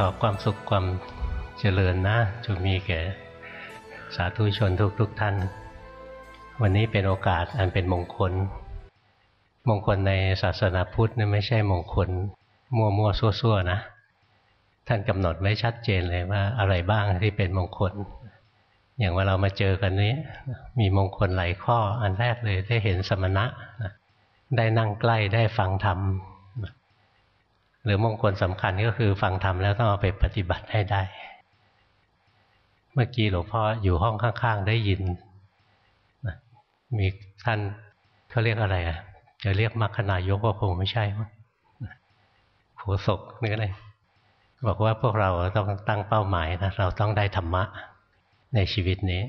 ขอความสุขความเจริญนะจะมีแก่สาธุชนทุกๆทท่าน วันนี้เป็นโอกาสอันเป็นมงคล มงคลในศาสนาพุทธนี่ไม่ใช่มงคล มั่วมั่วซั่วๆนะ ท่านกำหนดไว้ชัดเจนเลยว่าอะไรบ้างที่เป็นมงคล อย่างว่าเรามาเจอกันนี้ มีมงคลหลายข้ออันแรกเลยได้เห็นสมณะได้นั่งใกล้ได้ฟังธรรม หรือมงคลสำคัญก็คือฟังธรรมแล้วต้องเอาไปปฏิบัติให้ได้ เมื่อกี้หลวงพ่ออยู่ห้องข้าง ๆ ได้ยิน มีท่านเขาเรียกอะไรอะจะเรียกมรรคนายกก็คงไม่ใช่มั้งโฆษกนี่ก็เลยบอกว่าพวกเราต้องตั้งเป้าหมายนะเราต้องได้ธรรมะในชีวิตนี้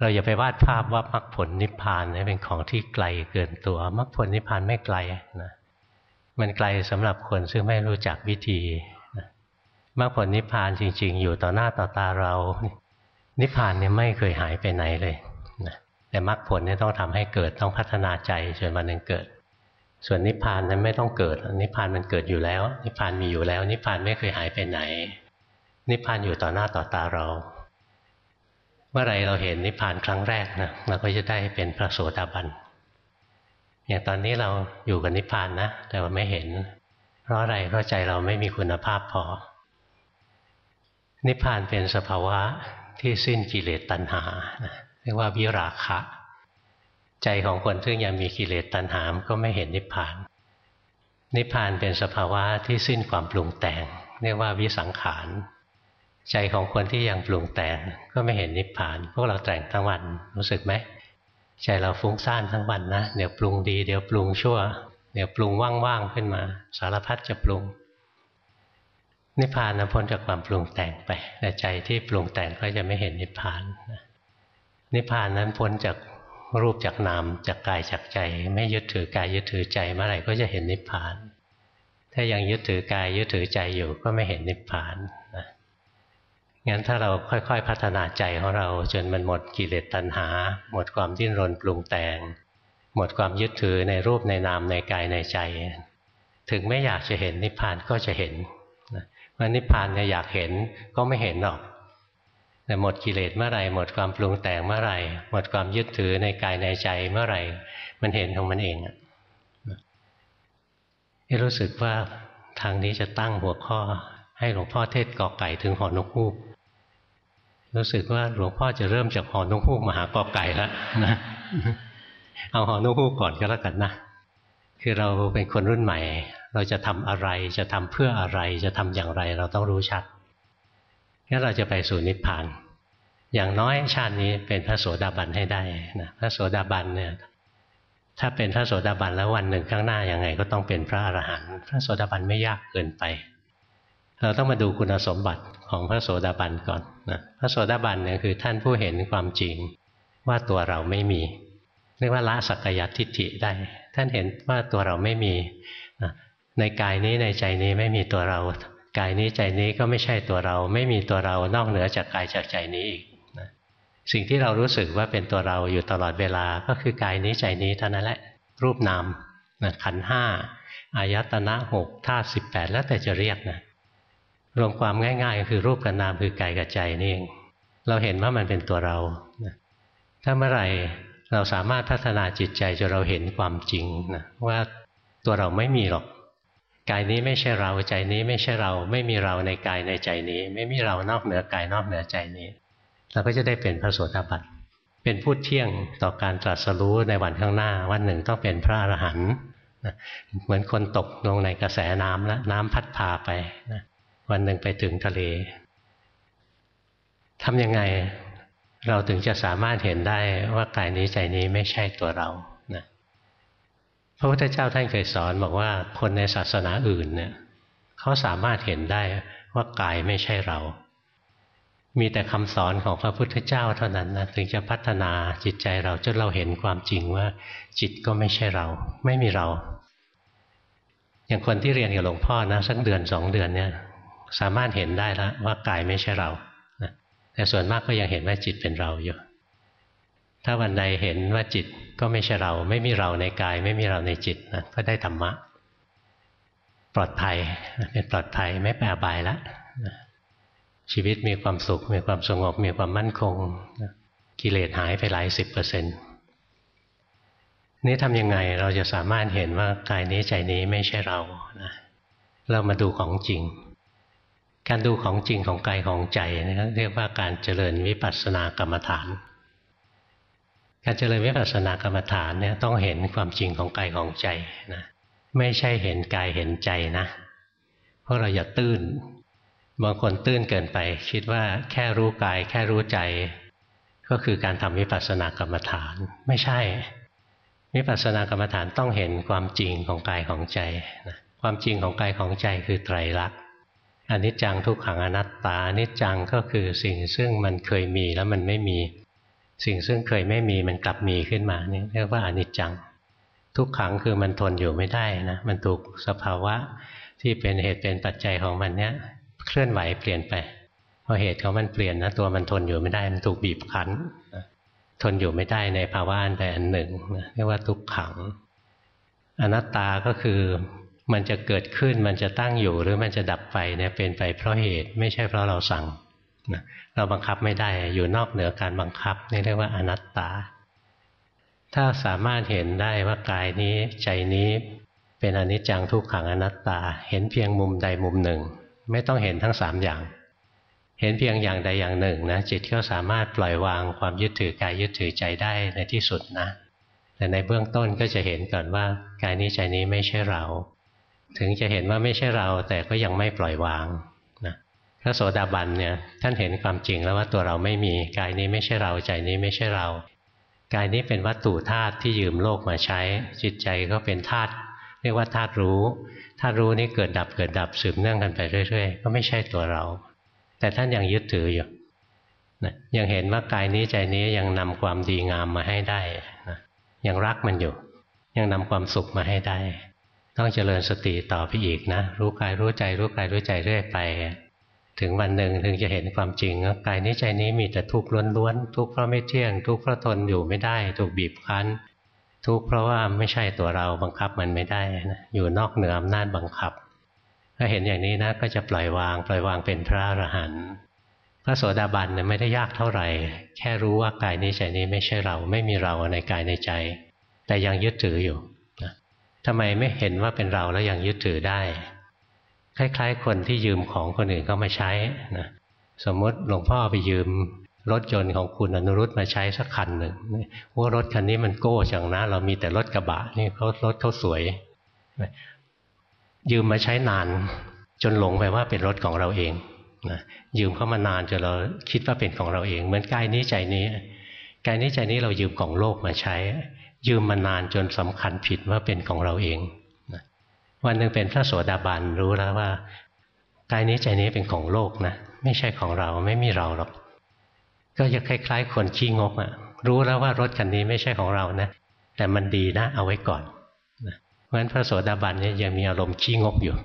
เราอย่าไปวาดภาพว่ามรรคผลนิพพานเป็นของที่ไกลเกินตัวมรรคผลนิพพานไม่ไกลนะ มันไกลสำหรับคนซึ่งไม่รู้จักวิธีมรรคผลนิพพานจริง ๆ อยู่ต่อหน้าต่อตาเรา นิพพานเนี่ยไม่เคยหายไปไหนเลยแต่มรรคผลเนี่ยต้องทำให้เกิดต้องพัฒนาใจจนวันหนึ่งเกิด ส่วนนิพพานนั้นไม่ต้องเกิด นิพพานมันเกิดอยู่แล้ว นิพพานมีอยู่แล้ว นิพพานไม่เคยหายไปไหน นิพพานอยู่ต่อหน้าต่อตาเรา เมื่อไรเราเห็นนิพพานครั้งแรกนะเราก็จะได้เป็นพระโสดาบัน อย่างตอนนี้เราอยู่กับนิพพานนะ แต่ว่าไม่เห็น เพราะอะไรเพราะใจเราไม่มีคุณภาพพอ นิพพานเป็นสภาวะที่สิ้นกิเลสตัณหาเรียกว่าวิราคะ ใจของคนซึ่งยังมีกิเลสตัณหาก็ไม่เห็นนิพพาน นิพพานเป็นสภาวะที่สิ้นความปรุงแต่ง เรียกว่าวิสังขารใจของคนที่ยังปรุงแต่งก็ไม่เห็นนิพพาน พวกเราแต่งทั้งวันรู้สึกไหม ใจเราฟุ้งซ่านทั้งวันนะเดี๋ยวปรุงดีเดี๋ยวปรุงชั่ว เดี๋ยวปรุงว่างๆขึ้นมา สารพัดจะปรุง นิพพานนะพ้นจากความปรุงแต่งไปแต่ใจที่ปรุงแต่งก็จะไม่เห็นนิพพานนิพพานนั้นพ้นจากรูปจากนามจากกายจากใจ ไม่ยึดถือกายยึดถือใจเมื่อไหร่ก็จะเห็นนิพพาน ถ้ายังยึดถือกายยึดถือใจอยู่ก็ไม่เห็นนิพพาน งั้นถ้าเราค่อยๆ พัฒนาใจของเรา จนมันหมดกิเลสตัณหา หมดความดิ้นรนปรุงแต่ง หมดความยึดถือในรูปในนามในกายในใจ ถึงไม่อยากจะเห็นนิพพานก็จะเห็นเมื่อนิพพานเนี่ยอยากเห็นก็ไม่เห็นหรอกแต่หมดกิเลสเมื่อไหร่หมดความปรุงแต่งเมื่อไหร่ หมดความยึดถือในกายในใจเมื่อไหร่ มันเห็นของมันเองอะรู้สึกว่าทางนี้จะตั้งหัวข้อให้หลวงพ่อเทศกอไก่ถึงหอนกฮูก รู้สึกว่าหลวงพ่อจะเริ่มจากหอนกฮูกมาหากอไก่แล้วนะเอาหอนกฮูกก่อนก็แล้วกันนะคือเราเป็นคนรุ่นใหม่ เราจะทำอะไรจะทำเพื่ออะไรจะทำอย่างไร เราต้องรู้ชัดงั้นเราจะไปสู่นิพพาน อย่างน้อยชาตินี้เป็นพระโสดาบันให้ได้นะพระโสดาบันเนี่ยถ้าเป็นพระโสดาบันแล้ววันหนึ่งข้างหน้ายังไง ก็ต้องเป็นพระอรหันต์พระโสดาบันไม่ยากเกินไป เราต้องมาดูคุณสมบัติของพระโสดาบันก่อนนะพระโสดาบันเนี่ยคือท่านผู้เห็นความจริงว่าตัวเราไม่มีเรียกว่าละสักยัทิฏฐิได้ ท่านเห็นว่าตัวเราไม่มีในกายนี้ในใจนี้ไม่มีตัวเรา กายนี้ใจนี้ก็ไม่ใช่ตัวเรา ไม่มีตัวเรานอกเหนือจากกายจากใจนี้อีกนะสิ่งที่เรารู้สึกว่าเป็นตัวเราอยู่ตลอดเวลาก็คือกายนี้ใจนี้เท่านั้นแหละ รูปนามนะขันห้าอายตนะหกธาตุสิบแปดแล้วแต่จะเรียกนะ รวมความง่ายๆก็คือรูปกับนามคือกายกับใจนี่เอง เราเห็นว่ามันเป็นตัวเรา ถ้าเมื่อไหร่เราสามารถพัฒนาจิตใจจนเราเห็นความจริงนะว่าตัวเราไม่มีหรอกกายนี้ไม่ใช่เราใจนี้ไม่ใช่เราไม่มีเราในกายในใจนี้ ไม่มีเรานอกเหนือกายนอกเหนือใจนี้ เราก็จะได้เป็นพระโสดาบันเป็นผู้เที่ยงต่อการตรัสรู้ในวันข้างหน้า วันหนึ่งต้องเป็นพระอรหันต์เหมือนคนตกลงในกระแสน้ำแล้วน้ำพัดพาไปนะ วันหนึ่งไปถึงทะเลทำยังไงเราถึงจะสามารถเห็นได้ว่ากายนี้ใจนี้ไม่ใช่ตัวเรานะพระพุทธเจ้าท่านเคยสอนบอกว่าคนในศาสนาอื่นเนี่ยเขาสามารถเห็นได้ว่ากายไม่ใช่เรา มีแต่คำสอนของพระพุทธเจ้าเท่านั้นนะถึงจะพัฒนาจิตใจเราจนเราเห็นความจริงว่า จิตก็ไม่ใช่เรา ไม่มีเรา อย่างคนที่เรียนกับหลวงพ่อนะสักเดือนสองเดือนเนี่ย สามารถเห็นได้แล้วว่ากายไม่ใช่เราแต่ส่วนมากก็ยังเห็นว่าจิตเป็นเราอยู่ ถ้าวันใดเห็นว่าจิตก็ไม่ใช่เรา ไม่มีเราในกาย ไม่มีเราในจิตนะก็ได้ธรรมะ ปลอดภัยเป็นปลอดภัยไม่แปรบายแล้วชีวิตมีความสุข มีความสงบ มีความมั่นคง กิเลสหายไปหลายสิบเปอร์เซ็นต์นี่ทำยังไงเราจะสามารถเห็นว่ากายนี้ใจนี้ไม่ใช่เรานะเรามาดูของจริง การดูของจริงของกายของใจนี่เรียกว่าการเจริญวิปัสสนากรรมฐาน การเจริญวิปัสสนากรรมฐานเนี่ยต้องเห็นความจริงของกายของใจนะไม่ใช่เห็นกายเห็นใจนะเพราะเราอย่าตื้น บางคนตื้นเกินไป คิดว่าแค่รู้กาย แค่รู้ใจ ก็คือการทำวิปัสสนากรรมฐานไม่ใช่วิปัสสนากรรมฐานต้องเห็นความจริงของกายของใจนะความจริงของกายของใจคือไตรลักษณ อนิจจังทุกขังอนัตตาอนิจจังก็คือสิ่งซึ่งมันเคยมีแล้วมันไม่มี สิ่งซึ่งเคยไม่มีมันกลับมีขึ้นมานี่เรียกว่าอนิจจัง ทุกขังคือมันทนอยู่ไม่ได้นะมันถูกสภาวะที่เป็นเหตุเป็นปัจจัยของมันเนี้ยเคลื่อนไหวเปลี่ยนไปพอเหตุของมันเปลี่ยนนะตัวมันทนอยู่ไม่ได้มันถูกบีบคั้นทนอยู่ไม่ได้ในภาวะอันใดอันหนึ่งเรียกว่าทุกขัง อนัตตาก็คือ มันจะเกิดขึ้นมันจะตั้งอยู่หรือมันจะดับไปเนี่ยเป็นไปเพราะเหตุไม่ใช่เพราะเราสั่งเราบังคับไม่ได้อยู่นอกเหนือการบังคับนี่เรียกว่าอนัตตา ถ้าสามารถเห็นได้ว่ากายนี้ใจนี้เป็นอนิจจังทุกขังอนัตตา เห็นเพียงมุมใดมุมหนึ่ง ไม่ต้องเห็นทั้งสามอย่าง เห็นเพียงอย่างใดอย่างหนึ่งนะจิตก็สามารถปล่อยวางความยึดถือกายยึดถือใจได้ในที่สุดนะ แต่ในเบื้องต้นก็จะเห็นก่อนว่ากายนี้ใจนี้ไม่ใช่เรา ถึงจะเห็นว่าไม่ใช่เราแต่ก็ยังไม่ปล่อยวางนะพระโสดาบันเนี่ยท่านเห็นความจริงแล้วว่าตัวเราไม่มีกายนี้ไม่ใช่เราใจนี้ไม่ใช่เรา กายนี้เป็นวัตถุธาตุที่ยืมโลกมาใช้ จิตใจก็เป็นธาตุเรียกว่าธาตุรู้ธาตุรู้นี่เกิดดับเกิดดับสืบเนื่องกันไปเรื่อย ๆ ก็ไม่ใช่ตัวเรา แต่ท่านยังยึดถืออยู่นะยังเห็นว่ากายนี้ใจนี้ยังนำความดีงามมาให้ได้นะยังรักมันอยู่ ยังนำความสุขมาให้ได้ ต้องเจริญสติต่อไปอีกนะ รู้กายรู้ใจ รู้กายรู้ใจเรื่อยไป ถึงวันหนึ่งถึงจะเห็นความจริงว่ากายนี้ใจนี้มีแต่ทุกข์ล้วนๆทุกข์เพราะไม่เที่ยง ทุกข์เพราะทนอยู่ไม่ได้ ถูกบีบคั้น ทุกข์เพราะว่าไม่ใช่ตัวเราบังคับมันไม่ได้นะอยู่นอกเหนืออำนาจบังคับถ้าเห็นอย่างนี้นะก็จะปล่อยวาง ปล่อยวางเป็นพระอรหันต์พระโสดาบันเนี่ยไม่ได้ยากเท่าไหร่ แค่รู้ว่ากายนี้ใจนี้ไม่ใช่เราไม่มีเราในกายในใจ แต่ยังยึดถืออยู่ ทำไมไม่เห็นว่าเป็นเราแล้วยังยึดถือได้ คล้าย ๆ คนที่ยืมของคนอื่นเขามาใช้นะสมมติหลวงพ่อไปยืมรถยนต์ของคุณอนุรุตมาใช้สักคันหนึ่งว่ารถคันนี้มันโก้จังนะ เรามีแต่รถกระบะนี่เขารถเขาสวย ยืมมาใช้นาน จนหลงไปว่าเป็นรถของเราเองนะยืมเข้ามานานจนเราคิดว่าเป็นของเราเอง เหมือนกายนี้ใจนี้กายนี้ใจนี้เรายืมของโลกมาใช้ ยืมมานานจนสำคัญผิดว่าเป็นของเราเองวันหนึ่งเป็นพระโสดาบันรู้แล้วว่ากายนี้ใจนี้เป็นของโลกนะไม่ใช่ของเราไม่มีเราหรอก ก็จะคล้าย ๆ คนขี้งกอะรู้แล้วว่ารถคันนี้ไม่ใช่ของเรานะแต่มันดีนะ เอาไว้ก่อนเพราะฉะนั้นพระโสดาบันเนี่ยยังมีอารมณ์ขี้งกอยู่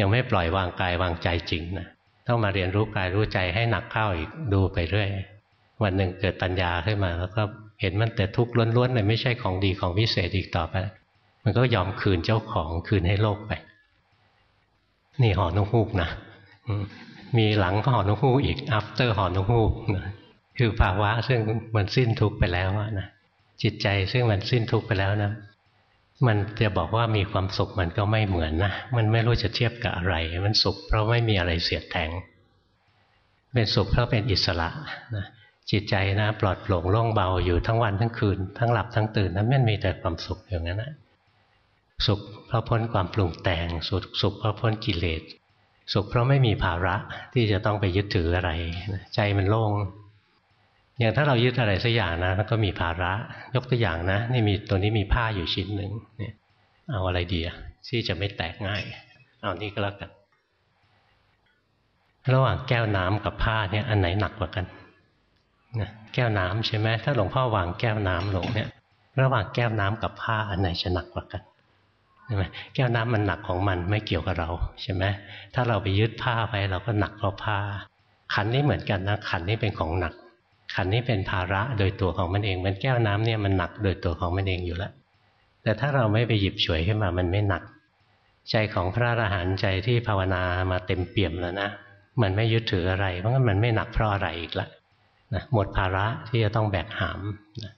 ยังไม่ปล่อยวางกายวางใจจริงนะต้องมาเรียนรู้กายรู้ใจให้หนักเข้าอีกดูไปเรื่อยวันหนึ่งเกิดปัญญาขึ้นมาแล้วก็ เห็นมันแต่ทุกข์ล้วนๆเลยไม่ใช่ของดีของวิเศษอีกต่อไป มันก็ยอมคืนเจ้าของคืนให้โลกไป นี่หอนกฮูกนะมีหลังหอนกฮูกอีก after หอนกฮูกนะคือภาวะซึ่งมันสิ้นทุกข์ไปแล้วนะจิตใจซึ่งมันสิ้นทุกข์ไปแล้วนะมันจะบอกว่ามีความสุขมันก็ไม่เหมือนนะ มันไม่รู้จะเทียบกับอะไร มันสุขเพราะไม่มีอะไรเสียดแทง เป็นสุขเพราะเป็นอิสระนะ จิตใจนะปลอดโปร่งโล่งเบาอยู่ทั้งวันทั้งคืน ทั้งหลับทั้งตื่นนั้นมันมีแต่ความสุขอย่างนั้นนะสุขเพราะพ้นความปรุงแต่งสุขสุขเพราะพ้นกิเลส สุขเพราะไม่มีภาระที่จะต้องไปยึดถืออะไร ใจมันโล่งอย่างถ้าเรายึดอะไรสักอย่างนะแล้วก็มีภาระยกตัวอย่างนะ นี่มีตัวนี้มีผ้าอยู่ชิ้นหนึ่งเนี่ยเอาอะไรดีอะที่จะไม่แตกง่าย เอานี่ก็แล้วกันระหว่างแก้วน้ำกับผ้าเนี่ยอันไหนหนักกว่ากัน นะแก้วน้ำใช่ไหมถ้าหลวงพ่อวางแก้วน้ำลงเนี่ย ระหว่างแก้วน้ำกับผ้าอันไหนจะหนักกว่ากันใช่ไหมแก้วน้ำมันหนักของมันไม่เกี่ยวกับเราใช่ไหมถ้าเราไปยึดผ้าไว้เราก็หนักเพราะผ้า ขันนี้เหมือนกันนะขันนี้เป็นของหนัก ขันนี้เป็นภาระโดยตัวของมันเองเหมือนแก้วน้ำเนี่ยมันหนักโดยตัวของมันเองอยู่แล้วแต่ถ้าเราไม่ไปหยิบฉวยขึ้นมามันไม่หนัก ใจของพระอรหันต์ใจที่ภาวนามาเต็มเปี่ยมแล้วนะมันไม่ยึดถืออะไรเพราะงั้นมันไม่หนักเพราะอะไรอีกละ นะหมดภาระที่จะต้องแบกหามนะ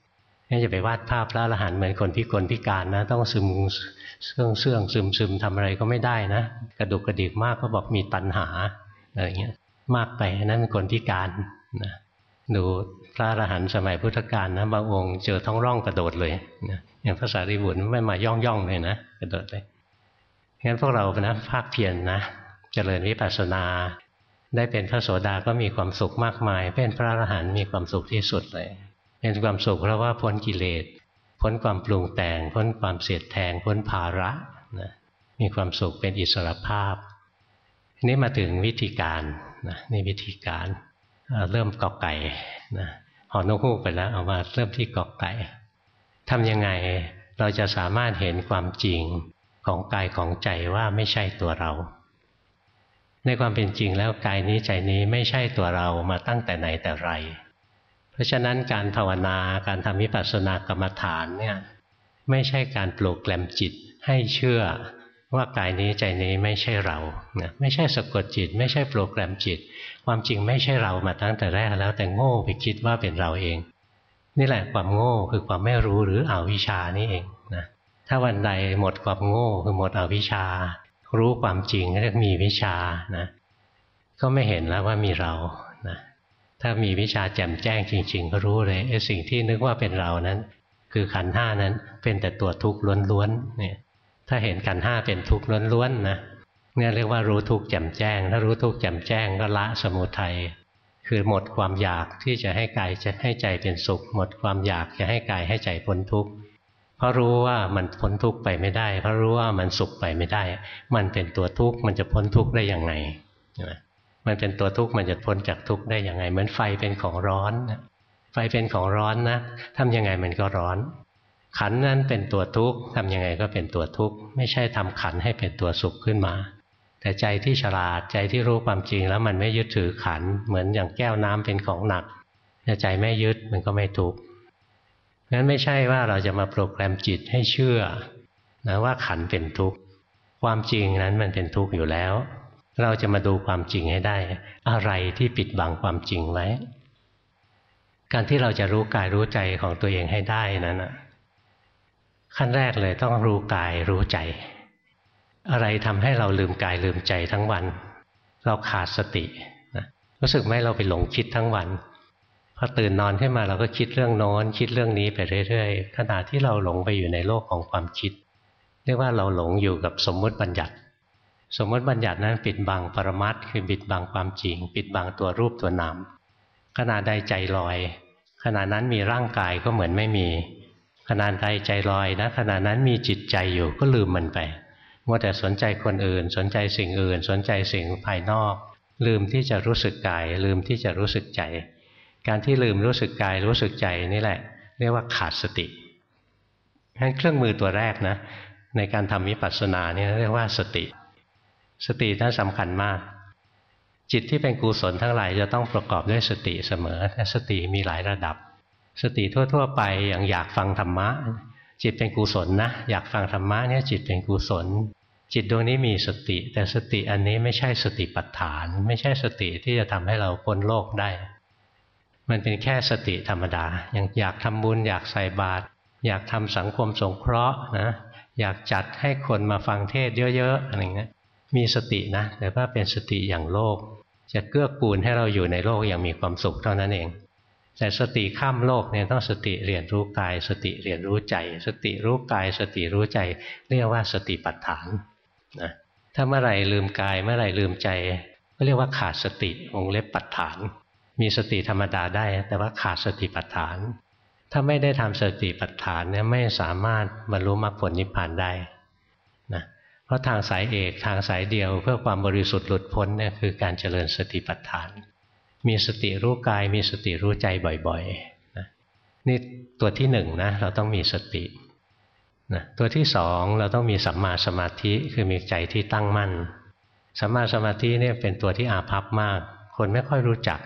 นี่จะไปวาดภาพพระอรหันต์เหมือนคนพิกลพิการนะ ต้องซึมเสื่องเสื่องซึมซึมทำอะไรก็ไม่ได้นะ กระดุกกระดิกมากก็บอกมีตัณหาอะไรเงี้ยมากไปนั่นเป็นคนพิการนะดูพระอรหันต์สมัยพุทธกาลนะบางองค์เจอท้องร่องกระโดดเลยนะอย่างพระสารีบุตรไม่มาย่องย่องเลยนะกระโดดเลยงั้นพวกเรานะภาคเพียรนนะเจริญวิปัสสนา ได้เป็นพระโสดาก็มีความสุขมากมาย เป็นพระอรหันต์มีความสุขที่สุดเลย เป็นความสุขเพราะว่าพ้นกิเลส พ้นความปรุงแต่ง พ้นความเสียดแทง พ้นภาระนะมีความสุขเป็นอิสรภาพ นี่มาถึงวิธีการนะนี่วิธีการเริ่มกอกไก่นะหอนกฮูกไปแล้วเอามาเริ่มที่กอกไก่ทำยังไงเราจะสามารถเห็นความจริงของกายของใจว่าไม่ใช่ตัวเรา ในความเป็นจริงแล้วกายนี้ใจนี้ไม่ใช่ตัวเรามาตั้งแต่ไหนแต่ไร เพราะฉะนั้นการภาวนาการทำวิปัสสนากรรมฐานเนี่ยไม่ใช่การปลูกแกลมจิตให้เชื่อว่ากายนี้ใจนี้ไม่ใช่เรานะไม่ใช่สะกดจิต ไม่ใช่โปรแกรมจิต ความจริงไม่ใช่เรามาตั้งแต่แรกแล้วแต่โง่ไปคิดว่าเป็นเราเอง นี่แหละความโง่คือความไม่รู้หรืออวิชานี่เองนะถ้าวันใดหมดความโง่คือหมดอวิชา รู้ความจริงเรียกมีวิชานะก็ไม่เห็นแล้วว่ามีเรานะถ้ามีวิชาแจ่มแจ้งจริง ๆ ก็รู้เลยไอ้สิ่งที่นึกว่าเป็นเรานั้น คือขันห้านั้นเป็นแต่ตัวทุกข์ล้วนๆเนี่ยถ้าเห็นขันห้าเป็นทุกข์ล้วนๆนะเนี่ยเรียกว่ารู้ทุกข์แจ่มแจ้ง ถ้ารู้ทุกข์แจ่มแจ้งก็ละสมุทัยคือหมดความอยากที่จะให้กายจะให้ใจเป็นสุข หมดความอยากจะให้กายให้ใจพ้นทุกข์ ราะรู้ว่ามันพ้นทุกข์ไปไม่ได้ เพราะรู้ว่ามันสุขไปไม่ได้ มันเป็นตัวทุกข์มันจะพ้นทุกข์ได้ยังไงมันเป็นตัวทุกข์มันจะพ้นจากทุกข์ได้ยังไงเหมือนไฟเป็นของร้อนไฟเป็นของร้อนนะทำยังไงมันก็ร้อน ขันนั้นเป็นตัวทุกข์ทำยังไงก็เป็นตัวทุกข์ไม่ใช่ทำขันให้เป็นตัวสุขขึ้นมา แต่ใจที่ฉลาดใจที่รู้ความจริงแล้วมันไม่ยึดถือขันเหมือนอย่างแก้วน้ำเป็นของหนักใจไม่ยึดมันก็ไม่ทุกข์ งั้นไม่ใช่ว่าเราจะมาโปรแกรมจิตให้เชื่อนะว่าขันเป็นทุกข์ ความจริงนั้นมันเป็นทุกข์อยู่แล้ว เราจะมาดูความจริงให้ได้ อะไรที่ปิดบังความจริงไว้ การที่เราจะรู้กายรู้ใจของตัวเองให้ได้นั้นขั้นแรกเลยต้องรู้กายรู้ใจ อะไรทำให้เราลืมกายลืมใจทั้งวัน เราขาดสตินะรู้สึกไหมเราไปหลงคิดทั้งวัน อตื่นนอนขึ้นมาเราก็คิดเรื่องโน้นคิดเรื่องนี้ไปเรื่อยๆขณะที่เราหลงไปอยู่ในโลกของความคิด เรียกว่าเราหลงอยู่กับสมมุติบัญญัติ สมมติบัญญัตินั้นปิดบังปรมัตคือปิดบังความจริง ปิดบังตัวรูปตัวนามขณะใดใจลอย ขณะนั้นมีร่างกายก็เหมือนไม่มี ขณะใดใจลอยนะขณะนั้นมีจิตใจอยู่ก็ลืมมันไปมัวแต่สนใจคนอื่น สนใจสิ่งอื่น สนใจสิ่งภายนอก ลืมที่จะรู้สึกกาย ลืมที่จะรู้สึกใจ การที่ลืมรู้สึกกายรู้สึกใจนี่แหละ เรียกว่าขาดสติงั้นเครื่องมือตัวแรกนะ ในการทำวิปัสสนาเนี่ยเรียกว่าสติ สตินั้นสำคัญมาก จิตที่เป็นกุศลทั้งหลายจะต้องประกอบด้วยสติเสมอแต่สติมีหลายระดับ สติทั่ว ๆ ไปอย่างอยากฟังธรรมะ จิตเป็นกุศลนะ อยากฟังธรรมะเนี่ยจิตเป็นกุศล จิตดวงนี้มีสติ แต่สติอันนี้ไม่ใช่สติปัฏฐาน ไม่ใช่สติที่จะทำให้เราพ้นโลกได้ มันเป็นแค่สติธรรมดา อย่างอยากทำบุญ อยากใส่บาตรอยากทำสังคมสงเคราะห์นะอยากจัดให้คนมาฟังเทศเยอะๆอะไรเงี้ยมีสตินะแต่ว่าเป็นสติอย่างโลก จะเกื้อกูลให้เราอยู่ในโลกอย่างมีความสุขเท่านั้นเอง แต่สติข้ามโลกเนี่ยต้องสติเรียนรู้กาย สติเรียนรู้ใจ สติรู้กาย สติรู้ใจ เรียกว่าสติปัฏฐานนะถ้าเมื่อไหร่ลืมกายเมื่อไหร่ลืมใจ ก็เรียกว่าขาดสติวงเล็บปัฏฐาน มีสติธรรมดาได้ แต่ว่าขาดสติปัฏฐาน ถ้าไม่ได้ทำสติปัฏฐานเนี่ยไม่สามารถบรรลุมรรคผลนิพพานได้นะเพราะทางสายเอกทางสายเดียวเพื่อความบริสุทธิ์หลุดพ้นเนี่ยคือการเจริญสติปัฏฐาน มีสติรู้กาย มีสติรู้ใจบ่อยๆนะนี่ตัวที่หนึ่งนะเราต้องมีสตินะตัวที่สองเราต้องมีสัมมาสมาธิคือมีใจที่ตั้งมั่นสัมมาสมาธิเนี่ยเป็นตัวที่อาภัพมาก คนไม่ค่อยรู้จัก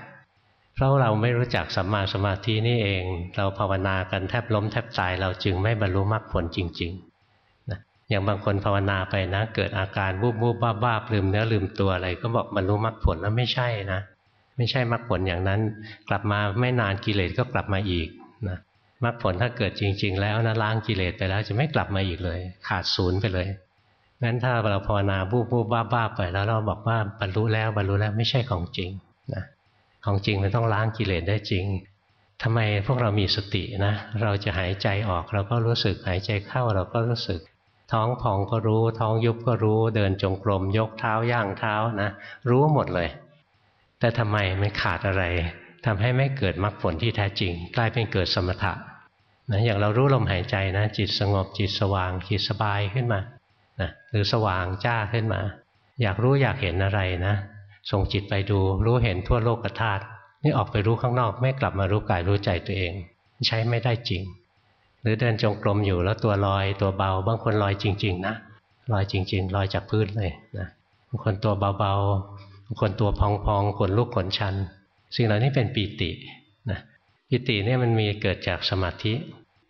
เพราะเราไม่รู้จักสัมมาสมาธินี่เอง เราภาวนากันแทบล้มแทบตายเราจึงไม่บรรลุมรรคผลจริงๆนะอย่างบางคนภาวนาไปนะ เกิดอาการบูบบูบบ้าบ้าลืมเนื้อลืมตัวอะไร ก็บอกบรรลุมรรคผลแล้วไม่ใช่นะ ไม่ใช่มรรคผลอย่างนั้น กลับมาไม่นานกิเลสก็กลับมาอีกนะมรรคผลถ้าเกิดจริง ๆ แล้วนะล้างกิเลสไปแล้วจะไม่กลับมาอีกเลย ขาดศูนย์ไปเลยงั้นถ้าเราภาวนาบูบบูบบ้าบ้าไปแล้วเราบอกว่าบรรลุแล้วบรรลุแล้วไม่ใช่ของจริงนะ ของจริงมันต้องล้างกิเลสได้จริงทำไมพวกเรามีสตินะ เราจะหายใจออกเราก็รู้สึกหายใจเข้าเราก็รู้สึก ท้องพองก็รู้ ท้องยุบก็รู้ เดินจงกรมยกเท้าย่างเท้านะ รู้หมดเลย แต่ทำไมมันขาดอะไรทำให้ไม่เกิดมรรคผลที่แท้จริง กลายเป็นเกิดสมถะนะอย่างเรารู้ลมหายใจนะ จิตสงบจิตสว่างจิตสบายขึ้นมานะหรือสว่างจ้าขึ้นมา อยากรู้อยากเห็นอะไรนะ ส่งจิตไปดูรู้เห็นทั่วโลกธาตุนี่ออกไปรู้ข้างนอกไม่กลับมารู้กายรู้ใจตัวเอง ใช้ไม่ได้จริง หรือเดินจงกรมอยู่แล้วตัวลอยตัวเบาบางคนลอยจริง ๆ นะลอยจริง ๆ ลอยจากพื้นเลยนะบางคนตัวเบาๆบางคนตัวพองๆขนลุกขนชัน สิ่งเหล่านี้เป็นปีตินะปีติเนี่ยมันมีเกิดจากสมาธิ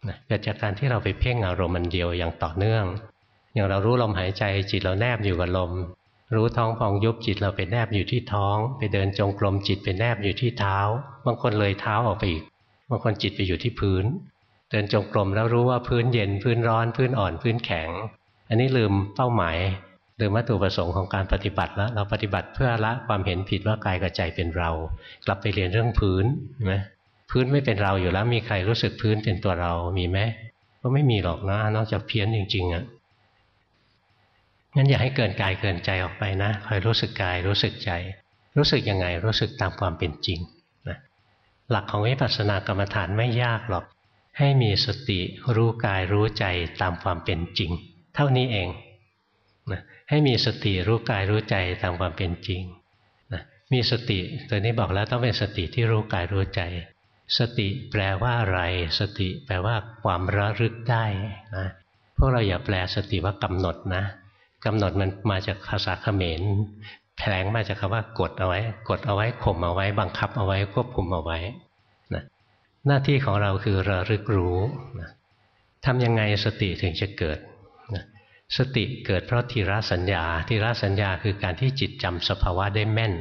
นะเกิดจากการที่เราไปเพ่งอารมณ์มันเดียวอย่างต่อเนื่อง อย่างเรารู้ลมหายใจจิตเราแนบอยู่กับลม รู้ท้องพองยุบจิตเราไปแนบอยู่ที่ท้อง ไปเดินจงกรมจิตไปแนบอยู่ที่เท้า บางคนเลยเท้าออกไปอีกบางคนจิตไปอยู่ที่พื้น เดินจงกรมแล้วรู้ว่าพื้นเย็นพื้นร้อนพื้นอ่อนพื้นแข็ง อันนี้ลืมเป้าหมายลืมวัตถุประสงค์ของการปฏิบัติแล้วเราปฏิบัติเพื่อละความเห็นผิดว่ากายกับใจเป็นเรา กลับไปเรียนเรื่องพื้นใช่ไหมพื้นไม่เป็นเราอยู่แล้วมีใครรู้สึกพื้นเป็นตัวเรามีไหมก็ไม่มีหรอกนะนอกจากเพี้ยนจริงๆอะ่ะ งั้นอย่าให้เกินกายเกินใจออกไปนะคอยรู้สึกกายรู้สึกใจ รู้สึกยังไงรู้สึกตามความเป็นจริงนะหลักของวิปัสสนากรรมฐานไม่ยากหรอก ให้มีสติรู้กายรู้ใจตามความเป็นจริง เท่านี้เองนะให้มีสติรู้กายรู้ใจตามความเป็นจริงนะมีสติตัวนี้บอกแล้วต้องเป็นสติที่รู้กายรู้ใจ สติแปลว่าอะไร สติแปลว่าความระลึกได้นะพวกเราอย่าแปลสติว่ากำหนดนะ กำหนดมันมาจากภาษาเขมรแผลงมาจากคำว่ากดเอาไว้ กดเอาไว้ข่มเอาไว้ บังคับเอาไว้ควบคุมเอาไว้นะหน้าที่ของเราคือระลึกรู้นะทำยังไงสติถึงจะเกิดนะสติเกิดเพราะทีระสัญญาทีระสัญญาคือการที่จิตจำสภาวะได้แม่น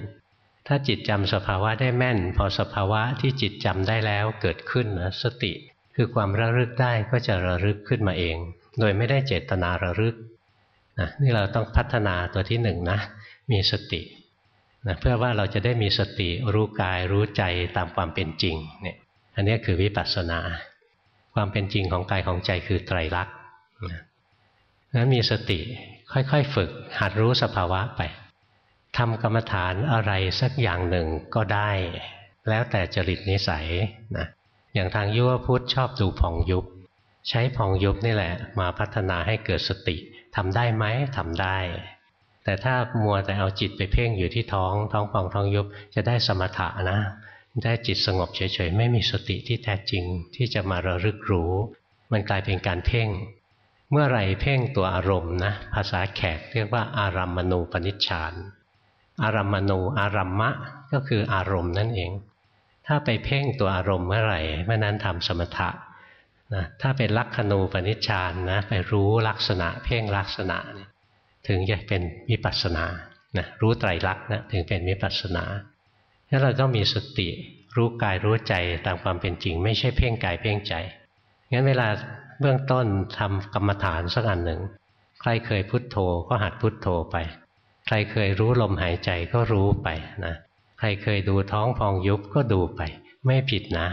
ถ้าจิตจำสภาวะได้แม่น พอสภาวะที่จิตจำได้แล้วเกิดขึ้นนะสติคือความระลึกได้ก็จะระลึกขึ้นมาเอง โดยไม่ได้เจตนาระลึก นะนี่เราต้องพัฒนาตัวที่หนึ่งนะมีสตินะเพื่อว่าเราจะได้มีสติรู้กายรู้ใจตามความเป็นจริงเนี่ยอันนี้คือวิปัสสนา ความเป็นจริงของกายของใจคือไตรลักษณ์นะนั้นมีสติค่อยๆฝึกหัดรู้สภาวะไปทำกรรมฐานอะไรสักอย่างหนึ่งก็ได้ แล้วแต่จริตนิสัยนะอย่างทางยุวพุทธชอบดูผ่องยุบ ใช้ผ่องยุบนี่แหละ มาพัฒนาให้เกิดสติ ทำได้ไหมทำได้ แต่ถ้ามัวแต่เอาจิตไปเพ่งอยู่ที่ท้อง ท้องป่องท้องยุบจะได้สมถะนะ ได้จิตสงบเฉยๆ ไม่มีสติที่แท้จริงที่จะมาระลึกรู้ มันกลายเป็นการเพ่ง เมื่อไรเพ่งตัวอารมณ์นะ ภาษาแขกเรียกว่าอารัมมณูปนิชฌานอารัมมณูอารัมมะก็คืออารมณ์นั่นเอง ถ้าไปเพ่งตัวอารมณ์เมื่อไหร่เมื่อนั้นทำสมถะ นะถ้าเป็นลักขณูปนิชฌานนะไปรู้ลักษณะ เพ่งลักษณะ ถึงจะเป็นวิปัสสนานะรู้ไตรลักษณ์นะถึงเป็นวิปัสสนาถ้าเราต้องมีสติรู้กายรู้ใจตามความเป็นจริง ไม่ใช่เพ่งกายเพ่งใจงั้นเวลาเบื้องต้นทำกรรมฐานสักอันหนึ่ง ใครเคยพุทโธก็หัดพุทโธไป ใครเคยรู้ลมหายใจก็รู้ไปนะใครเคยดูท้องพองยุบก็ดูไป ไม่ผิดนะ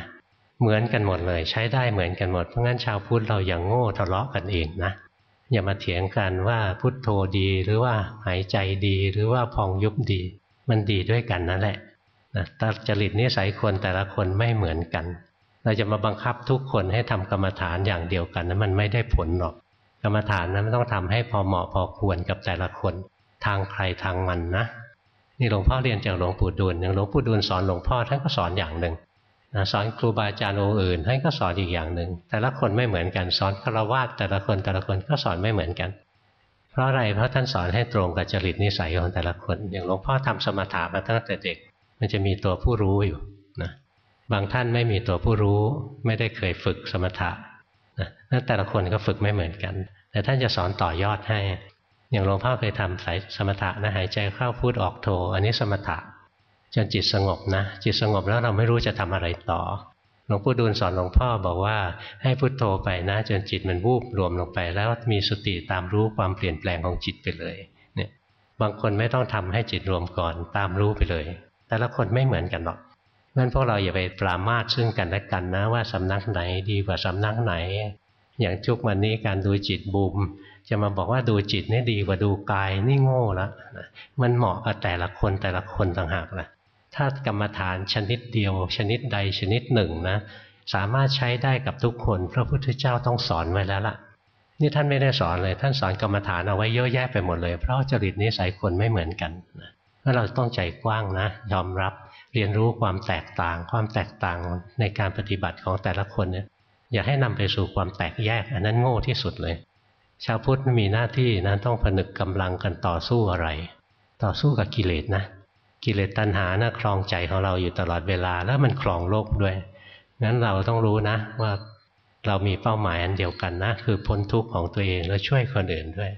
เหมือนกันหมดเลย ใช้ได้เหมือนกันหมด เพราะงั้นชาวพุทธเราอย่างโง่ทะเลาะกันเองนะอย่ามาเถียงกันว่าพุทโธดีหรือว่าหายใจดีหรือว่าพองยุบดี มันดีด้วยกันนั่นแหละนะต่จริตนิสัยคนแต่ละคนไม่เหมือนกัน เราจะมาบังคับทุกคนให้ทำกรรมฐานอย่างเดียวกันนั้นมันไม่ได้ผลหรอก กรรมฐานนั้นต้องทำให้พอเหมาะพอควรกับแต่ละคน ทางใครทางมันนะนี่หลวงพ่อเรียนจากหลวงปู่ดูลอย่างหลวงปู่ดูลสอนหลวงพ่อท่านก็สอนอย่างหนึ่ง สอนครูบาอาจารย์องค์อื่นท่านก็สอนอีกอย่างหนึ่งแต่ละคนไม่เหมือนกันสอนฆราวาสแต่ละคนแต่ละคนก็สอนไม่เหมือนกัน เพราะอะไรเพราะท่านสอนให้ตรงกับจริตนิสัยของแต่ละคน อย่างหลวงพ่อทำสมถะมาตั้งแต่เด็ก มันจะมีตัวผู้รู้อยู่นะบางท่านไม่มีตัวผู้รู้ ไม่ได้เคยฝึกสมถะนะนั่นแต่ละคนก็ฝึกไม่เหมือนกัน แต่ท่านจะสอนต่อยอดให้ อย่างหลวงพ่อเคยทำสายสมถะนะหายใจเข้าพูดออกโทอันนี้สมถะ จนจิตสงบนะ จิตสงบแล้วเราไม่รู้จะทำอะไรต่อหลวงปู่ดูลสอนหลวงพ่อบอกว่าให้พุโทโธไปนะ จนจิตมันวูบรวมลงไป แล้วมีสติตามรู้ความเปลี่ยนแปลงของจิตไปเลยเนี่ยบางคนไม่ต้องทำให้จิตรวมก่อนตามรู้ไปเลย แต่ละคนไม่เหมือนกันหรอกงั้นพวกเราอย่าไปปรามาสซึ่งกันและกันนะ ว่าสำนักไหนดีกว่าสำนักไหน อย่างทุกวันนี้การดูจิตบูมจะมาบอกว่าดูจิตนี่ดีกว่าดูกายนี่โง่ละมันเหมาะกับแต่ละคนแต่ละคนต่างหากละ ถ้ากรรมฐานชนิดเดียว ชนิดใดชนิดหนึ่งนะสามารถใช้ได้กับทุกคน พระพุทธเจ้าต้องสอนไว้แล้วล่ะ นี่ท่านไม่ได้สอนเลย ท่านสอนกรรมฐานเอาไว้เยอะแยะไปหมดเลย เพราะจริตนิสัยคนไม่เหมือนกันนะเราต้องใจกว้างนะ ยอมรับเรียนรู้ความแตกต่าง ความแตกต่างในการปฏิบัติของแต่ละคนเนี่ยอย่าให้นำไปสู่ความแตกแยก อันนั้นโง่ที่สุดเลย ชาวพุทธมีหน้าที่นะต้องผนึกกำลังกันต่อสู้อะไร ต่อสู้กับกิเลสนะ กิเลสตัณหานะ่ะครองใจของเราอยู่ตลอดเวลา แล้วมันครองโลกด้วยงั้นเราต้องรู้นะ ว่าเรามีเป้าหมายอันเดียวกันนะ คือพ้นทุกข์ของตัวเองแล้วช่วยคนอื่นด้วย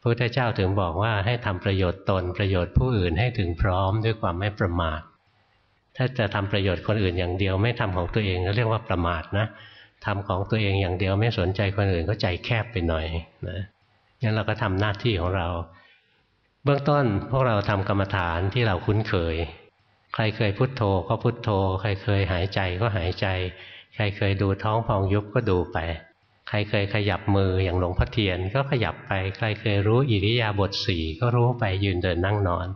พระพุทธเจ้าถึงบอกว่าให้ทำประโยชน์ตนประโยชน์ผู้อื่นให้ถึงพร้อมด้วยความไม่ประมาท ถ้าจะทำประโยชน์คนอื่นอย่างเดียว ไม่ทำของตัวเองก็เรียกว่าประมาทนะทำของตัวเองอย่างเดียวไม่สนใจคนอื่นก็ใจแคบไปหน่อยนะงั้นเราก็ทำหน้าที่ของเรา เบื้องต้นพวกเราทำกรรมฐานที่เราคุ้นเคย ใครเคยพุโทโธก็พุโทโธ ใครเคยหายใจก็หายใจ ใครเคยดูท้องพองยุบก็ดูไป ใครเคยขยับมืออย่างหลวงพ่อเทียนก็ขยับไป ใครเคยรู้อิริยาบถสี่ก็รู้ไปยืนเดินนั่งนอน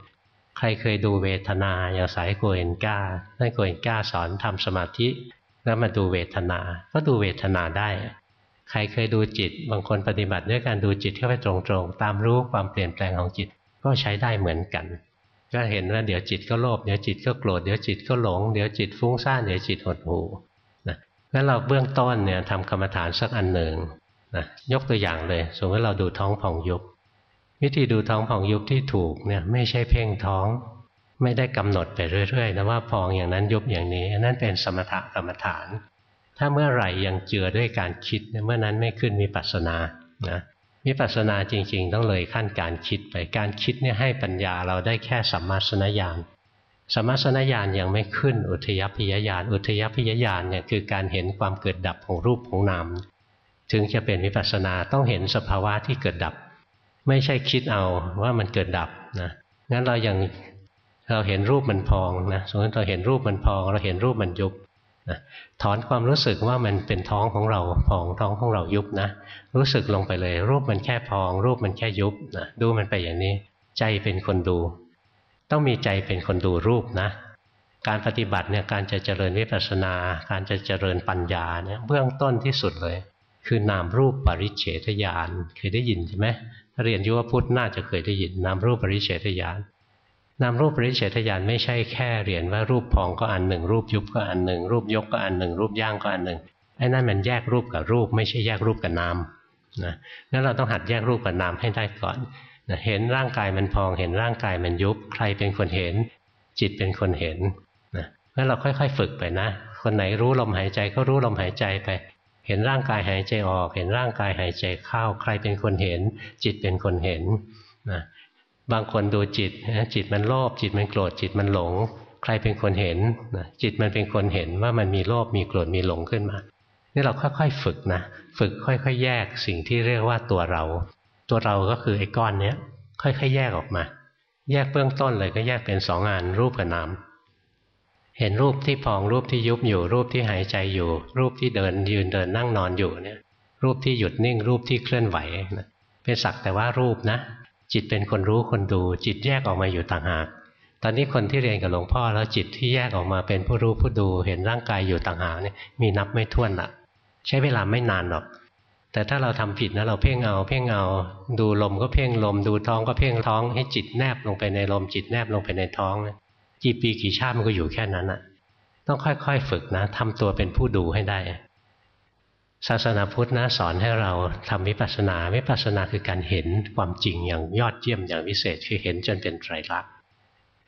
ใครเคยดูเวทนาอย่างสายโกเอนก้าท่านโกเอนก้าสอนทำสมาธิ แล้วมาดูเวทนา ก็ดูเวทนาได้ใครเคยดูจิต บางคนปฏิบัติด้วยการดูจิตเข้าไปตรงๆ ตามรู้ความเปลี่ยนแปลงของจิต ก็ใช้ได้เหมือนกัน ก็เห็นว่าเดี๋ยวจิตก็โลภเดี๋ยวจิตก็โกรธเดี๋ยวจิตก็หลงเดี๋ยวจิตฟุ้งซ่านเดี๋ยวจิตหดหูนะงั้นเราเบื้องต้นเนี่ยทำกรรมฐานสักอันหนึ่งนะยกตัวอย่างเลย สมมติเราดูท้องผ่องยุบวิธีดูท้องผ่องยุบที่ถูกเนี่ยไม่ใช่เพ่งท้อง ไม่ได้กำหนดไปเรื่อยๆนะว่าพองอย่างนั้นยุบอย่างนี้นั่นเป็นสมถกรรมฐาน ถ้าเมื่อไหร่ยังเจือด้วยการคิดเมื่อนั้นไม่ขึ้นมีปัสนานะ วิปัสสนาจริง ๆ ต้องเลยขั้นการคิดไปการคิดเนี่ยให้ปัญญาเราได้แค่สัมมาสนญาณสัมมาสนญาณยังไม่ขึ้นอุทยพยญาณอุทยพยญาณเนี่ยคือการเห็นความเกิดดับของรูปของนามถึงจะเป็นวิปัสสนาต้องเห็นสภาวะที่เกิดดับ ไม่ใช่คิดเอาว่ามันเกิดดับนะงั้นเรายังเราเห็นรูปมันพองนะสมมติเราเห็นรูปมันพอง เราเห็นรูปมันยุบ นะถอนความรู้สึกว่ามันเป็นท้องของเราพองท้องของเรายุบนะ รู้สึกลงไปเลย รูปมันแค่พอง รูปมันแค่ยุบนะดูมันไปอย่างนี้ ใจเป็นคนดู ต้องมีใจเป็นคนดูรูปนะการปฏิบัติเนี่ยการจะเจริญวิปัสสนา การจะเจริญปัญญาเนี่ยเบื้องต้นที่สุดเลย คือนามรูปปริเฉทญาณเคยได้ยินใช่ไหมเรียนยุวพุทธน่าจะเคยได้ยินนามรูปปริเฉทญาณ นามรูปปริเฉทญาณไม่ใช่แค่เรียนว่ารูปพองก็อันหนึ่ง รูปยุบก็อันหนึ่ง รูปยกก็อันหนึ่ง รูปย่างก็อันหนึ่งไอ้นั่นมันแยกรูปกับรูป ไม่ใช่แยกรูปกับนามนะงั้นเราต้องหัดแยกรูปกับนามให้ได้ก่อนนะเห็นร่างกายมันพอง เห็นร่างกายมันยุบ ใครเป็นคนเห็น จิตเป็นคนเห็นนะงั้นเราค่อย ๆ ฝึกไปนะ คนไหนรู้ลมหายใจก็รู้ลมหายใจไป เห็นร่างกายหายใจออก เห็นร่างกายหายใจเข้า ใครเป็นคนเห็น จิตเป็นคนเห็นนะ บางคนดูจิตจิตมันโลภจิตมันโกรธจิตมันหลง ใครเป็นคนเห็นจิตมันเป็นคนเห็นว่ามันมีโลภมีโกรธมีหลงขึ้นมานี่เราค่อยๆฝึกนะฝึกค่อยๆ แยกสิ่งที่เรียกว่าตัวเรา ตัวเราก็คือไอ้ก้อนเนี้ยค่อยๆ แยกออกมา แยกเบื้องต้นเลยก็แยกเป็นสองงานรูปกับนามเห็นรูปที่พองรูปที่ยุบอยู่รูปที่หายใจอยู่ รูปที่เดินยืนเดินนั่งนอนอยู่เนี่ยรูปที่หยุดนิ่งรูปที่เคลื่อนไหวนะเป็นสักแต่ว่ารูปนะ จิตเป็นคนรู้คนดู จิตแยกออกมาอยู่ต่างหาก ตอนนี้คนที่เรียนกับหลวงพ่อแล้วจิตที่แยกออกมาเป็นผู้รู้ผู้ดูเห็นร่างกายอยู่ต่างหากเนี่ยมีนับไม่ถ้วนละใช้เวลาไม่นานหรอก แต่ถ้าเราทำผิดนะเราเพ่งเอา เพ่งเอา ดูลมก็เพ่งลม ดูท้องก็เพ่งท้อง ให้จิตแนบลงไปในลมจิตแนบลงไปในท้องนี่ยกี่ปีกี่ชาติมันก็อยู่แค่นั้นอะต้องค่อยๆ ฝึกนะทำตัวเป็นผู้ดูให้ได้ ศาสนาพุทธนะสอนให้เราทำวิปัสสนาวิปัสสนาคือการเห็นความจริงอย่างยอดเยี่ยมอย่างวิเศษคือเห็นจนเป็นไตรลักษณ์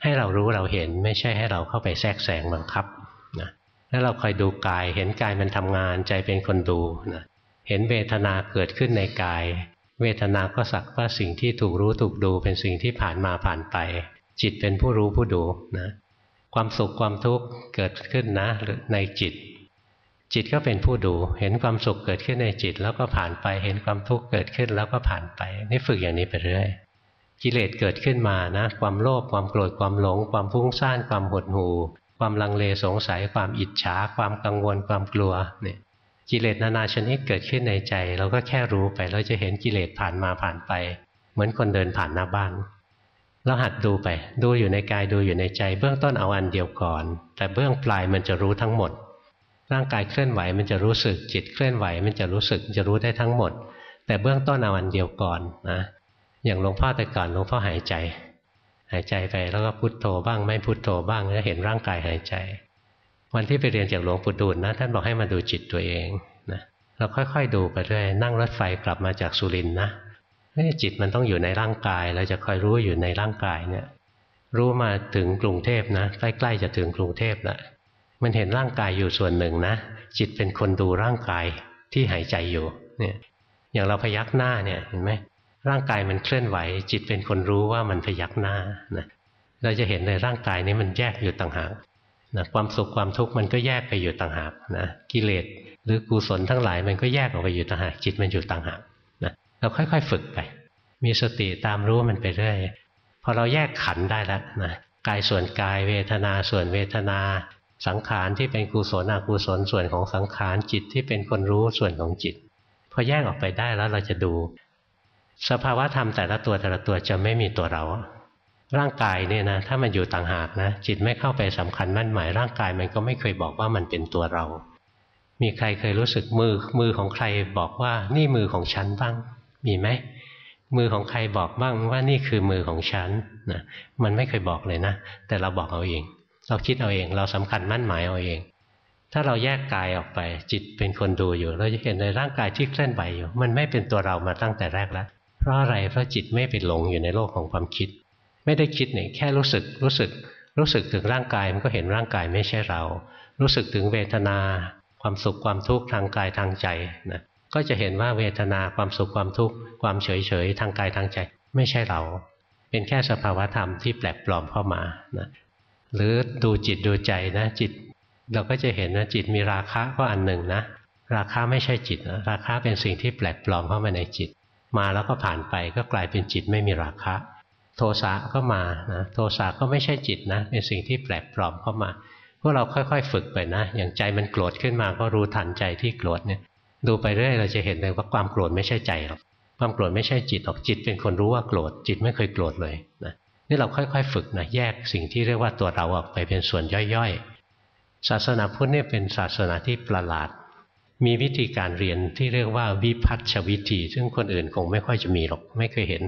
ให้เรารู้เราเห็นไม่ใช่ให้เราเข้าไปแทรกแซงบังคับนะแล้วเราคอยดูกายเห็นกายมันทำงานใจเป็นคนดูนะเห็นเวทนาเกิดขึ้นในกาย เวทนาก็สักว่าสิ่งที่ถูกรู้ถูกดูเป็นสิ่งที่ผ่านมาผ่านไป จิตเป็นผู้รู้ผู้ดูนะความสุขความทุกข์เกิดขึ้นนะในจิต จิตก็เป็นผู้ดู เห็นความสุขเกิดขึ้นในจิต แล้วก็ผ่านไป เห็นความทุกข์เกิดขึ้นแล้วก็ผ่านไป นี่ฝึกอย่างนี้ไปเรื่อย กิเลสเกิดขึ้นมานะ ความโลภ ความโกรธ ความหลง ความฟุ้งซ่าน ความหดหู่ ความลังเลสงสัย ความอิจฉา ความกังวล ความกลัว เนี่ยกิเลสนานาชนิดเกิดขึ้นในใจ เราก็แค่รู้ไป เราจะเห็นกิเลสผ่านมาผ่านไป เหมือนคนเดินผ่านหน้าบ้านแล้วหัดดูไป ดูอยู่ในกายดูอยู่ในใจ เบื้องต้นเอาอันเดียวก่อน แต่เบื้องปลายมันจะรู้ทั้งหมด ร่างกายเคลื่อนไหวมันจะรู้สึกจิตเคลื่อนไหวมันจะรู้สึกจะรู้ได้ทั้งหมด แต่เบื้องต้นเอาอันเดียวก่อนนะอย่างหลวงพ่อแต่ก่อนหลวงพ่อหายใจ หายใจไปแล้วก็พุโทโธบ้างไม่พุโทโธบ้างแล้วเห็นร่างกายหายใจ วันที่ไปเรียนจากหลวงปู่ดูลนะท่านบอกให้มาดูจิตตัวเองนะเราค่อยๆดูไปเรื่อยนั่งรถไฟกลับมาจากสุรินนะจิตมันต้องอยู่ในร่างกายเราจะคอยรู้อยู่ในร่างกายเนี่ยรู้มาถึงกรุงเทพนะใกล้ๆจะถึงกรุงเทพแล้ว มันเห็นร่างกายอยู่ส่วนหนึ่งนะ จิตเป็นคนดูร่างกายที่หายใจอยู่เนี่ยอย่างเราพยักหน้าเนี่ยเห็นไหมร่างกายมันเคลื่อนไหว จิตเป็นคนรู้ว่ามันพยักหน้านะเราจะเห็นในร่างกายนี้มันแยกอยู่ต่างหากนะความสุขความทุกข์มันก็แยกไปอยู่ต่างหากนะกิเลสหรือกุศลทั้งหลายมันก็แยกออกไปอยู่ต่างหากจิตมันอยู่ต่างหากนะเราค่อยๆฝึกไป มีสติตามรู้มันไปเรื่อยพอเราแยกขันได้แล้วนะกายส่วนกายเวทนาส่วนเวทนา สังขารที่เป็นกุศลอกุศลส่วนของสังขารจิตที่เป็นคนรู้ส่วนของจิต พอแยกออกไปได้แล้วเราจะดู สภาวะธรรมแต่ละตัวแต่ละตัวจะไม่มีตัวเรา ร่างกายเนี่ยนะถ้ามันอยู่ต่างหากนะจิตไม่เข้าไปสำคัญมั่นหมายร่างกายมันก็ไม่เคยบอกว่ามันเป็นตัวเรา มีใครเคยรู้สึกมือมือของใครบอกว่านี่มือของฉันบ้าง มีไหมมือของใครบอกบ้างว่านี่คือมือของฉันนะมันไม่เคยบอกเลยนะ แต่เราบอกเอาเอง เราคิดเอาเอง เราสำคัญมั่นหมายเอาเอง ถ้าเราแยกกายออกไป จิตเป็นคนดูอยู่ เราจะเห็นในร่างกายที่เคลื่อนไหวอยู่ มันไม่เป็นตัวเรามาตั้งแต่แรกแล้ว เพราะอะไร เพราะจิตไม่ไปหลงอยู่ในโลกของความคิด ไม่ได้คิดเนี่ยแค่รู้สึก รู้สึก รู้สึกถึงร่างกายมันก็เห็นร่างกายไม่ใช่เรา รู้สึกถึงเวทนา ความสุขความทุกข์ทางกายทางใจนะ ก็จะเห็นว่าเวทนาความสุขความทุกข์ความเฉยเฉยทางกายทางใจ ไม่ใช่เรา เป็นแค่สภาวธรรมที่แปลกปลอมเข้ามานะ หรือดูจิตดูใจนะจิต เราก็จะเห็นนะจิตมีราคะก็อันหนึ่งนะ ราคะไม่ใช่จิตนะราคะเป็นสิ่งที่แปลกปลอมเข้ามาในจิต มาแล้วก็ผ่านไปก็กลายเป็นจิตไม่มีราคะ โทสะก็มานะโทสะก็ไม่ใช่จิตนะ เป็นสิ่งที่แปลกปลอมเข้ามาพวกเราค่อยๆ ฝึกไปนะ อย่างใจมันโกรธขึ้นมาก็รู้ทันใจที่โกรธเนี่ยดูไปเรื่อยเราจะเห็นเลยว่าความโกรธไม่ใช่ใจหรอกความโกรธไม่ใช่จิตหรอกจิตเป็นคนรู้ว่าโกรธจิตไม่เคยโกรธเลยนะ นี่เราค่อยๆ ฝึกนะแยกสิ่งที่เรียกว่าตัวเราออกไปเป็นส่วนย่อยๆ ศาสนาพุทธเนี่ยเป็นศาสนาที่ประหลาด มีวิธีการเรียนที่เรียกว่าวิพัฒชวิธี ซึ่งคนอื่นคงไม่ค่อยจะมีหรอกไม่เคยเห็น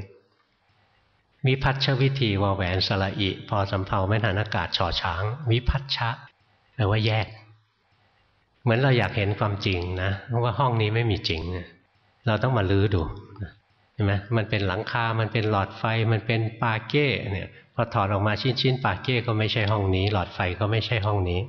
วิพัฒชวิธีวอแหวนสละอิ พอสำเพาแม่นานอากาศช่อช้าง วิพัฒชะแปลว่าแยก เหมือนเราอยากเห็นความจริงนะว่าห้องนี้ไม่มีจริง เราต้องมาลื้อดู ห็นไหมมันเป็นหลังคา มันเป็นหลอดไฟ มันเป็นปาเก้เนี่ยพอถอดออกมาชิ้นชิ้นปาเก้ก็ไม่ใช่ห้องนี้ หลอดไฟก็ไม่ใช่ห้องนี้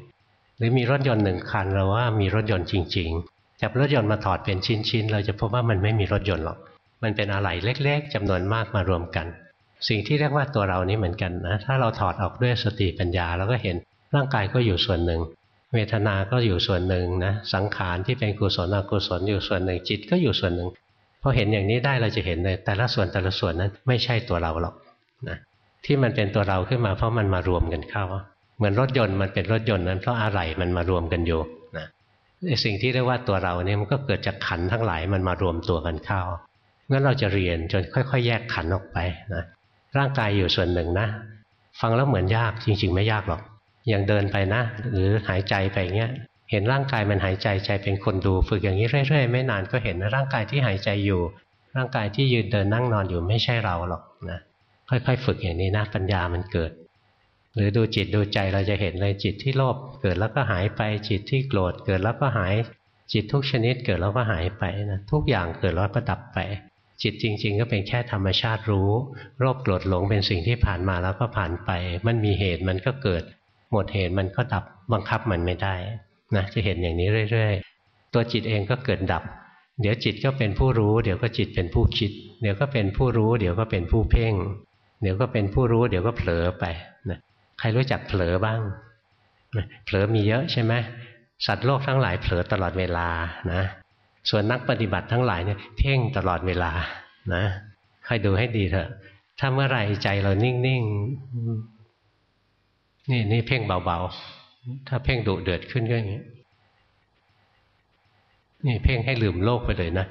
หรือมีรถยนต์หนึ่งคันเราว่ามีรถยนต์จริง ๆ จับรถยนต์มาถอดเป็นชิ้นชิ้นเราจะพบว่ามันไม่มีรถยนต์หรอก มันเป็นอะไหล่เล็ก ๆจำนวนมากมารวมกัน สิ่งที่เรียกว่าตัวเรานี้เหมือนกันนะถ้าเราถอดออกด้วยสติปัญญาเราก็เห็นร่างกายก็อยู่ส่วนหนึ่ง เวทนา ก็อยู่ส่วนหนึ่งนะสังขารที่เป็นกุศลอกุศลอยู่ส่วนหนึ่งจิตก็อยู่ส่วนหนึ่ง พอเห็นอย่างนี้ได้เราจะเห็นเลยแต่ละส่วนแต่ละส่วนนั้นไม่ใช่ตัวเราหรอกนะที่มันเป็นตัวเราขึ้นมาเพราะมันมารวมกันเข้า เหมือนรถยนต์มันเป็นรถยนต์นั้นเพราะอะไรมันมารวมกันอยู่นะสิ่งที่เรียกว่าตัวเราเนี่ยมันก็เกิดจากขันทั้งหลายมันมารวมตัวกันเข้างั้นเราจะเรียนจนค่อย ๆ แยกขันออกไปนะร่างกายอยู่ส่วนหนึ่งนะ ฟังแล้วเหมือนยากจริง ๆ ไม่ยากหรอกอย่างเดินไปนะ หรือหายใจไปเงี้ย เห็นร่างกายมันหายใจใจเป็นคนดู ฝึกอย่างนี้เรื่อยๆ ไม่นานก็เห็นนะร่างกายที่หายใจอยู่ ร่างกายที่ยืนเดินนั่งนอนอยู่ไม่ใช่เราหรอกนะค่อยๆ ฝึกอย่างนี้นะปัญญามันเกิด หรือดูจิตดูใจเราจะเห็นเลยจิตที่โลภเกิดแล้วก็หายไปจิตที่โกรธเกิดแล้วก็หายจิตทุกชนิดเกิดแล้วก็หายไปนะทุกอย่างเกิดแล้วก็ดับไป จิตจริง ๆ ก็เป็นแค่ธรรมชาติรู้โรคโกรธหลงเป็นสิ่งที่ผ่านมาแล้วก็ผ่านไป มันมีเหตุมันก็เกิด หมดเหตุมันก็ดับบังคับมันไม่ได้ นะจะเห็นอย่างนี้เรื่อย ๆ ตัวจิตเองก็เกิดดับ เดี๋ยวจิตก็เป็นผู้รู้ เดี๋ยวก็จิตเป็นผู้คิด เดี๋ยวก็เป็นผู้รู้ เดี๋ยวก็เป็นผู้เพ่ง เดี๋ยวก็เป็นผู้รู้ เดี๋ยวก็เผลอไปนะใครรู้จักเผลอบ้างเผลอมีเยอะใช่ไหมสัตว์โลกทั้งหลายเผลอตลอดเวลานะส่วนนักปฏิบัติทั้งหลายเนี่ยเพ่งตลอดเวลานะคอยดูให้ดีเถอะ ถ้าเมื่อไรใจเรานิ่งๆ นี่นี่เพ่งเบาๆ ถ้าเพ่งดุเดือดขึ้นก็อย่างนี้นี่เพ่งให้ลืมโลกไปเลยนะ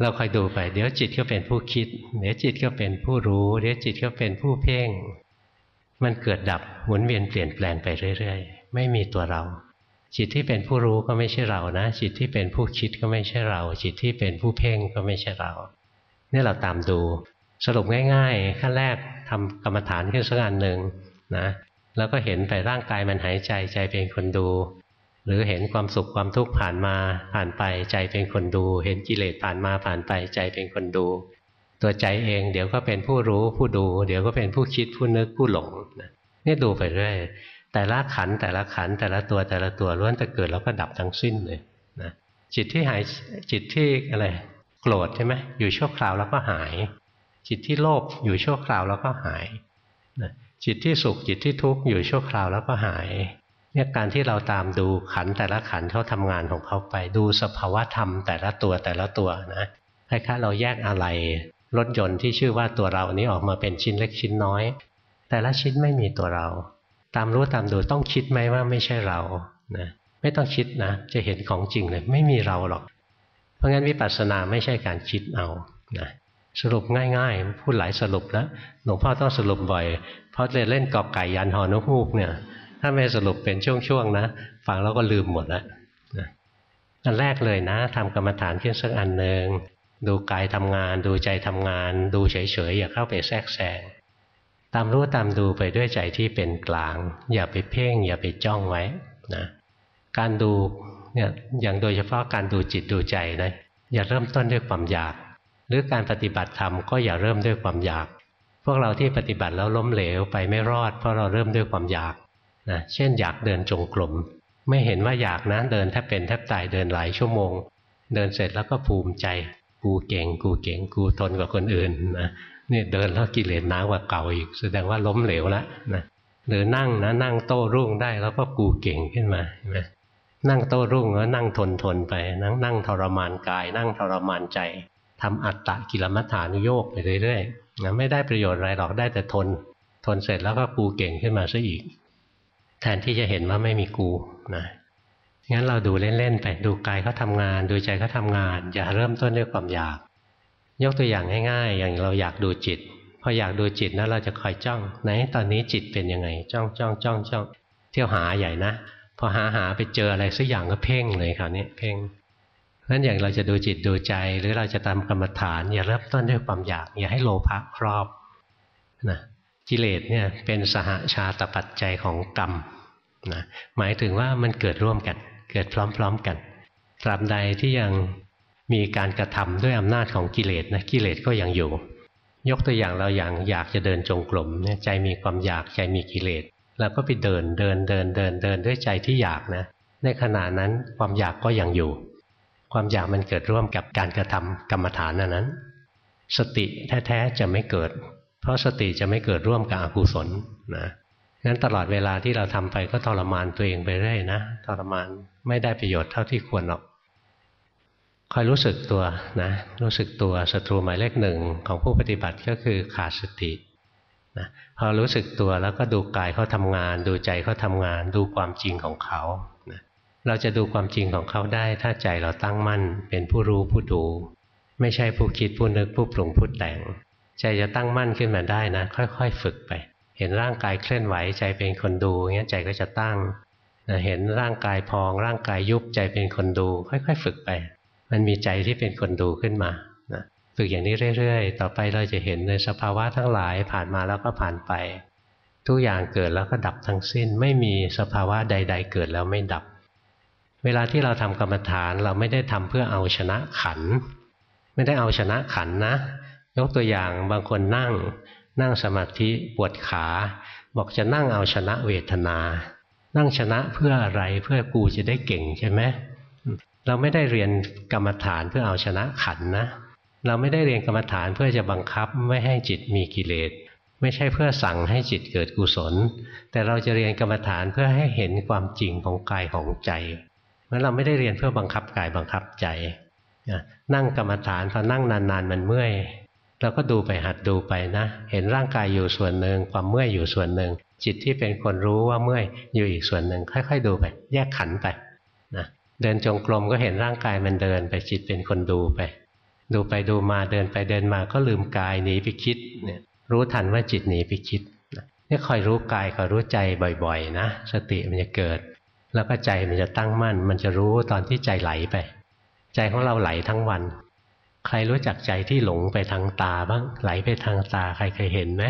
เราคอยดูไป เดี๋ยวจิตก็เป็นผู้คิด เดี๋ยวจิตก็เป็นผู้รู้ เดี๋ยวจิตก็เป็นผู้เพ่ง มันเกิดดับหมุนเวียนเปลี่ยนแปลงไปเรื่อยๆ ไม่มีตัวเรา จิตที่เป็นผู้รู้ก็ไม่ใช่เรานะ จิตที่เป็นผู้คิดก็ไม่ใช่เรา จิตที่เป็นผู้เพ่งก็ไม่ใช่เรานี่เราตามดู สรุปง่าย ๆ ขั้นแรกทำกรรมฐานขึ้นสักอันหนึ่ง นะแล้วก็เห็นไปร่างกายมันหายใจใจเป็นคนดู หรือเห็นความสุขความทุกข์ผ่านมาผ่านไปใจเป็นคนดู เห็นกิเลสผ่านมาผ่านไปใจเป็นคนดู ตัวใจเองเดี๋ยวก็เป็นผู้รู้ผู้ดู เดี๋ยวก็เป็นผู้คิดผู้นึกผู้หลงนี่ดูไปเรื่อยแต่ละขันแต่ละขันแต่ละตัวแต่ละตัวล้วนแต่เกิดแล้วก็ดับทั้งสิ้นเลยนะจิตที่หายจิตที่อะไรโกรธใช่ไหมอยู่ชั่วคราวแล้วก็หาย จิตที่โลภอยู่ชั่วคราวแล้วก็หายนะ จิตที่สุขจิตที่ทุกข์อยู่ชั่วคราวแล้วก็หายเนี่ยการที่เราตามดูขันแต่ละขันเขาทำงานของเขาไปดูสภาวะธรรมแต่ละตัวแต่ละตัวนะคล้ายๆเราแยกอะไรรถยนต์ที่ชื่อว่าตัวเรานี้ออกมาเป็นชิ้นเล็กชิ้นน้อย แต่ละชิ้นไม่มีตัวเรา ตามรู้ตามดูต้องคิดไหมว่าไม่ใช่เรานะไม่ต้องคิดนะ จะเห็นของจริงเลยไม่มีเราหรอก เพราะงั้นวิปัสสนาไม่ใช่การคิดเอานะ สรุปง่ายๆ พูดหลายสรุปแล้วหลวงพ่อต้องสรุปบ่อย เพราะจะเล่นกอบไก่ยันหอนกฮูกเนี่ย ถ้าไม่สรุปเป็นช่วงๆนะฟังแล้วก็ลืมหมดแล้วอันแรกเลยนะทำกรรมฐานขึ้นสักอันหนึ่งดูกายทำงาน ดูใจทำงาน ดูเฉยๆอย่าเข้าไปแทรกแซงตามรู้ตามดูไปด้วยใจที่เป็นกลาง อย่าไปเพ่ง อย่าไปจ้องไว้นะการดูเนี่ยอย่างโดยเฉพาะการดูจิตดูใจนะอย่าเริ่มต้นด้วยความอยาก หรือการปฏิบัติธรรมก็อย่าเริ่มด้วยความอยาก พวกเราที่ปฏิบัติแล้วล้มเหลวไปไม่รอดเพราะเราเริ่มด้วยความอยากนะเช่นอยากเดินจงกรมไม่เห็นว่าอยากนะเดินแทบเป็นแทบตายเดินหลายชั่วโมง เดินเสร็จแล้วก็ภูมิใจกูเก่ง กูเก่งกูทนกว่าคนอื่นนะนี่เดินแล้วกิเลสหนากว่าเก่าอีก แสดงว่าล้มเหลวแล้วนะหรือนั่งนะนั่งโต้รุ่งได้แล้วก็กูเก่งขึ้นมาใช่ไหมนั่งโต้รุ่งแล้วนั่งทนทนไปนั่งนั่งทรมานกาย นั่งทรมานใจ ทำอัตตะกิลมัฏฐานุโยกไปเรื่อยๆนะไม่ได้ประโยชน์อะไรหรอกได้แต่ทน ทนเสร็จแล้วก็กูเก่งขึ้นมาซะอีก แทนที่จะเห็นว่าไม่มีกูนะงั้นเราดูเล่นๆไปดูกายเขาทางาน ดูใจเขาทางาน อย่าเริ่มต้นด้วยความอยาก ยกตัวอย่างง่ายๆ อย่างเราอยากดูจิตพออยากดูจิตนะเราจะคอยจ้องไหนตอนนี้จิตเป็นยังไง จ้องจ้องจ้องจ้องเที่ยวหาใหญ่นะพอหาหาไปเจออะไรสักอย่างก็เพ่งเลยคราวนี้เพ่ง นั้นอย่างเราจะดูจิตดูใจ หรือเราจะทำกรรมฐาน อย่าเริ่มต้นด้วยความอยาก อย่าให้โลภะครอบนะกิเลสเนี่ยเป็นสหาชาตปัจจัยของกรรมนะหมายถึงว่ามันเกิดร่วมกัน เกิดพร้อมๆกันตราบใดที่ยังมีการกระทำด้วยอำนาจของกิเลสนะกิเลสก็ยังอยู่ ยกตัวอย่างเราอย่างอยากจะเดินจงกรมเนี่ยใจมีความอยากใจมีกิเลสเราก็ไปเดินเดินเดินเดินเดินด้วยใจที่อยากนะ ในขณะนั้นความอยากก็ยังอยู่ ความอยากมันเกิดร่วมกับการกระทำกรรมฐานนั้น สติแท้ๆจะไม่เกิด เพราะสติจะไม่เกิดร่วมกับอกุศลนะงั้นตลอดเวลาที่เราทำไปก็ทรมานตัวเองไปเรื่อยนะทรมานไม่ได้ประโยชน์เท่าที่ควรหรอกคอยรู้สึกตัวนะรู้สึกตัวศัตรูหมายเลขหนึ่งของผู้ปฏิบัติก็คือขาดสตินะพอรู้สึกตัวแล้วก็ดูกายเขาทำงาน ดูใจเขาทำงาน ดูความจริงของเขา เราจะดูความจริงของเขาได้ ถ้าใจเราตั้งมั่น เป็นผู้รู้ผู้ดู ไม่ใช่ผู้คิดผู้นึกผู้ปรุงผู้แต่ง ใจจะตั้งมั่นขึ้นมาได้นะ ค่อย ๆ ฝึกไป เห็นร่างกายเคลื่อนไหวใจเป็นคนดูเงี้ยใจก็จะตั้งเห็นร่างกายพอง ร่างกายยุบใจเป็นคนดู ค่อย ๆ ฝึกไป มันมีใจที่เป็นคนดูขึ้นมานะฝึกอย่างนี้เรื่อย ๆ ต่อไปเราจะเห็นในสภาวะทั้งหลายผ่านมาแล้วก็ผ่านไป ทุกอย่างเกิดแล้วก็ดับทั้งสิ้น ไม่มีสภาวะใด ๆ เกิดแล้วไม่ดับ เวลาที่เราทำกรรมฐานเราไม่ได้ทำเพื่อเอาชนะขัน ไม่ได้เอาชนะขันนะ ยกตัวอย่างบางคนนั่ง นั่งสมาธิปวดขา บอกจะนั่งเอาชนะเวทนา นั่งชนะเพื่ออะไรเพื่อกูจะได้เก่งใช่ไหมเราไม่ได้เรียนกรรมฐานเพื่อเอาชนะขันนะ เราไม่ได้เรียนกรรมฐานเพื่อจะบังคับไม่ให้จิตมีกิเลสไม่ใช่เพื่อสั่งให้จิตเกิดกุศล แต่เราจะเรียนกรรมฐานเพื่อให้เห็นความจริงของกายของใจ เพราะเราไม่ได้เรียนเพื่อบังคับกายบังคับใจนั่งกรรมฐานพอนั่งนานๆมันเมื่อยเราก็ดูไปหัดดูไปนะ เห็นร่างกายอยู่ส่วนหนึ่งความเมื่อยอยู่ส่วนหนึ่ง จิตที่เป็นคนรู้ว่าเมื่อยอยู่อีกส่วนหนึ่งค่อย ๆ ดูไป แยกขันไปนะเดินจงกรมก็เห็นร่างกายมันเดินไปจิตเป็นคนดูไป ดูไปดูมาเดินไปเดินมาก็ลืมกายหนีไปคิดเนี่ยรู้ทันว่าจิตหนีไปคิดนี่คอยรู้กายคอยรู้ใจบ่อย ๆ นะ สติมันจะเกิด แล้วก็ใจมันจะตั้งมั่น มันจะรู้ตอนที่ใจไหลไป ใจของเราไหลทั้งวัน ใครรู้จักใจที่หลงไปทางตาบ้างไหลไปทางตาใครเคยเห็นไหม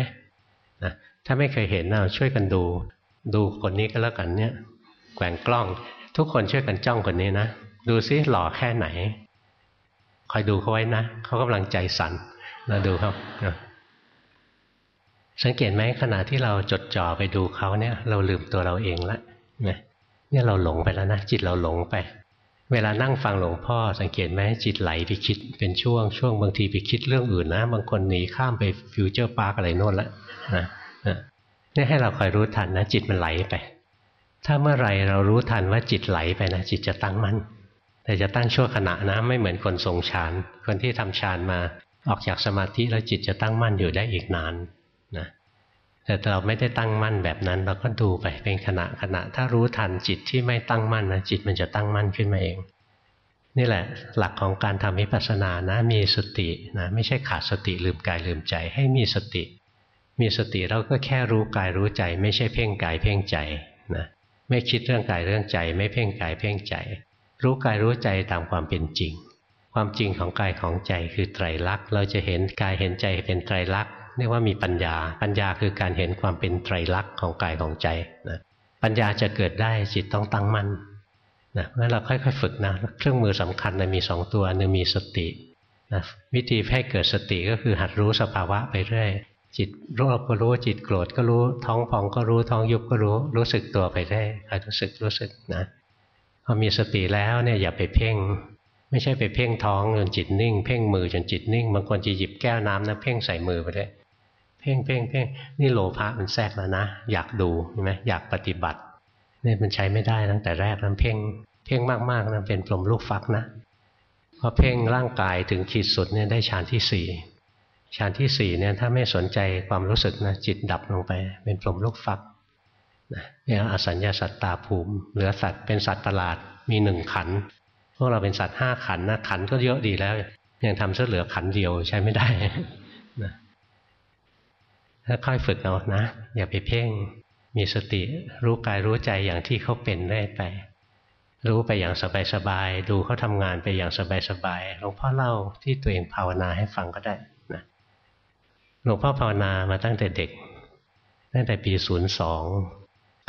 นะถ้าไม่เคยเห็นเราช่วยกันดู ดูคนนี้ก็แล้วกันเนี่ยแกว่งกล้อง ทุกคนช่วยกันจ้องคนนี้นะดูซิหล่อแค่ไหนคอยดูเขาไว้นะเขากำลังใจสั่นเราดูเขาสังเกตไหมขณะที่เราจดจ่อไปดูเขาเนี่ย เราลืมตัวเราเองละ เนี่ยเราหลงไปแล้วนะจิตเราหลงไป เวลานั่งฟังหลวงพ่อสังเกตไหมจิตไหลไปคิดเป็นช่วงช่วงบางทีไปคิดเรื่องอื่นนะ บางคนหนีข้ามไป Future Park อะไรโน่นละนะนี่ให้เราคอยรู้ทันนะ จิตมันไหลไป ถ้าเมื่อไรเรารู้ทันว่าจิตไหลไปนะจิตจะตั้งมั่นแต่จะตั้งชั่วขณะนะไม่เหมือนคนทรงฌานคนที่ทำฌานมาออกจากสมาธิแล้วจิตจะตั้งมั่นอยู่ได้อีกนานนะ แต่เราไม่ได้ตั้งมั่นแบบนั้น เราก็ดูไปเป็นขณะขณะ ถ้ารู้ทันจิตที่ไม่ตั้งมั่นนะจิตมันจะตั้งมั่นขึ้นมาเอง นี่แหละหลักของการทำวิปัสสนานะมีสตินะไม่ใช่ขาดสติลืมกายลืมใจ ให้มีสติ มีสติเราก็แค่รู้กายรู้ใจ ไม่ใช่เพ่งกายเพ่งใจนะไม่คิดเรื่องกายเรื่องใจ ไม่เพ่งกายเพ่งใจ รู้กายรู้ใจตามความเป็นจริง ความจริงของกายของใจคือไตรลักษณ์เราจะเห็นกายเห็นใจเป็นไตรลักษณ์ เรียกว่ามีปัญญา ปัญญาคือการเห็นความเป็นไตรลักษณ์ของกายของใจนะปัญญาจะเกิดได้จิตต้องตั้งมั่นนะงั้นเราค่อยๆฝึกนะเครื่องมือสำคัญนะมีสองตัวหนึ่งมีสตินะวิธีให้เกิดสติก็คือหัดรู้สภาวะไปเรื่อยจิตโลภก็รู้จิตโกรธก็รู้ท้องพองก็รู้ท้องยุบก็รู้รู้สึกตัวไปได้คอยรู้สึกรู้สึกนะพอมีสติแล้วเนี่ยอย่าไปเพ่ง ไม่ใช่ไปเพ่งท้องจนจิตนิ่ง เพ่งมือจนจิตนิ่ง บางคนจะหยิบแก้วน้ำนะเพ่งใส่มือไปได้ เพ่งเพ่งเพ่งนี่โลภะมันแทรกแล้วนะ อยากดูใช่ไหมอยากปฏิบัติเนี่ยมันใช้ไม่ได้ตั้งแต่แรกนั้นเพ่งเพ่งมากๆนะเป็นปลมลูกฟักนะพอเพ่งร่างกายถึงขีดสุดเนี่ยได้ฌานที่สี่ฌานที่สี่เนี่ยถ้าไม่สนใจความรู้สึกนะจิตดับลงไป เป็นพรหมลูกฟักนะเนี่ยอสัญญาสัตตาภูมิเหลือสัตว์เป็นสัตว์ประหลาดมีหนึ่งขันพวกเราเป็นสัตว์ห้าขันนะขันก็เยอะดีแล้ว ยังทำเสเหลือขันเดียวใช้ไม่ได้ ถ้าค่อยฝึกเอานะ อย่าไปเพ่ง มีสติรู้กายรู้ใจอย่างที่เขาเป็นได้ไป รู้ไปอย่างสบายๆ ดูเขาทำงานไปอย่างสบายๆ หลวงพ่อเล่าที่ตัวเองภาวนาให้ฟังก็ได้นะหลวงพ่อภาวนามาตั้งแต่เด็ก ตั้งแต่ปีศูนย์สอง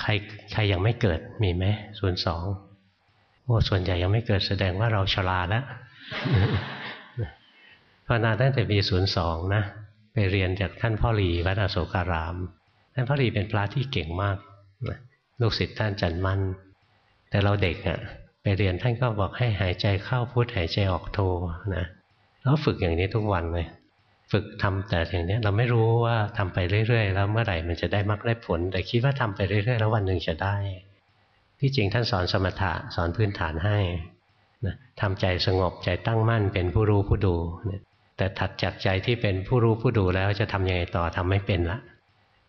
ใครใครยังไม่เกิดมีไหมศูนย์สองโอ้ส่วนใหญ่ยังไม่เกิดแสดงว่าเราชราแล้วภาวนาตั้งแต่ปีศูนย์สองนะ ไปเรียนจากท่านพ่อหลีวัดอโศการาม ท่านพ่อหลีเป็นพระที่เก่งมากลูกศิษย์ท่านจันมัน แต่เราเด็กอะ่ะไปเรียนท่านก็บอกให้หายใจเข้าพุทหายใจออกโทนะแล้วฝึกอย่างนี้ทุกวันเลยฝึกทำแต่อย่างนี้เราไม่รู้ว่าทำไปเรื่อยๆ แล้วเมื่อไหร่มันจะได้มรรคได้ผล แต่คิดว่าทำไปเรื่อยๆ แล้ววันหนึ่งจะได้ ที่จริงท่านสอนสมถะสอนพื้นฐานให้นะทำใจสงบใจตั้งมั่นเป็นผู้รู้ผู้ดูนะ แต่ถัดจากใจที่เป็นผู้รู้ผู้ดูแล้วจะทำยังไงต่อทำไม่เป็นละ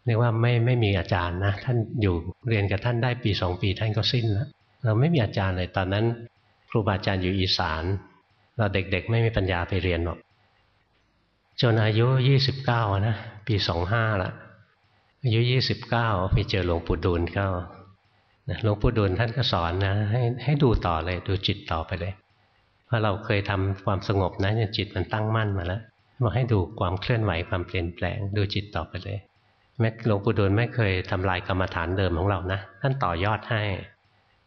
เรียกว่าไม่ไม่มีอาจารย์นะท่านอยู่เรียนกับท่านได้ปีสองปีท่านก็สิ้นแล้วเราไม่มีอาจารย์เลยตอนนั้น ครูบาอาจารย์อยู่อีสาน เราเด็กๆ ไม่มีปัญญาไปเรียนหรอกจนอายุยี่สิบเก้านะปีสองห้าละอายุยี่สิบเก้าไปเจอหลวงปู่ดูลเข้าหลวงปู่ดูลท่านก็สอนนะให้ให้ดูต่อเลยดูจิตต่อไปเลย พราะเราเคยทำความสงบนะจิตมันตั้งมั่นมาแล้วบอกให้ดูความเคลื่อนไหวความเปลี่ยนแปลง ดูจิตต่อไปเลยแม้หลวงปู่ดูลไม่เคยทำลายกรรมฐานเดิมของเรานะท่านต่อยอดให้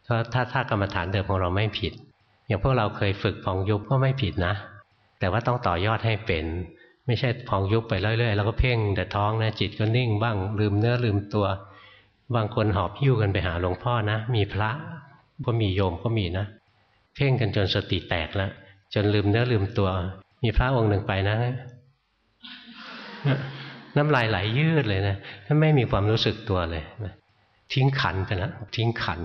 เพราะถ้าถ้ากรรมฐานเดิมของเราไม่ผิด อย่างพวกเราเคยฝึกพองยุบก็ไม่ผิดนะ แต่ว่าต้องต่อยอดให้เป็น ไม่ใช่พองยุบไปเรื่อยๆแล้วก็เพ่งแต่ท้องนะจิตก็นิ่งบ้างลืมเนื้อลืมตัว บางคนหอบหิ้วกันไปหาหลวงพ่อนะ มีพระก็มีโยมก็มีนะ เพ่งกันจนสติแตกแล้ว จนลืมเนื้อลืมตัว มีพระองค์หนึ่งไปนะน้ำลายไหลยืดเลยนะถ้าไม่มีความรู้สึกตัวเลยทิ้งขันไปแล้วทิ้งขัน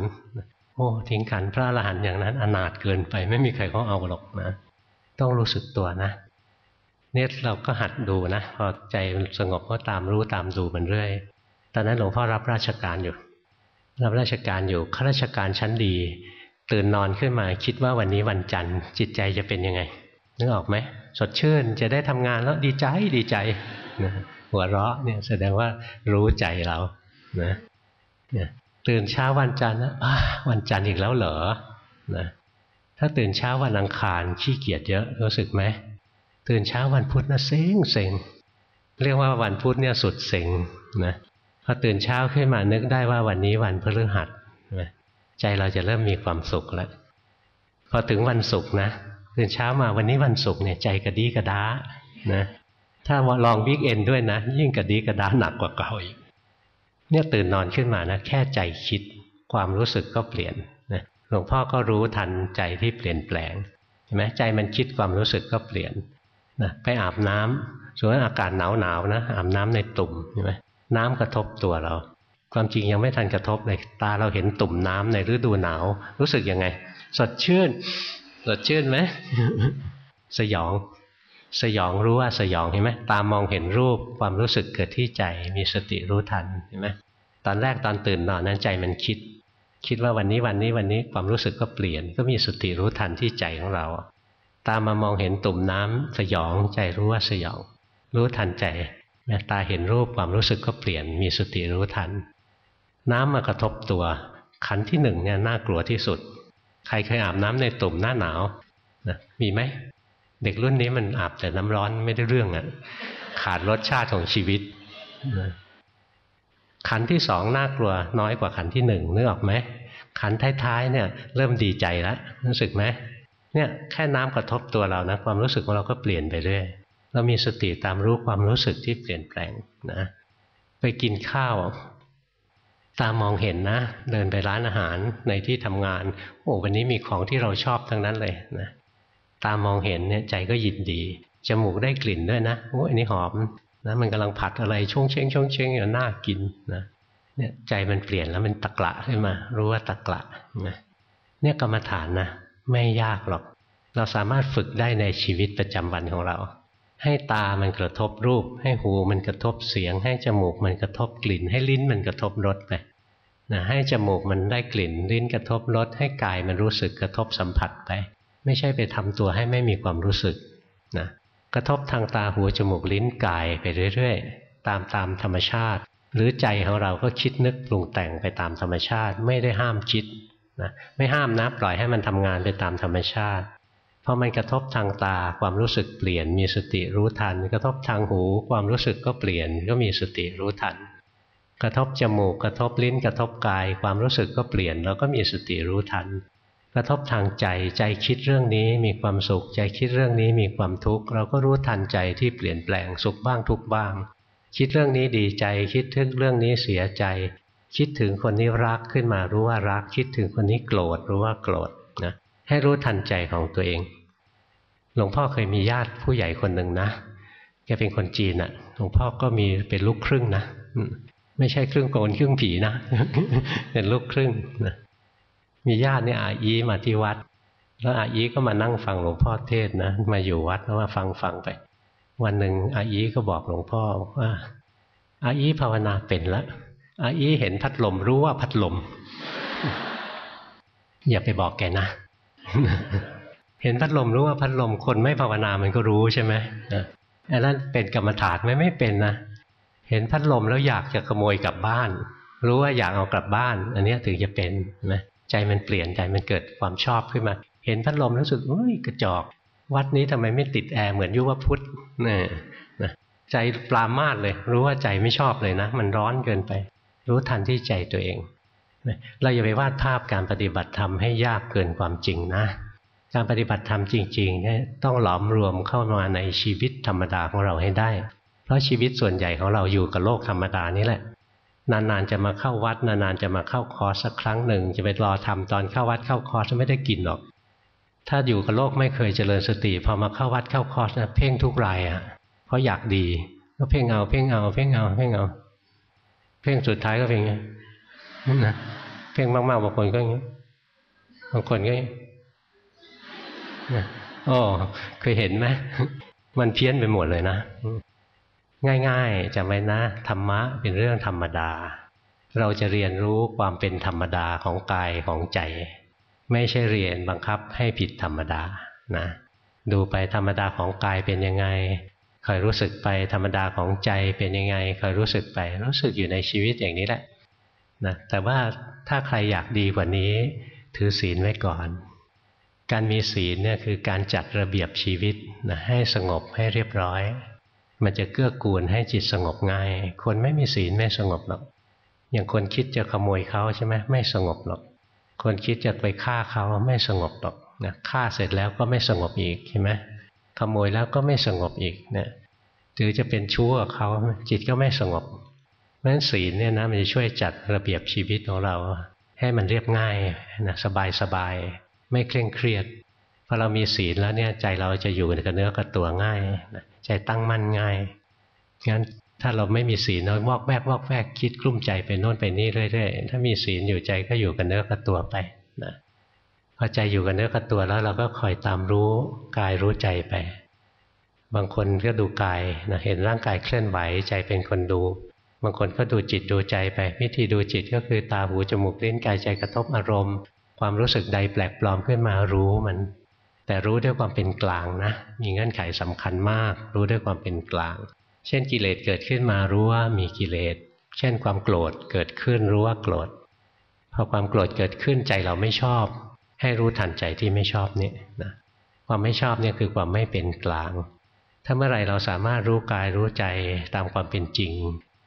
โอ้ทิ้งขันพระอรหันต์อย่างนั้น อนาถเกินไป ไม่มีใครเขาเอาหรอกนะ ต้องรู้สึกตัวนะเนี่ยเราก็หัดดูนะพอใจสงบก็ตามรู้ตามดูมันเรื่อยตอนนั้นหลวงพ่อรับราชการอยู่ รับราชการอยู่ข้าราชการชั้นดี ตื่นนอนขึ้นมาคิดว่าวันนี้วันจันทร์ จิตใจจะเป็นยังไงนึกออกไหมสดชื่นจะได้ทำงานแล้วดีใจดีใจนะหัวเราะเนี่ยแสดงว่ารู้ใจเรานะเนี่ยตื่นเช้าวันจันทร์นะวันจันทร์อีกแล้วเหรอนะถ้าตื่นเช้าวันอังคารขี้เกียจเยอะรู้สึกไหมตื่นเช้าวันพุธนะเซ็งเซ็งเรียกว่าวันพุธเนี่ยสุดเซ็งนะพอตื่นเช้าขึ้นมานึกได้ว่าวันนี้วันพฤหัส ใจเราจะเริ่มมีความสุขแล้วพอถึงวันศุกร์นะตื่นเช้ามาวันนี้วันศุกร์เนี่ยใจกระดีกระดานะถ้าลองวิกเอนด้วยนะ ยิ่งกระดีกระดาหนักกว่าเก่าอีกเนี่ยตื่นนอนขึ้นมานะแค่ใจคิดความรู้สึกก็เปลี่ยนนะหลวงพ่อก็รู้ทันใจที่เปลี่ยนแปลงเห็นไหมใจมันคิดความรู้สึกก็เปลี่ยนนะไปอาบน้ำส่วนอากาศหนาวหนาวนะอาบน้ำในตุ่มเห็นไหมน้ำกระทบตัวเรา ความจริงยังไม่ทันกระทบเลยตาเราเห็นตุ่มน้ำในฤดูหนาว รู้สึกยังไง สดชื่น สดชื่นไหมสยอง สยองรู้ว่าสยองเห็นไหมตามมองเห็นรูปความรู้สึกเกิดที่ใจมีสติรู้ทันเห็นไหมตอนแรกตอนตื่นนอนนั้นใจมันคิด คิดว่าวันนี้วันนี้วันนี้ความรู้สึกก็เปลี่ยน ก็มีสติรู้ทันที่ใจของเรา ตามมามองเห็นตุ่มน้ำสยองใจรู้ว่าสยอง รู้ทันใจแม้ตาเห็นรูปความรู้สึกก็เปลี่ยน มีสติรู้ทัน น้ำมากระทบตัว ขันที่หนึ่งเนี่ยน่ากลัวที่สุด ใครเคยอาบน้ำในตุ่มหน้าหนาวนะมีไหมเด็กรุ่นนี้มันอาบแต่น้ำร้อนไม่ได้เรื่องอะ่ะขาดรสชาติของชีวิตขันที่สองน่ากลัวน้อยกว่าขันที่หนึ่งนึกออกไหมขันท้ายๆเนี่ย เริ่มดีใจแล้วรู้สึกไหมเนี่ยแค่น้ำกระทบตัวเรานะความรู้สึกของเราก็เปลี่ยนไปเรื่อยเรามีสติตามรู้ความรู้สึกที่เปลี่ยนแปลงนะ ไปกินข้าว ตามองเห็นนะ เดินไปร้านอาหารในที่ทำงาน โอ้วันนี้มีของที่เราชอบทั้งนั้นเลยนะตามองเห็นเนี่ยใจก็ยินดี จมูกได้กลิ่นด้วยนะโอ้อันนี้หอมนะมันกำลังผัดอะไรช่วงเช้งช่วงเช้งอยู่น่ากินนะเนี่ยใจมันเปลี่ยนแล้วมันตะกละขึ้นมา รู้ว่าตะกละนะเนี่ยกรรมฐานนะไม่ยากหรอก เราสามารถฝึกได้ในชีวิตประจำวันของเรา ให้ตามันกระทบรูป ให้หูมันกระทบเสียง ให้จมูกมันกระทบกลิ่น ให้ลิ้นมันกระทบรสไป นะให้จมูกมันได้กลิ่นลิ้นกระทบรสให้กายมันรู้สึกกระทบสัมผัสไป ไม่ใช่ไปทำตัวให้ไม่มีความรู้สึกนะกระทบทางตาหูจมูกลิ้นกายไปเรื่อยๆ ตามตามธรรมชาติ หรือใจของเราก็คิดนึกปรุงแต่งไปตามธรรมชาติ ไม่ได้ห้ามคิดนะไม่ห้ามนะปล่อยให้มันทำงานไปตามธรรมชาติพอมันกระทบทางตาความรู้สึกเปลี่ยนมีสติรู้ทัน กระทบทางหูความรู้สึกก็เปลี่ยนก็มีสติรู้ทัน กระทบจมูกกระทบลิ้นกระทบกาย ความรู้สึกก็เปลี่ยนแล้วก็มีสติรู้ทัน กระทบทางใจใจคิดเรื่องนี้มีความสุขใจคิดเรื่องนี้มีความทุกข์เราก็รู้ทันใจที่เปลี่ยนแปลงสุขบ้างทุกบ้าง คิดเรื่องนี้ดีใจคิดถึงเรื่องนี้เสียใจ คิดถึงคนนี้รักขึ้นมารู้ว่ารัก คิดถึงคนนี้โกรธรู้ว่าโกรธนะให้รู้ทันใจของตัวเอง หลวงพ่อเคยมีญาติผู้ใหญ่คนหนึ่งนะแกเป็นคนจีนอะ่ะหลวงพ่อก็มีเป็นลูกครึ่งนะ ไม่ใช่ครึ่งโกนครึ่งผีนะเป็นลูกครึ่งนะมีญาติเนี่ยอาอีมาที่วัด แล้วอาอีก็มานั่งฟังหลวงพ่อเทศนะมาอยู่วัดแล้วมาฟังฟังไป วันหนึ่งอาอีก็บอกหลวงพ่อว่าอาอีภาวนาเป็นแล้วอาอีเห็นพัดลมรู้ว่าพัดลม อย่าไปบอกแกนะ เห็นพัดลมรู้ว่าพัดลมคนไม่ภาวนามันก็รู้ใช่ไหมอันนั้นเป็นกรรมฐานไหมไม่เป็นนะ เห็นพัดลมแล้วอยากจะขโมยกลับบ้าน รู้ว่าอยากเอากลับบ้าน อันนี้ถึงจะเป็นนะใจมันเปลี่ยนใจมันเกิดความชอบขึ้นมา เห็นพัดลมรู้สึกเฮ้ยกระจอก วัดนี้ทำไมไม่ติดแอร์เหมือนยุวพุทธเนี่นะใจปลามาดเลย รู้ว่าใจไม่ชอบเลยนะ มันร้อนเกินไป รู้ทันที่ใจตัวเองเราอย่าไปวาดภาพการปฏิบัติธรรมให้ยากเกินความจริงนะ การปฏิบัติธรรมจริงๆเนี่ยต้องหลอมรวมเข้ามาในชีวิตธรรมดาของเราให้ได้ ราะชีวิตส่วนใหญ่ของเราอยู่กับโลกธรรมดานี้แหละ นานๆจะมาเข้าวัด นานๆจะมาเข้าคอร์สสักครั้งหนึ่ง จะไปรอทำตอนเข้าวัดเข้าคอร์สไม่ได้กินหรอก ถ้าอยู่กับโลกไม่เคยเจริญสติพอมาเข้าวัดเข้าคอร์สนะเพ่งทุกรายอะเพราะอยากดีก็เพ่งเอาเพ่งเอาเพ่งเอาเพ่งเอา เพ่งสุดท้ายก็เป็นไงนะเพ่งมากๆบางคนก็อย่างนี้บางคนก็โอ้เคยเห็นไหมมันเพี้ยนไปหมดเลยนะ ง่ายๆจำไว้นะธรรมะเป็นเรื่องธรรมดา เราจะเรียนรู้ความเป็นธรรมดาของกายของใจ ไม่ใช่เรียนบังคับให้ผิดธรรมดานะดูไปธรรมดาของกายเป็นยังไงคอยรู้สึกไปธรรมดาของใจเป็นยังไงคอยรู้สึกไปรู้สึกอยู่ในชีวิตอย่างนี้แหละนะแต่ว่าถ้าใครอยากดีกว่านี้ ถือศีลไว้ก่อน การมีศีลเนี่ยคือการจัดระเบียบชีวิตนะให้สงบให้เรียบร้อย มันจะเกื้อกูลให้จิตสงบง่าย คนไม่มีศีลไม่สงบหรอก อย่างคนคิดจะขโมยเขาใช่ไหมไม่สงบหรอก คนคิดจะไปฆ่าเขาไม่สงบหรอกนะฆ่าเสร็จแล้วก็ไม่สงบอีกใช่ไหมขโมยแล้วก็ไม่สงบอีกนะหรือจะเป็นชั่วเขาจิตก็ไม่สงบเพราะฉะนั้นศีลเนี่ยนะมันจะช่วยจัดระเบียบชีวิตของเรา ให้มันเรียบง่ายนะสบายสบายไม่เคร่งเครียดพอเรามีศีลแล้วเนี่ยใจเราจะอยู่กับเนื้อกับตัวง่ายนะ ใจตั้งมั่นง่ายงั้นถ้าเราไม่มีศีลเราวอกแวกวอกแวกคิดกลุ้มใจไปโน่นไปนี่เรื่อยๆถ้ามีศีลอยู่ใจก็อยู่กับเนื้อกับตัวไปนะพอใจอยู่กับเนื้อกับตัวแล้วเราก็คอยตามรู้กายรู้ใจไป บางคนก็ดูกายนะเห็นร่างกายเคลื่อนไหวใจเป็นคนดู บางคนก็ดูจิตดูใจไป วิธีดูจิตก็คือตาหูจมูกลิ้นกายใจกระทบอารมณ์ ความรู้สึกใดแปลกปลอมขึ้นมารู้มัน แต่รู้ด้วยความเป็นกลางนะ มีเงื่อนไขสำคัญมาก รู้ด้วยความเป็นกลาง เช่นกิเลสเกิดขึ้นมารู้ว่ามีกิเลส เช่นความโกรธเกิดขึ้นรู้ว่าโกรธ พอความโกรธเกิดขึ้นใจเราไม่ชอบ ให้รู้ทันใจที่ไม่ชอบนี่นะความไม่ชอบเนี่ยคือความไม่เป็นกลาง ถ้าเมื่อไรเราสามารถรู้กายรู้ใจตามความเป็นจริง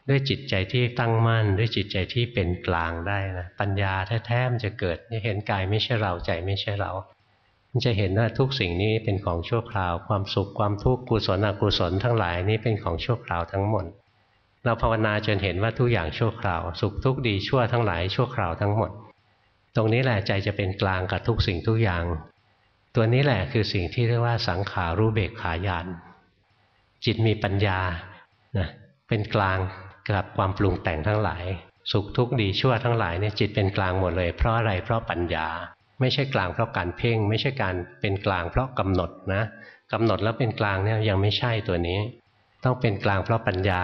ด้วยจิตใจที่ตั้งมั่น ด้วยจิตใจที่เป็นกลางได้นะปัญญาแท้ๆมันจะเกิดเห็นกายไม่ใช่เราใจไม่ใช่เราันจะเห็นว่าทุกสิ่งนี้เป็นของชั่วคราว ความสุขความทุกข์กุศลอกุศลทั้งหลายนี้เป็นของชั่วคราวทั้งหมด เราภาวนาจนเห็นว่าทุกอย่างชั่วคราว สุขทุกข์ดีชั่วทั้งหลายชั่วคราวทั้งหมด ตรงนี้แหละใจจะเป็นกลางกับทุกสิ่งทุกอย่าง ตัวนี้แหละคือสิ่งที่เรียกว่าสังขารู้เบกขายานจิตมีปัญญานะเป็นกลางกับความปรุงแต่งทั้งหลาย สุขทุกข์ดีชั่วทั้งหลายเนี่ยจิตเป็นกลางหมดเลย เพราะอะไรเพราะปัญญา ไม่ใช่กลางเพราะการเพ่ง ไม่ใช่การเป็นกลางเพราะกำหนดนะกำหนดแล้วเป็นกลางเนี่ยยังไม่ใช่ตัวนี้ ต้องเป็นกลางเพราะปัญญา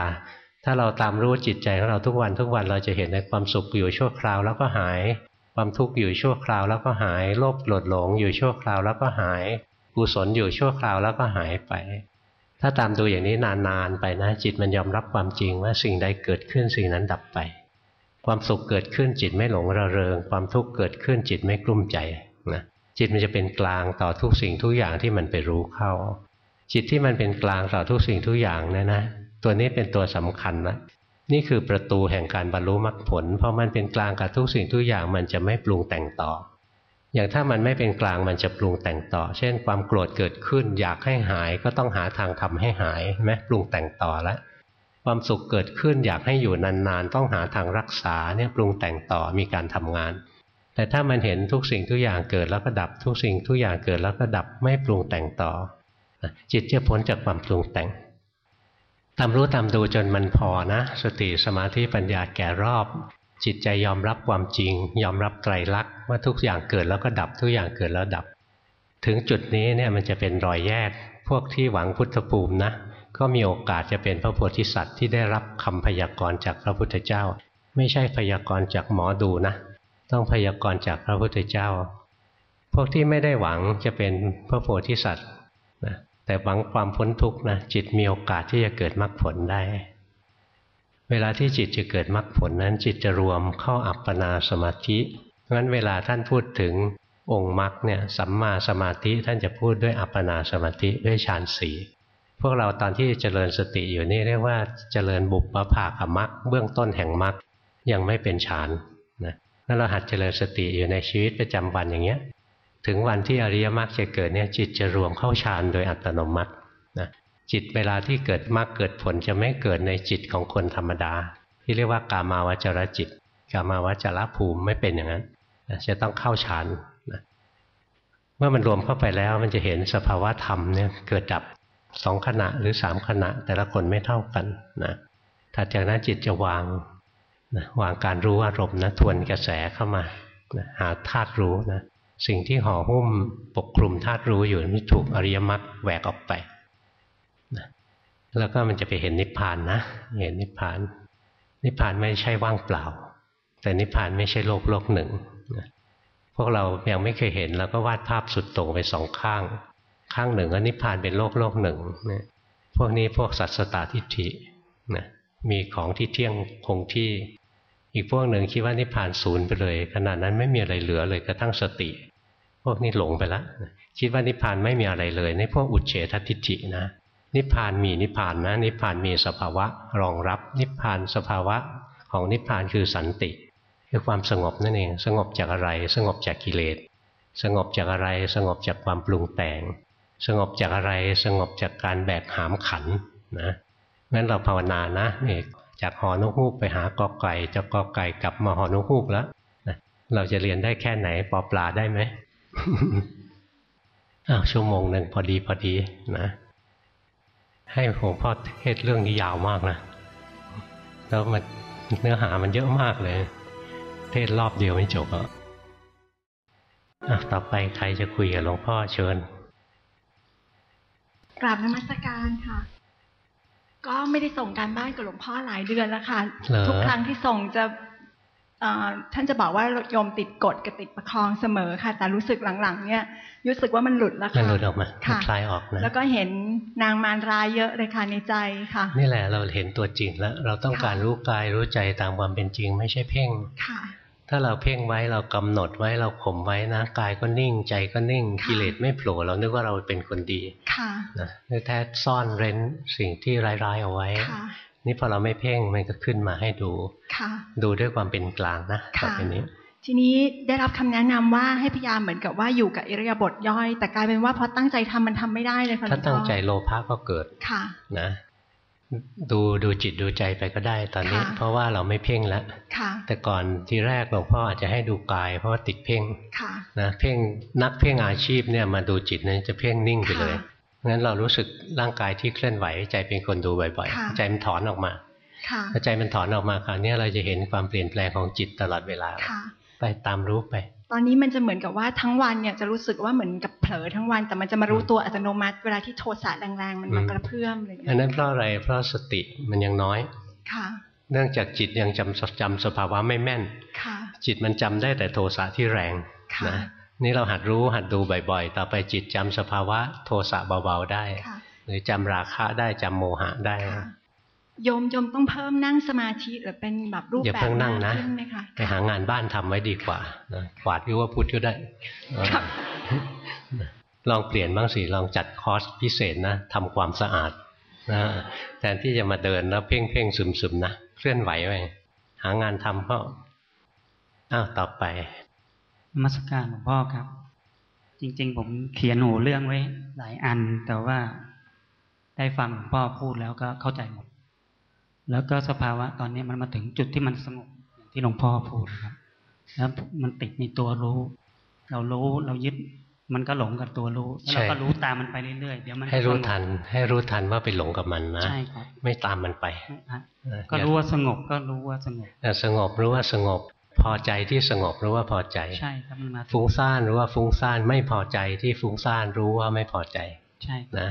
ถ้าเราตามรู้จิตใจของเราทุกวันทุกวันเราจะเห็นในความสุขอยู่ชั่วคราวแล้วก็หาย ความทุกข์อยู่ชั่วคราวแล้วก็หายโลภโกรธหลงอยู่ชั่วคราวแล้วก็หายกุศลอยู่ชั่วคราวแล้วก็หายไป ถ้าตามดูอย่างนี้นานๆไปนะ จิตมันยอมรับความจริงว่าสิ่งใดเกิดขึ้นสิ่งนั้นดับไป ความสุขเกิดขึ้นจิตไม่หลงระเริง ความทุกข์เกิดขึ้นจิตไม่กลุ้มใจนะจิตมันจะเป็นกลางต่อทุกสิ่งทุกอย่างที่มันไปรู้เข้า จิตที่มันเป็นกลางต่อทุกสิ่งทุกอย่างเนี่ยนะ ตัวนี้เป็นตัวสำคัญนะนี่คือประตูแห่งการบรรลุมรรคผล เพราะมันเป็นกลางกับทุกสิ่งทุกอย่างมันจะไม่ปรุงแต่งต่อ อย่างถ้ามันไม่เป็นกลางมันจะปรุงแต่งต่อ เช่น ความโกรธเกิดขึ้น อยากให้หายก็ต้องหาทางทำให้หายไหมปรุงแต่งต่อแล้ว ความสุขเกิดขึ้นอยากให้อยู่นานๆ ต้องหาทางรักษาเนี่ยปรุงแต่งต่อมีการทำงาน แต่ถ้ามันเห็นทุกสิ่งทุกอย่างเกิดแล้วก็ดับทุกสิ่งทุกอย่างเกิดแล้วก็ดับไม่ปรุงแต่งต่อ จิตจะพ้นจากความปรุงแต่งตามรู้ตามดูจนมันพอนะ สติสมาธิปัญญาแก่รอบ จิตใจยอมรับความจริง ยอมรับไตรลักษณ์ว่าทุกอย่างเกิดแล้วก็ดับทุกอย่างเกิดแล้วดับ ถึงจุดนี้เนี่ยมันจะเป็นรอยแยกพวกที่หวังพุทธภูมินะ ก็มีโอกาสจะเป็นพระโพธิสัตว์ที่ได้รับคำพยากรณ์จากพระพุทธเจ้า ไม่ใช่พยากรณ์จากหมอดูนะ ต้องพยากรณ์จากพระพุทธเจ้า พวกที่ไม่ได้หวังจะเป็นพระโพธิสัตว์นะแต่หวังความพ้นทุกข์นะจิตมีโอกาสที่จะเกิดมรรคผลได้ เวลาที่จิตจะเกิดมรรคผลนั้น จิตจะรวมเข้าอัปปนาสมาธิงั้นเวลาท่านพูดถึงองค์มรรคเนี่ยสัมมาสมาธิท่านจะพูดด้วยอัปปนาสมาธิด้วยฌานสี่ พวกเราตอนที่เจริญสติอยู่นี่เรียกว่าเจริญบุปผาขมักเบื้องต้นแห่งมักยังไม่เป็นฌานนะนั่นเราหัดเจริญสติอยู่ในชีวิตประจำวันอย่างเงี้ย ถึงวันที่อริยมรรคจะเกิดเนี่ยจิตจะรวมเข้าฌานโดยอัตโนมัตินะจิตเวลาที่เกิดมรรคเกิดผลจะไม่เกิดในจิตของคนธรรมดา ที่เรียกว่ากามาวจรจิต กามาวจรภูมิไม่เป็นอย่างนั้นจะต้องเข้าฌานเมื่อมันรวมเข้าไปแล้วมันจะเห็นสภาวะธรรมเนี่ยเกิดดับ สองขณะหรือสามขณะ แต่ละคนไม่เท่ากันนะถัดจากนั้นจิตจะวางนะวางการรู้อารมณ์นะทวนกระแสเข้ามานะหาธาตุรู้นะสิ่งที่ห่อหุ้มปกคลุมธาตุรู้อยู่นี่ถูกอริยมรรคแหวกออกไปนะแล้วก็มันจะไปเห็นนิพพานนะเห็นนิพพาน นิพพานไม่ใช่ว่างเปล่า แต่นิพพานไม่ใช่โลกโลกหนึ่งนะพวกเรายังไม่เคยเห็นแล้วก็วาดภาพสุดโต่งไปสองข้าง ข้างหนึ่งก็นิพพานเป็นโลกโลกหนึ่งนะพวกนี้พวกสัตสตาทิฏฐินะมีของที่เที่ยงคงที่ อีกพวกหนึ่งคิดว่านิพพานศูนย์ไปเลย ขนาดนั้นไม่มีอะไรเหลือเลยกระทั่งสติ พวกนี้หลงไปแล้วคิดว่านิพพานไม่มีอะไรเลย ในพวกอุเฉททิฏฐินะนิพพานมีนิพพานนะ นิพพานมีสภาวะรองรับ นิพพานสภาวะของนิพพานคือสันติคือความสงบนั่นเอง สงบจากอะไร สงบจากกิเลส สงบจากอะไร สงบจากความปรุงแต่ง สงบจากอะไรสงบจากการแบกหามขันนะงั้นเราภาวนานะนี่จากหอนกฮูกไปหากอไก่จากกอไก่กลับมาหอนกฮูกแล้วนะเราจะเรียนได้แค่ไหนปอปลาได้ไหมอ้าวชั่วโมงหนึ่งพอดีพอดีนะ ให้หลวงพ่อเทศเรื่องนี้ยาวมากนะแล้วมันเนื้อหามันเยอะมากเลย เทศรอบเดียวไม่จบอะอะต่อไปใครจะคุยกับหลวงพ่อเชิญ กราบนมัสการค่ะ ก็ไม่ได้ส่งการบ้านกับหลวงพ่อหลายเดือนแล้วค่ะเหรอทุกครั้งที่ส่งจะเอ่อท่านจะบอกว่าโยมติดกฎกับติดประคองเสมอค่ะ แต่รู้สึกหลังๆ เนี่ยรู้สึกว่ามันหลุดแล้วมันค่ะหลุดออกมาค่ะคลายออกนะแล้วก็เห็นนางมารรายเยอะเลยค่ะในใจค่ะ นี่แหละเราเห็นตัวจริงแล้ว เราต้องการค่ะรู้กายรู้ใจตามความเป็นจริง ไม่ใช่เพ่งค่ะ ถ้าเราเพ่งไว้เรากำหนดไว้เราข่มไว้นะกายก็นิ่งใจก็นิ่งค่ะกิเลสไม่โผล่เรานึกว่าเราเป็นคนดีค่ะนะแท้ๆซ่อนเร้นสิ่งที่ร้ายๆเอาไว้ค่ะนี่พอเราไม่เพ่งมันก็ขึ้นมาให้ดูค่ะดูด้วยความเป็นกลางนะค่ะต่อไปนี้ทีนี้ได้รับคำแนะนำว่าให้พยายามเหมือนกับว่าอยู่กับอิริยาบถย่อย แต่กลายเป็นว่าพอตั้งใจทำมันทำไม่ได้เลยค่ะหลถ้าวงพ่อตั้งใจโลภะก็เกิดค่ะนะ ดูดูจิตดูใจไปก็ได้ตอนนี้ค่ะเพราะว่าเราไม่เพ่งแล้วค่ะแต่ก่อนทีแรกหลวงพ่ออาจจะให้ดูกาย เพราะว่าติดเพ่งค่ะนะเพ่งนักเพ่งอาชีพเนี่ยมาดูจิตเนี่ยจะเพ่งนิ่งไปเลยค่ะงั้นเรารู้สึกร่างกายที่เคลื่อนไหวใจเป็นคนดูบ่อยค่ะๆใจมันถอนออกมาค่ะถ้าใจมันถอนออกมาคราวนี้เราจะเห็นความเปลี่ยนแปลงของจิตตลอดเวลาค่ะไปตามรู้ไป ตอนนี้มันจะเหมือนกับว่าทั้งวันเนี่ยจะรู้สึกว่าเหมือนกับเผลอทั้งวันแต่มันจะมารู้ตัวอัตโนมัติ เวลาที่โทสะแรงๆมันมาอืมกระเพื่อมอะไรอย่างอันเงี้ยนั้นเพราะอะไรเพราะสติมันยังน้อยค่ะ เนื่องจากจิตยังจำจำสภาวะไม่แม่นค่ะ จิตมันจำได้แต่โทสะที่แรงค่ะนะนี่เราหัดรู้หัดดูบ่อยๆ ต่อไปจิตจำสภาวะโทสะเบาๆได้ค่ะหรือจำราคะได้จำโมหะได้ค่ะ โยมโยมต้องเพิ่มนั่งสมาธิหรือเป็นแบบรูปอย่าแบบเพิ่งนั่งนะมากขึ้นไหมคะไปหางานบ้านทำไว้ดีกว่านะกวาดหรือว่าพุทธก็ได้เออครับลองเปลี่ยนบ้างสิลองจัดคอร์สพิเศษนะทำความสะอาดนะแทนที่จะมาเดินแล้วเพ่งเพ่งซึมซึมๆนะเคลื่อนไหวไปหางานทำก็อ้าวต่อไปนมัสการหลวงพ่อครับ จริง ๆ ผมเขียนหูเรื่องไว้ หลายอัน แต่ว่าได้ฟังหลวงพ่อพูดแล้วก็เข้าใจหมด แล้วก็สภาวะตอนนี้มันมาถึงจุดที่มันสงบอย่างที่หลวงพ่อพูดครับ แล้วมันติดในตัวรู้ เรารู้เรายึดมันก็หลงกับตัวรู้แล้วเราก็ใช่รู้ตามมันไปเรื่อยๆเดี๋ยวมันให้รู้สงบทัน ให้รู้ทันว่าไปหลงกับมันนะใช่ครับไม่ตามมันไปฮะเออก็รู้ว่าสงบก็รู้ว่าสงบแต่สงบรู้ว่าสงบ พอใจที่สงบรู้ว่าพอใจใช่ครับมันมาฟุ้งซ่านรู้ว่าฟุ้งซ่านไม่พอใจที่ฟุ้งซ่านรู้ว่าไม่พอใจ ใช่ครับนะ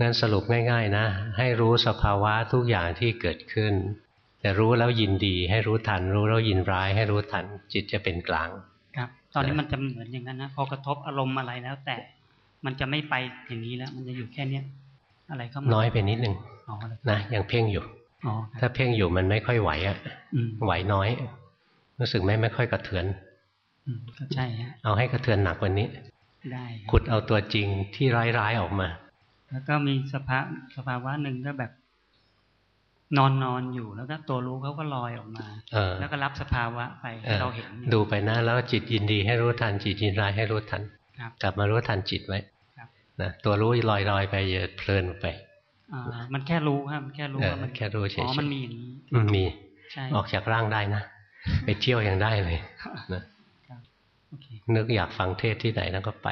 งั้นสรุปง่าย ๆ นะ ให้รู้สภาวะทุกอย่างที่เกิดขึ้น แต่รู้แล้วยินดี ให้รู้ทัน รู้แล้วยินร้าย ให้รู้ทัน จิตจะเป็นกลาง ครับ ตอนนี้นะมันจะเหมือนอย่างนั้นนะพอกระทบอารมณ์อะไรแล้ว แต่มันจะไม่ไปอย่างนี้แล้ว มันจะอยู่แค่เนี้ยอะไรเข้ามาน้อยไปนิดนึงอ๋อเลยนะยังเพ่งอยู่อ๋อคถ้ารับเพ่งอยู่มันไม่ค่อยไหวอะอืมไหวน้อย รู้สึกไม่ไม่ค่อยกระเทือนอืมก็ใช่ฮะเอาให้กระเทือนหนักกว่านี้ ได้ครับขุดเอาตัวจริงที่ร้ายๆออกมา แล้วก็มีสภาสภาวะหนึ่งก็แบบ นอนนอนอยู่แล้วก็ตัวรู้เขาก็ลอยออกมาเออแล้วก็รับสภาวะไปเออเราเห็นอยู่ดูไปนะแล้วจิตยินดีให้รู้ทันจิตยินร้ายให้รู้ทันครับกลับมารู้ทันจิตไว้ครับนะตัวรู้ลอยๆไปอย่าเพลินไปอ่ามันแค่รู้ครับมันแค่รู้เออว่ามันแค่รู้เฉยๆอ๋อมันมีอย่างนี้อืมมีใช่ออกจากร่างได้นะไปเที่ยวยังได้เลยนะโอเคนึกอยากฟังเทศที่ไหนแล้วก็ไป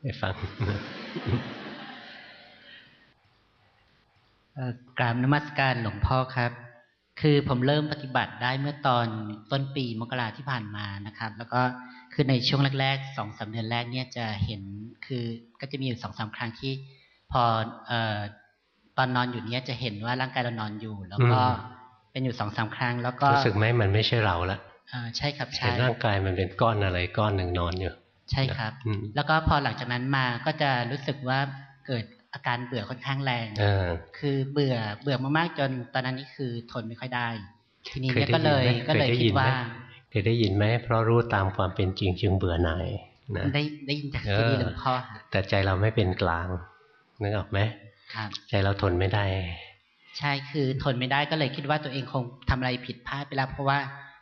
ไปฟังเอ่อ กราบนมัสการหลวงพ่อครับ คือผมเริ่มปฏิบัติได้เมื่อตอนต้นปีมกราที่ผ่านมานะครับ แล้วก็คือในช่วงแรกๆสองสามเดือนแรกเนี่ยจะเห็นคือก็จะมีอยู่สองสามครั้งที่พอเอ่อตอนนอนอยู่เนี่ยจะเห็นว่าร่างกายเรานอนอยู่ แล้วก็อืมเป็นอยู่สองสามครั้ง แล้วก็รู้สึกไหมมันไม่ใช่เราละอ่าใช่ครับเห็ใช่นร่างกายมันเป็นก้อนอะไรก้อนหนึ่งนอนอยู่ ใช่ครับอืมแล้วก็พอหลังจากนั้นมาก็จะรู้สึกว่าเกิด อาการเบื่อค่อนข้างแรงเออคือเบื่อเบื่อมากๆจนตอนนั้นนี่คือทนไม่ค่อยได้ ทีนี้เคยเนี่ยได้ก็ยินเลยไหมก็เลยเคยได้คิยิดนไหมว่าเคยได้ยินไหมเพราะรู้ตามความเป็นจริงจึงเบื่อหน่ายนะได้ได้ยินจากเอซีอดีหลวงพ่อค่ะแต่ใจเราไม่เป็นกลางนึกออกไหมครับใจเราทนไม่ได้ ใช่คือทนไม่ได้ก็เลยคิดว่าตัวเองคงทำอะไรผิดพลาดไปแล้วเพราะว่า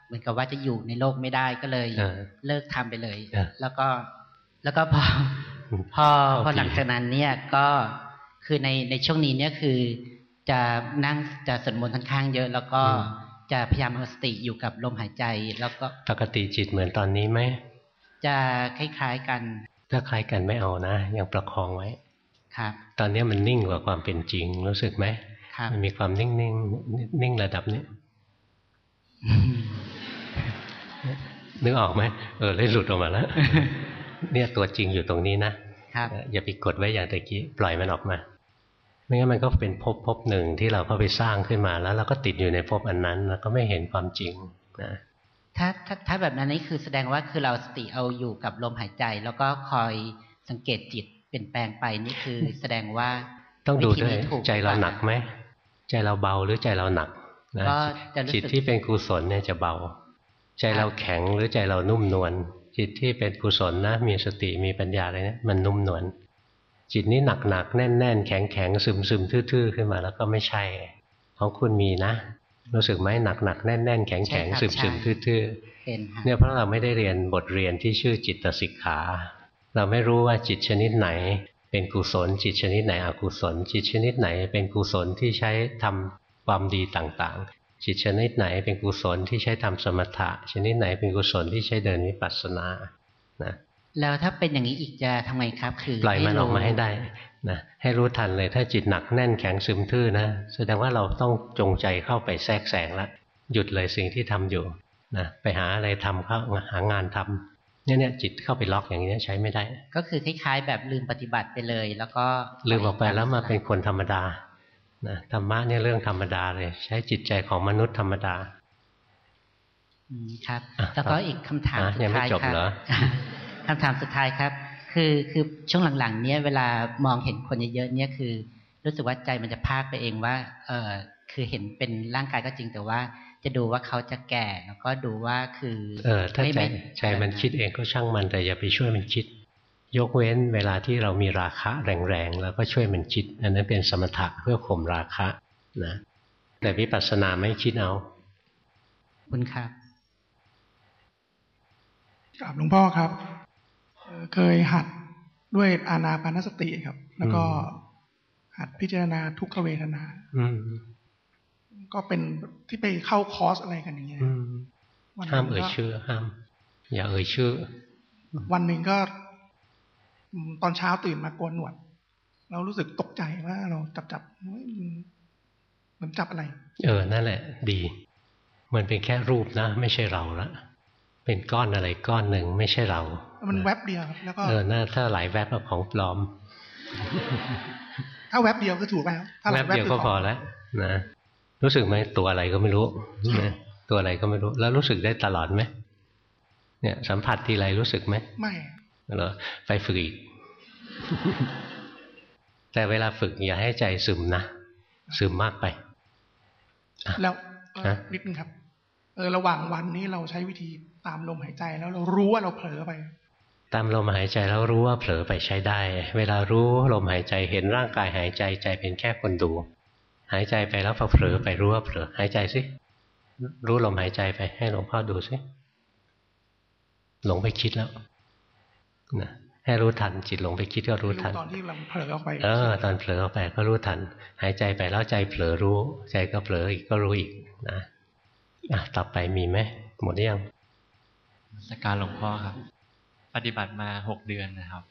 เหมือนกับว่าจะอยู่ในโลกไม่ได้ก็เลยเออเลิกทำไปเลยเออแล้วก็แล้วก็พอ พอเข้าพอหลังทีจากนั้นเนี่ยก็คือในในช่วงนี้เนี่ยคือจะนั่งจะสวดมนต์ค่อนข้างเยอะ แล้วก็จะพยายามเอาสติอยู่กับลมหายใจ แล้วก็ปกติจิตเหมือนตอนนี้ไหมจะคล้ายๆกัน ถ้าคล้ายกันไม่เอานะยังประคองไว้ครับ ตอนนี้มันนิ่งกว่าความเป็นจริงรู้สึกไหมครับมันมีความนิ่งนิ่งนิ่งระดับนี้นึกออกไหมเออเลยหลุดออกมาแล้ว เนี่ยตัวจริงอยู่ตรงนี้นะครับอย่าไปกดไว้อย่างตะกี้ปล่อยมันออกมาไม่งั้นมันก็เป็นภพภพหนึ่งที่เราเข้าไปสร้างขึ้นมา แล้วเราก็ติดอยู่ในภพอันนั้นแล้วก็ไม่เห็นความจริงนะถ้าถ้าถ้าแบบนั้นนี่คือแสดงว่าคือเราสติเอาอยู่กับลมหายใจ แล้วก็คอยสังเกตจิตเปลี่ยนแปลงไปนี่คือแสดงว่าต้องดูด้วยวิธีนี้ถูกใจเราหนักไหมใจเราเบาหรือใจเราหนักนะก็จะรู้สึกจิตที่เป็นกุศลเนี่ยจะเบา ใจเราแข็งหรือใจเรานุ่มนวล จิตที่เป็นกุศลนะ มีสติมีปัญญาอะไรเนี่ยมันนุ่มนวลจิตนี้หนักหนักๆแน่นแน่นๆแข็งแข็งซึมซึมๆทื่อๆขึ้นมาแล้วก็ไม่ใช่ ของคุณมีนะ รู้สึกไหมหนักหนักๆแน่นแน่นๆแข็งแข็งซึมซึมๆทื่อๆเป็นค่ะเนี่ยเพราะเราไม่ได้เรียนบทเรียนที่ชื่อจิตสิกขา เราไม่รู้ว่าจิตชนิดไหน เป็นกุศล จิตชนิดไหนอกุศล จิตชนิดไหน เป็นกุศลที่ใช้ทำความดีต่างๆ จิตชนิดไหนเป็นกุศลที่ใช้ทำสมถะ ชนิดไหนเป็นกุศลที่ใช้เดินวิปัสสนานะแล้วถ้าเป็นอย่างนี้อีกจะทำไงครับ คือปล่อยมันออกมาให้ได้นะให้รู้ทันเลยถ้าจิตหนักแน่นแข็งซึมทื่อนะแสดงว่าเราต้องจงใจเข้าไปแทรกแซงละหยุดเลยสิ่งที่ทำอยู่นะไปหาอะไรทำเข้าหางานทำเนี่ยเนี่ยจิตเข้าไปล็อกอย่างนี้ใช้ไม่ได้ ก็คือคล้ายๆ แบบลืมปฏิบัติไปเลย แล้วก็ลืมออกไปแล้วมาเป็นคนธรรมดา นะธรรมะเนี่ยเรื่องธรรมดาเลย ใช้จิตใจของมนุษย์ธรรมดาอืมครับอะแล้วก็อีกคำถามอะสุดยังไม่ท้ายจบครับเหรอคำถามสุดท้ายครับ คือคือช่วงหลังๆ เนี้ยเวลามองเห็นคนเยอะๆเนี่ยคือ รู้สึกว่าใจมันจะพากไปเองว่า เออคือเห็นเป็นร่างกายก็จริงแต่ว่า จะดูว่าเขาจะแก่แล้วก็ดูว่าคือ เออถ้าไม่ใจไม่ใจมันคิดเองก็ช่างมันแต่อย่าไปช่วยมันคิด ยกเว้นเวลาที่เรามีราคะแรงๆแล้วก็ช่วยมันคิด อันนั้นเป็นสมถะเพื่อข่มราคะนะแต่วิปัสสนาไม่คิดเอาขอบคุณครับกราบหลวงพ่อครับเอ่อเคยหัดด้วยอานาปานสติครับ แล้วก็อืมหัดพิจารณาทุกขเวทนา อืมก็เป็นที่ไปเข้าคอร์สอะไรกันอย่างเงี้ยอืมวันหห้ามนึ่งเอ่ยก็ชื่อห้าม อย่าเอ่ยชื่อ วันหนึ่งก็อืม ตอนเช้าตื่นมาโกนหนวด เรารู้สึกตกใจว่าเราจับจับเฮ้ยมันเหมือนจับอะไร เออ นั่นแหละ ดี มันเป็นแค่รูปนะ ไม่ใช่เราละเป็นก้อนอะไรก้อนหนึ่งไม่ใช่เรา มันแวบเดียวครับแล้วก็เออน่าถ้าหลายแวบก็ของปลอม ถ้าแวบเดียวก็ถูกแล้วถ้าหแวลายบเดียวก็คืพอแล้วนะรู้สึกไหมตัวอะไรก็ไม่รู้นะตัวอะไรก็ไม่รู้ แล้วรู้สึกได้ตลอดไหมเนี่ย สัมผัสทีไรรู้สึกไหมไม่ เหรอไปฝึกอีก แต่เวลาฝึกอย่าให้ใจซึมนะซึมมากไป แล้วเอ่อฮะนิดนึงครับ เออระหว่างวันนี้เราใช้วิธีตามลมหายใจแล้วเรารู้ว่าเราเผลอไป ตามลมหายใจแล้วรู้ว่าเผลอไปใช้ได้ เวลารู้ลมหายใจเห็นร่างกายหายใจใจเป็นแค่คนดู หายใจไปแล้วพอเผลอไปรู้ว่าเผลอหายใจสิรู้ลมหายใจไปให้หลวงพ่อดูสิหลงไปคิดแล้ว นะให้รู้ทันจิตหลงไปคิดก็รู้ทันตอนที่เราเผลอออกไป เออ ตอนเผลอออกไปก็รู้ทัน หายใจไปแล้วใจเผลอรู้ ใจก็เผลออีกก็รู้อีกนะอะต่อไปมีไหมหมดหรือยังสกการหลวงพ่อครับ ปฏิบัติมาหกเดือนนะครับ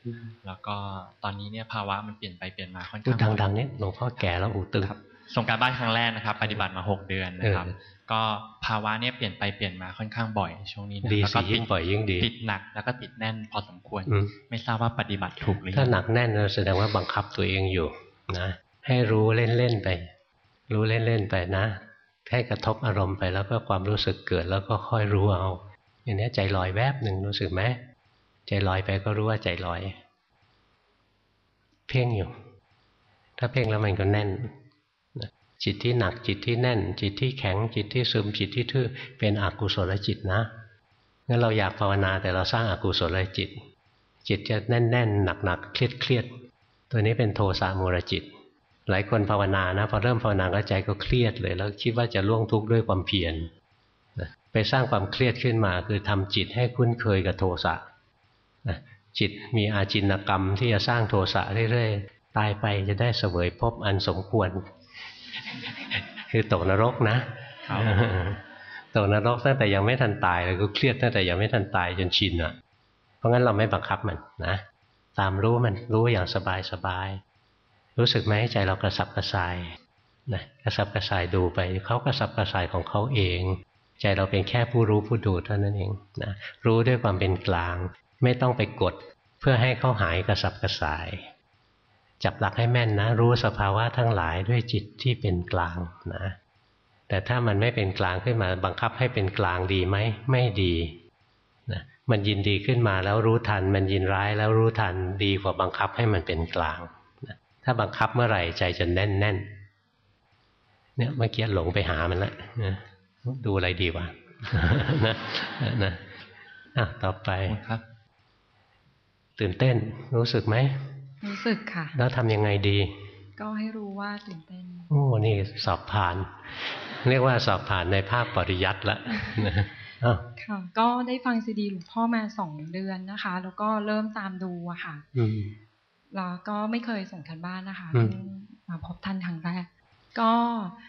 แล้วก็ตอนนี้เนี่ยภาวะมันเปลี่ยนไปเปลี่ยนมาค่อนดูข้างดังๆเนี่ยหลวงพ่อแก่แล้วหูตึงครับส่งการบ้านครั้งแรกนะครับ ปฏิบัติมาหกเดือนนะครับเออ ก็ภาวะเนี่ยเปลี่ยนไปเปลี่ยนมาค่อนข้างบ่อยช่วงนี้นะดีแล้วสิก็ยิ่งบ่อยยิ่งดีติดหนักแล้วก็ติดแน่นพอสมควรอืมไม่ทราบว่าปฏิบัติถูกหรือถ้ายังหนักแน่นนะแสดงว่าบังคับตัวเองอยู่นะ ให้รู้เล่นๆไป รู้เล่นๆไปนะให้กระทบอารมณ์ไปแล้วก็ความรู้สึกเกิดแล้วก็ค่อยรู้เอาอย่างนี้ใจลอยแวบหนึ่งรู้สึกไหมใจลอยไปก็รู้ว่าใจลอย เพ่งอยู่ ถ้าเพ่งแล้วมันก็แน่นนะ จิตที่หนักจิตที่แน่น จิตที่แข็งจิตที่ซึมจิตที่ทื่อเป็นอกุศลจิตนะงั้นเราอยากภาวนาแต่เราสร้างอากุศลจิต จิตจะแน่นๆหนักๆเครียดๆตัวนี้เป็นโทสะมูรจิต หลายคนภาวนานะพอเริ่มภาวนาก็ใจก็เครียดเลย แล้วคิดว่าจะล่วงทุกข์ด้วยความเพียรไปสร้างความเครียดขึ้นมา คือทำจิตให้คุ้นเคยกับโทสะจิตมีอาจินกรรมที่จะสร้างโทสะเรื่อยๆตายไปจะได้เสวยภพอันสมควร คือตกนรกนะตกนรกตั้งแต่ยังไม่ทันตายเลยก็เครียดตั้งแต่ยังไม่ทันตายจนชินอะ เพราะงั้นเราไม่บังคับมันนะตามรู้มันรู้อย่างสบายสบายรู้สึกไหมใจเรากระสับกระส่ายนะกระสับกระส่ายดูไปเขากระสับกระส่ายของเขาเอง ใจเราเป็นแค่ผู้รู้ผู้ดูเท่านั้นเองนะรู้ด้วยความเป็นกลาง ไม่ต้องไปกด เพื่อให้เขาหายกระสับกระส่าย จับหลักให้แม่นนะ รู้สภาวะทั้งหลายด้วยจิตที่เป็นกลางนะ แต่ถ้ามันไม่เป็นกลางขึ้นมาบังคับให้เป็นกลางดีไหมไม่ดีนะมันยินดีขึ้นมาแล้วรู้ทัน มันยินร้ายแล้วรู้ทันดีกว่าบังคับให้มันเป็นกลางนะถ้าบังคับเมื่อไหร่ใจจะแน่นแน่นเนี่ยเมื่อกี้หลงไปหามันแล้วนะดูอะไรดีวะนะนะอะต่อไปครับ ตื่นเต้นรู้สึกไหม รู้สึกค่ะ แล้วทำยังไงดี ก็ให้รู้ว่าตื่นเต้นโอ้นี่สอบผ่าน เรียกว่าสอบผ่านในภาคปริยัติละนะอ้าวค่ะก็ได้ฟังซีดีหลวงพ่อมาสองเดือนนะคะ แล้วก็เริ่มตามดูอะค่ะอืมแล้วก็ไม่เคยส่งกันบ้านนะคะอืมเพิ่งมาพบท่านครั้งแรกก็เอ่อ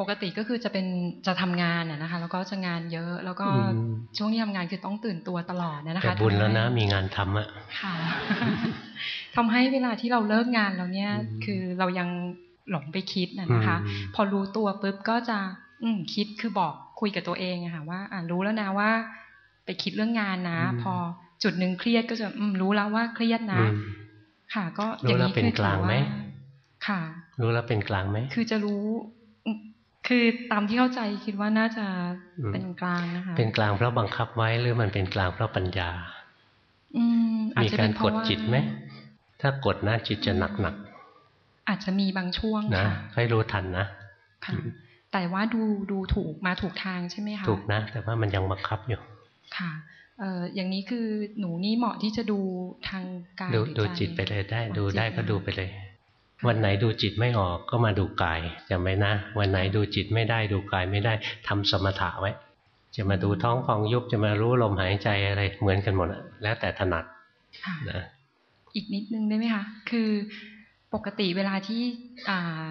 ปกติก็คือจะเป็นจะทำงานอะนะคะ แล้วก็จะงานเยอะ แล้วก็ช่วงที่ทำงานคือต้องตื่นตัวตลอดนะคะแต่บุญแล้วนะทำให้มีงานทำอะค่ะทำให้เวลาที่เราเลิกงานแล้วเนี่ยอืมคือเรายังหลงไปคิดนะนะคะอืมพอรู้ตัวปุ๊บก็จะ อืมคิดคือบอกคุยกับตัวเองอะค่ะว่า อ่ารู้แล้วนะว่า ไปคิดเรื่องงานนะ พอจุดหนึ่งเครียดก็จะอืมรู้แล้วว่าเครียดนะอืมค่ะ ก็รู้แล้วเป็นกลางไหมค่ะ รู้แล้วเป็นกลางไหมคือจะรู้อืม คือตามที่เข้าใจคิดว่าน่าจะอืมเป็นกลางนะคะ เป็นกลางเพราะบังคับไว้หรือมันเป็นกลางเพราะปัญญา อืมอาจมีจะกาเป็รนเพกราะดว่าจิตไหมถ้ากดนะจิตจะหนักหนักอาจจะมีบางช่วงๆนะค่ะให้รู้ทันนะค่ะแต่ว่าดูดูถูกมาถูกทางใช่ไหมคะถูกนะ แต่ว่ามันยังบังคับอยู่ ค่ะเอ่ออย่างนี้คือหนูนี่เหมาะที่จะดูทางกายดูหรือดูใจจิตไปเลยได้อ๋อดูจิตได้ก็นะดูไปเลย วันไหนดูจิตไม่ออกก็มาดูกายจำไว้นะ วันไหนดูจิตไม่ได้ดูกายไม่ได้ทำสมถะไว้ จะมาดูท้องพองยุบจะมารู้ลมหายใจอะไรเหมือนกันหมดอะแล้วแต่ถนัดค่ะนะอีกนิดนึงได้ไหมคะคือปกติเวลาที่อ่า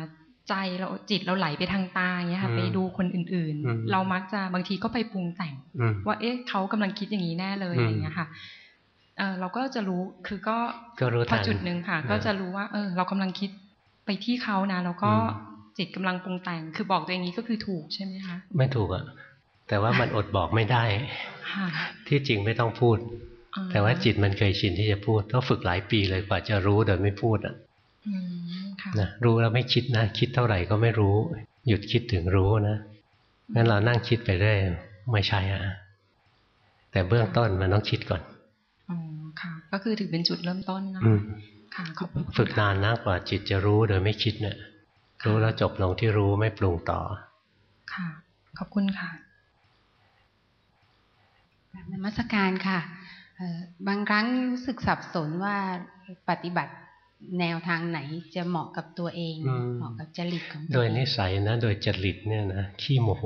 ใจเราจิตเราไหลไปทางตาอย่างเงี้ยค่ะไปดูคนอื่นๆ เรามักจะบางทีก็ไปปรุงแต่งอืมว่าเอ๊ะเขากำลังคิดอย่างนี้แน่เลยอืมอะไรอย่างเงี้ยค่ะเออเราก็จะรู้คือก็ก็รู้พอทันจุดหนึ่งค่ะนะก็จะรู้ว่า เออ เรากำลังคิด ไปที่เขานะแล้วก็อืมจิตกำลังปรุงแต่ง คือบอกตัวเองนี้ก็คือถูกใช่ไหมคะไม่ถูกอะแต่ว่ามันอดบอกไม่ได้ค่ะที่จริงไม่ต้องพูดอ่แต่ว่าจิตมันเคยชินที่จะพูดต้องฝึกหลายปีเลยกว่าจะรู้โดยไม่พูดอะอืมค่ะนะรู้แล้วไม่คิดนะคิดเท่าไหร่ก็ไม่รู้ หยุดคิดถึงรู้นะงั้นเรานั่งคิดไปเรื่อยไม่ใช่อะแต่เบื้องต้นมันต้องคิดก่อนอ๋อค่ะ ก็คือถือเป็นจุดเริ่มต้นนะอืม ค่ะขอบคุณฝึกนานนะกว่าจิตจะรู้โดยไม่คิดเนี่ยรู้แล้วจบลงที่รู้ไม่ปรุงต่อ ค่ะ ขอบคุณค่ะกราบนมัสการค่ะเอ่อบางครั้งรู้สึกสับสนว่าปฏิบัติแนวทางไหนจะเหมาะกับตัวเองอืมเหมาะกับจริตของตัวโดยเองนิสัยนะ โดยจริตเนี่ยนะขี้โมโห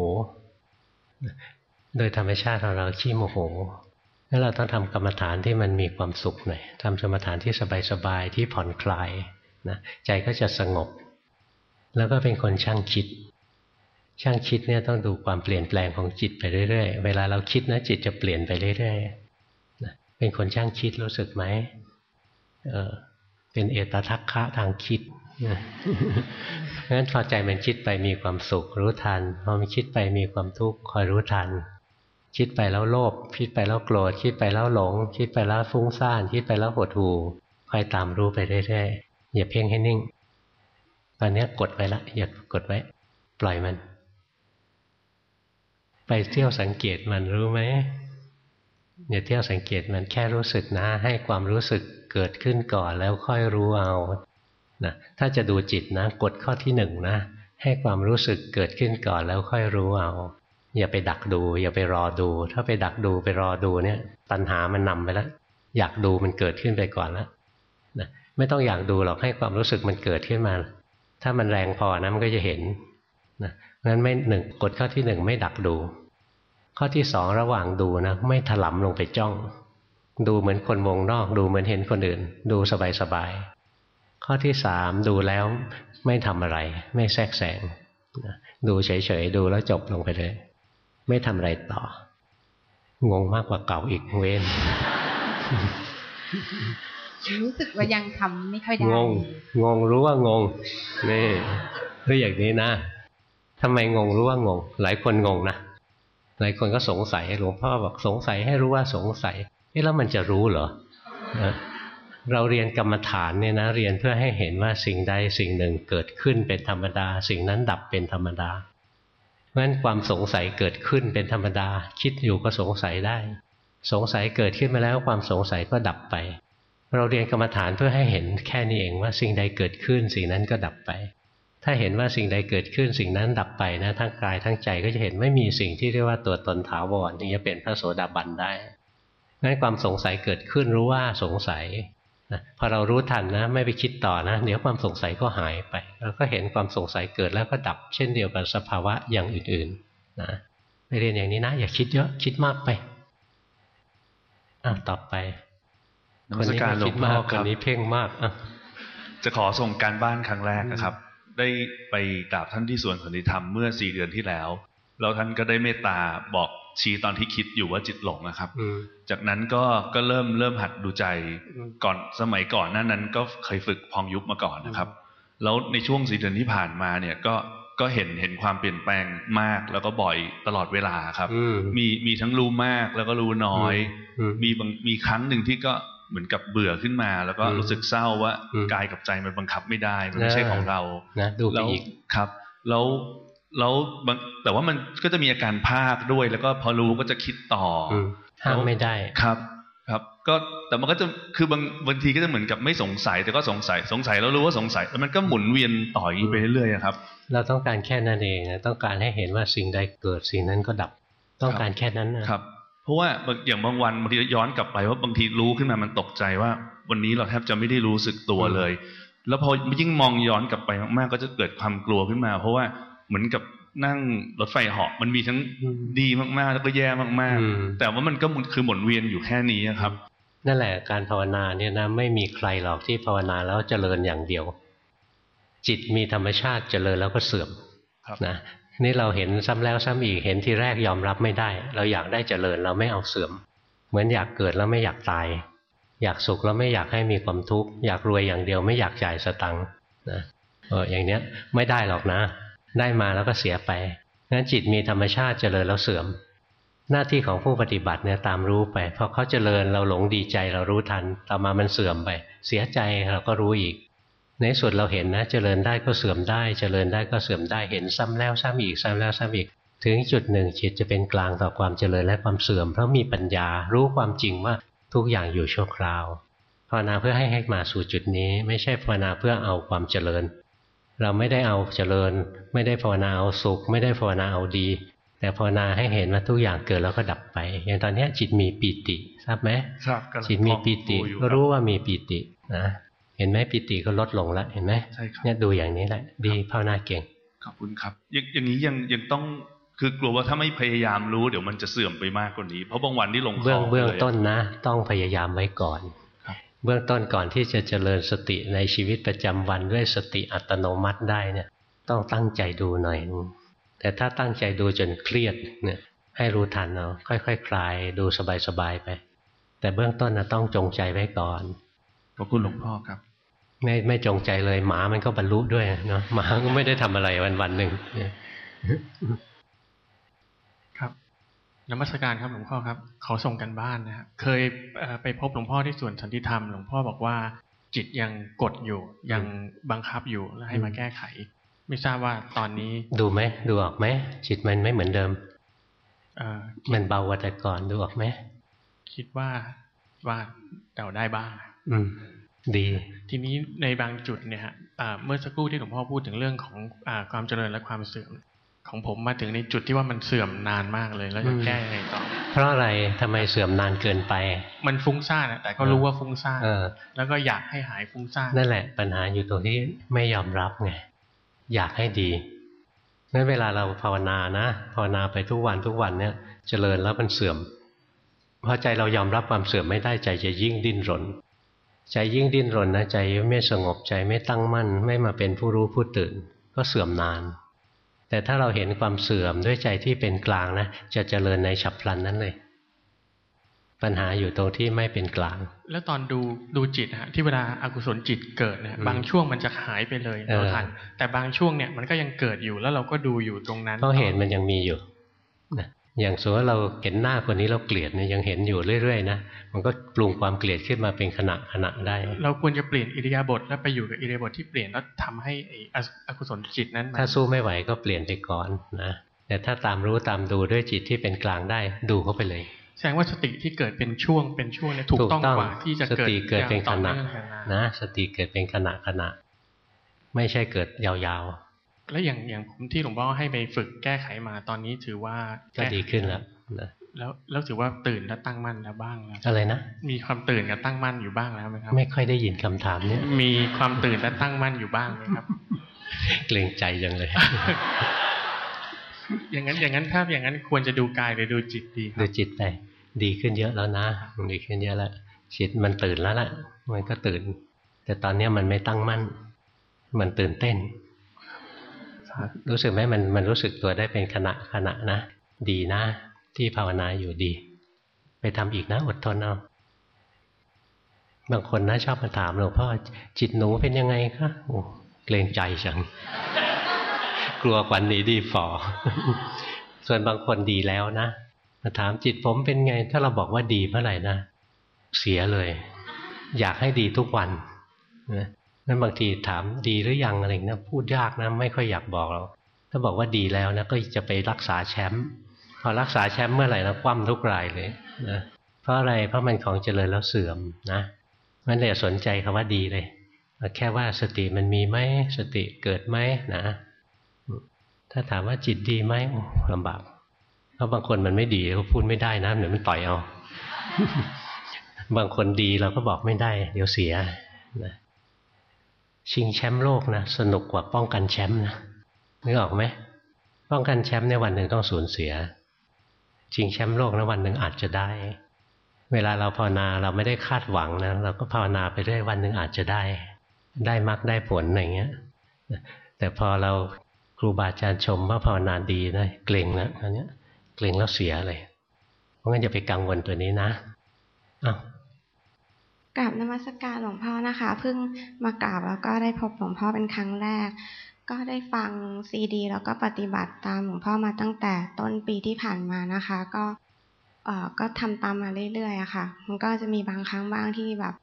โดยธรรมชาติของเราขี้โมโห แล้วเราต้องทำกรรมฐานที่มันมีความสุขหน่อยทำสมถานที่สบายๆที่ผ่อนคลายนะใจก็จะสงบ แล้วก็เป็นคนช่างคิด ช่างคิดเนี่ยต้องดูความเปลี่ยนแปลงของจิตไปเรื่อยๆ เวลาเราคิดนะจิตจะเปลี่ยนไปเรื่อยๆนะเป็นคนช่างคิดรู้สึกไหมเออเป็นเอตทัคคะทางคิดเพราะฉะนั้นพอใจมันคิดไปมีความสุขรู้ทัน พอมันคิดไปมีความทุกข์คอยรู้ทัน คิดไปแล้วโลภคิดไปแล้วโกรธ คิดไปแล้วหลง คิดไปแล้วฟุ้งซ่าน คิดไปแล้วหดหู่คอยตามรู้ไปเรื่อยๆอย่าเพ่งให้นิ่ง ตอนนี้กดไว้ละอย่ากดไว้ ปล่อยมัน ไปเที่ยวสังเกตมันรู้ไหมอย่าเที่ยวสังเกตมันแค่รู้สึกนะ ให้ความรู้สึกเกิดขึ้นก่อนแล้วค่อยรู้เอานะถ้าจะดูจิตนะ กดข้อที่หนึ่งนะ ให้ความรู้สึกเกิดขึ้นก่อนแล้วค่อยรู้เอา อย่าไปดักดู อย่าไปรอดู ถ้าไปดักดูไปรอดูเนี่ย ตัณหามันนำไปแล้วอยากดูมันเกิดขึ้นไปก่อนแล้วนะไม่ต้องอยากดูหรอกให้ความรู้สึกมันเกิดขึ้นมา ถ้ามันแรงพอนะมันก็จะเห็นนะงั้นไม่หนึ่งกดข้อที่หนึ่งไม่ดักดู ข้อที่สองระหว่างดูนะไม่ถลำลงไปจ้อง ดูเหมือนคนวงนอก ดูเหมือนเห็นคนอื่น ดูสบายๆข้อที่สามดูแล้วไม่ทำอะไร ไม่แทรกแซงดูเฉยๆดูแล้วจบลงไปเลย ไม่ทำอะไรต่อ งงมากกว่าเก่าอีกเว้นรู้สึกว่ายังทำไม่ค่อยได้ งง งงรู้ว่างง นี่คืออย่างนี้นะทำไมงงรู้ว่างง หลายคนงงนะ หลายคนก็สงสัยหลวงพ่อบอกสงสัยให้รู้ว่าสงสัยเอ๊ะแล้วมันจะรู้เหรอนะเราเรียนกรรมฐานเนี่ยนะ เรียนเพื่อให้เห็นว่าสิ่งใดสิ่งหนึ่งเกิดขึ้นเป็นธรรมดา สิ่งนั้นดับเป็นธรรมดาเพ ราะฉะนั้นความสงสัยเกิดขึ้นเป็นธรรมดา คิดอยู่ก็สงสัยได้ สงสัยเกิดขึ้นมาแล้วความสงสัยก็ดับไป เราเรียนกรรมฐานเพื่อให้เห็นแค่นี้เองว่าสิ่งใดเกิดขึ้นสิ่งนั้นก็ดับไป ถ้าเห็นว่าสิ่งใดเกิดขึ้นสิ่งนั้นดับไปนะทั้งกายทั้งใจก็จะเห็นไม่มีสิ่งที่เรียกว่าตัวตนถาวรถึงจะเป็นพระโสดาบันได้งั้นความสงสัยเกิดขึ้นรู้ว่าสงสัย นะพอเรารู้ทันนะ ไม่ไปคิดต่อนะเดี๋ยวความสงสัยก็หายไปเราก็เห็นความสงสัยเกิดแล้วก็ดับ เช่นเดียวกับสภาวะอย่างอื่นๆนะไปเรียนอย่างนี้นะ อย่าคิดเยอะคิดมากไปอะต่อไปนมัสการหลวงพ่อคครันบนี้เพ่งมากอะจะขอส่งการบ้านครั้งแรกนะครับ ได้ไปกราบท่านที่สวนสันติธรรมเมื่อสี่เดือนที่แล้วแล้วท่านก็ได้เมตตาบอก ชี้ตอนที่คิดอยู่ว่าจิตหลงนะครับอืมจากนั้นก็ก็เริ่มเริ่มหัดดูใจอืมก่อนสมัยก่อนหนั้นนั้นก็เคยฝึกพองยุบมาก่อนนะครับ แล้วในช่วงสี่เดือนที่ผ่านมาเนี่ยก็ก็เห็นเห็นความเปลี่ยนแปลงมากแล้วก็บ่อยตลอดเวลาครับอืมมีมีทั้งรู้มากแล้วก็รู้น้อยอืมมีบางมีครั้งหนึ่งที่ก็เหมือนกับเบื่อขึ้นมา แล้วก็อืมรู้สึกเศร้าว่าอืมกายกับใจมันบังคับไม่ได้ มันไม่ใช่ของเรานะดูไปแล้วอีกครับ แล้ว แล้วบางแต่ว่ามันก็จะมีอาการภาคด้วย แล้วก็พอรู้ก็จะคิดต่อออืมห้ามไม่ได้ครับ ครับ ก็แต่มันก็จะคือบางบางทีก็จะเหมือนกับไม่สงสัย แต่ก็สงสัยสงสัยแล้วรู้ว่าสงสัยแล้วมันก็หมุนเวียนต่ออย่างนี้ไปเรื่อยๆอะครับ เราต้องการแค่นั้นเองนะต้องการให้เห็นว่าสิ่งใดเกิดสิ่งนั้นก็ดับ ต้องการแค่นั้นนะครับ เพราะว่าบางอย่างบางวันบางทีย้อนกลับไปว่าบางทีรู้ขึ้นมามันตกใจว่า วันนี้เราแทบจะไม่ได้รู้สึกตัวเลย แล้วพอยิ่งมองย้อนกลับไปมากๆก็จะเกิดความกลัวขึ้นมา เพราะว่า เหมือนกับนั่งรถไฟเหาะมันมีทั้งอืมดีมากๆ แล้วก็แย่มากอืมๆแต่ว่ามันก็คือหมุนเวียนอยู่แค่นี้อะครับ นั่นแหละการภาวนาเนี่ยนะไม่มีใครหรอกที่ภาวนาแล้วเจริญอย่างเดียว จิตมีธรรมชาติเจริญแล้วก็เสื่อมครับนะนี่เราเห็นซ้ำแล้วซ้ำอีกเห็นทีแรกยอมรับไม่ได้ เราอยากได้เจริญเราไม่เอาเสื่อม เหมือนอยากเกิดแล้วไม่อยากตาย อยากสุขแล้วไม่อยากให้มีความทุกข์อยากรวยอย่างเดียวไม่อยากจ่ายสตังค์นะเอออย่างเนี้ยไม่ได้หรอกนะ ได้มาแล้วก็เสียไปงั้นจิตมีธรรมชาติเจริญแล้วเสื่อม หน้าที่ของผู้ปฏิบัติเนี่ยตามรู้ไปพอเขาเจริญเราหลงดีใจเรารู้ทัน ต่อมามันเสื่อมไป เสียใจเราก็รู้อีก ในสุดเราเห็นนะ เจริญได้ก็เสื่อมได้ เจริญได้ก็เสื่อมได้เห็นซ้ำแล้วซ้ำอีกซ้ำแล้วซ้ำอีก ถึงจุดหนึ่งจิตจะเป็นกลางต่อความเจริญและความเสื่อม เพราะมีปัญญารู้ความจริงว่าทุกอย่างอยู่ชั่วคราวภาวนาเพื่อให้ให้มาสู่จุดนี้ ไม่ใช่ภาวนาเพื่อเอาความเจริญ เราไม่ได้เอาเจริญ ไม่ได้ภาวนาเอาสุข ไม่ได้ภาวนาเอาดี แต่ภาวนาให้เห็นว่าทุกอย่างเกิดแล้วก็ดับไปอย่างตอนเนี้ยจิตมีปีติทราบไหมครับกำลังจิตมีปีติพองดูอยู่ก็รู้ว่ามีปีตินะเห็นไหมปีติก็ลดลงแล้วเห็นไหมใช่ครับเนี่ยดูอย่างนี้แหละ ดีภาวนาเก่งขอบคุณครับอย่างอย่างนี้ยังยังต้องคือกลัวว่าถ้าไม่พยายามรู้เดี๋ยวมันจะเสื่อมไปมากกว่านี้ เพราะบางวันที่ลงคเบื้องลเบื้องลยต้นนะ ต้องพยายามไว้ก่อนครับ เบื้องต้นก่อนที่จะเจริญสติในชีวิตประจำวันด้วยสติอัตโนมัติได้เนี่ยต้องตั้งใจดูหน่อยนึงแต่ถ้าตั้งใจดูจนเครียดเนี่ยให้รู้ทันเอาค่อยๆคคลายดูสบายๆไป แต่เบื้องต้นนะต้องจงใจไว้ก่อนขอบคุณหลวงพ่อครับ ไม่ไม่จงใจเลยหมามันก็บรรลุด้วยเนาะหมาก็ไม่ได้ทำอะไรวันวันหนึ่งครับ นมัสการครับหลวงพ่อครับเขาส่งกันบ้านนะครับเคยไปพบหลวงพ่อที่สวนสันติธรรมหลวงพ่อบอกว่าจิตยังกดอยู่ยังบังคับอยู่แล้วให้มาแก้ไข ไม่ทราบว่าตอนนี้ ดูไหมดูออกไหมจิตมันไม่เหมือนเดิมมันเบากว่าแต่ก่อนดูออกไหมคิดว่าว่าเดาได้บ้าง อืม ดี ทีนี้ในบางจุดเนี่ยฮะเมื่อสักครู่ที่หลวงพ่อพูดถึงเรื่องของอความเจริญและความเสื่อม ของผมมาถึงในจุดที่ว่ามันเสื่อมนานมากเลยแล้วจะแก้ยังไงต่อเพราะอะไรทำไมเสื่อมนานเกินไป มันฟุ้งซ่านแต่ก็รู้ว่าฟุ้งซ่านแล้วก็อยากให้หายฟุ้งซ่านนั่นแหละ ปัญหาอยู่ตรงที่ไม่ยอมรับไงอยากให้ดีงั้นเวลาเราภาวนานะ ภาวนาไปทุกวันทุกวันเนี่ยเจริญแล้วมันเสื่อมพอใจเรายอมรับความเสื่อมไม่ได้ใจจะยิ่งดิ้นรน ใจยิ่งดิ้นรนนะใจไม่สงบใจไม่ตั้งมั่น ไม่มาเป็นผู้รู้ผู้ตื่น ก็เสื่อมนาน แต่ถ้าเราเห็นความเสื่อมด้วยใจที่เป็นกลางนะจะเจริญในฉับพลันนั้นเลย ปัญหาอยู่ตรงที่ไม่เป็นกลาง แล้วตอนดูดูจิตฮะที่เวลาอากุศลจิตเกิดเนี่ยบางช่วงมันจะหายไปเลยเราทันแต่บางช่วงเนี่ยมันก็ยังเกิดอยู่แล้วเราก็ดูอยู่ตรงนั้นก็เห็นมันยังมีอยู่ อย่างสมมติว่าเราเห็นหน้าคนนี้เราเกลียดเนี่ยยังเห็นอยู่เรื่อยๆนะมันก็ปรุงความเกลียดขึ้นมาเป็นขณะขณะได้ เราควรจะเปลี่ยนอิริยาบถแล้วไปอยู่กับอิริยาบถที่เปลี่ยนแล้วทำให้อกุศลจิตนั้น ถ้าสู้ไม่ไหวก็เปลี่ยนไปก่อนนะแต่ถ้าตามรู้ตามดูด้วยจิตที่เป็นกลางได้ดูเข้าไปเลยแสดงว่าสติที่เกิดเป็นช่วงเป็นช่วงเนี่ยถูกต้องกว่าที่จะเกิดสติเกิดเป็นขณะนะ สติเกิดเป็นขณะขณะ ไม่ใช่เกิดยาวๆ แล้วอย่างอย่างผมที่หลวงพ่อให้ไปฝึกแก้ไขมาตอนนี้ถือว่าก็ดีขึ้นแล้วนะแล้วแล้วถือว่าตื่นและตั้งมั่นแล้วบ้างแล้วอะไรนะมีความตื่นกับตั้งมั่นอยู่บ้างแล้วไหมครับ ไม่ค่อยได้ยินคำถามเนี้ยมีความตื่นและตั้งมั่นอยู่บ้างไหมครับ เกรงใจจังเลย อย่างนั้นอย่างนั้นถ้าอย่างนั้นควรจะดูกายหรือดูจิตดีดูจิตไปดีขึ้นเยอะแล้วนะดีขึ้นเยอะแล้วจิตมันตื่นแล้วล่ะ มันก็ตื่น แต่ตอนนี้มันไม่ตั้งมั่น มันตื่นเต้น รู้สึกไหมมันมันรู้สึกตัวได้เป็นขณะขณะนะ ดีนะ ที่ภาวนาอยู่ดี ไปทำอีกนะอดทนเอาบางคนนะชอบมาถามหลวงพ่อจิตหนูเป็นยังไงคะโอ้เกรงใจจังกลัวกวันนี้ดีฝ่อส่วนบางคนดีแล้วนะมาถามจิตผมเป็นไง ถ้าเราบอกว่าดีเมื่อไหร่นะเสียเลย อยากให้ดีทุกวันนะ นั่นบางทีถามดีหรือยังอะไรนะพูดยากนะไม่ค่อยอยากบอกเราถ้าบอกว่าดีแล้วนะก็จะไปรักษาแชมป์พอรักษาแชมป์เมื่อไหร่นะคว่ำทุกรายเลยนะเพราะอะไรเพราะมันของเจริญแล้วเสื่อมนะมันเลยสนใจคำว่าดีเลยแค่ว่าสติมันมีไหมสติเกิดไหมนะ ถ้าถามว่าจิตดีไหมลำบากเพราะบางคนมันไม่ดีเขาพูดไม่ได้นะเดี๋ยวมันต่อยเอา บางคนดีเราก็บอกไม่ได้ เดี๋ยวเสียนะ ชิงแชมป์โลกนะสนุกกว่าป้องกันแชมป์นะนึกออกไหมป้องกันแชมป์ในวันหนึ่งต้องสูญเสียชิงแชมป์โลกนะวันหนึ่งอาจจะได้ เวลาเราภาวนาเราไม่ได้คาดหวังนะเราก็ภาวนาไปเรื่อยวันหนึ่งอาจจะได้ ได้มากได้ผลอะไรเงี้ยแต่พอเราครูบาอาจารย์ชมว่าภาวนาดีนะเกรงนะอันนี้ยเกรงแล้วเสียเลย เพราะงั้นอย่าไปกังวลตัวนี้นะอ้าว กราบนมัสการหลวงพ่อนะคะเพิ่งมากราบแล้วก็ได้พบหลวงพ่อเป็นครั้งแรก ก็ได้ฟังซีดี แล้วก็ปฏิบัติตามหลวงพ่อมาตั้งแต่ต้นปีที่ผ่านมานะคะ ก็เอ่อก็ทำตามมาเรื่อยๆอะค่ะ มันก็จะมีบางครั้งบ้างที่แบบ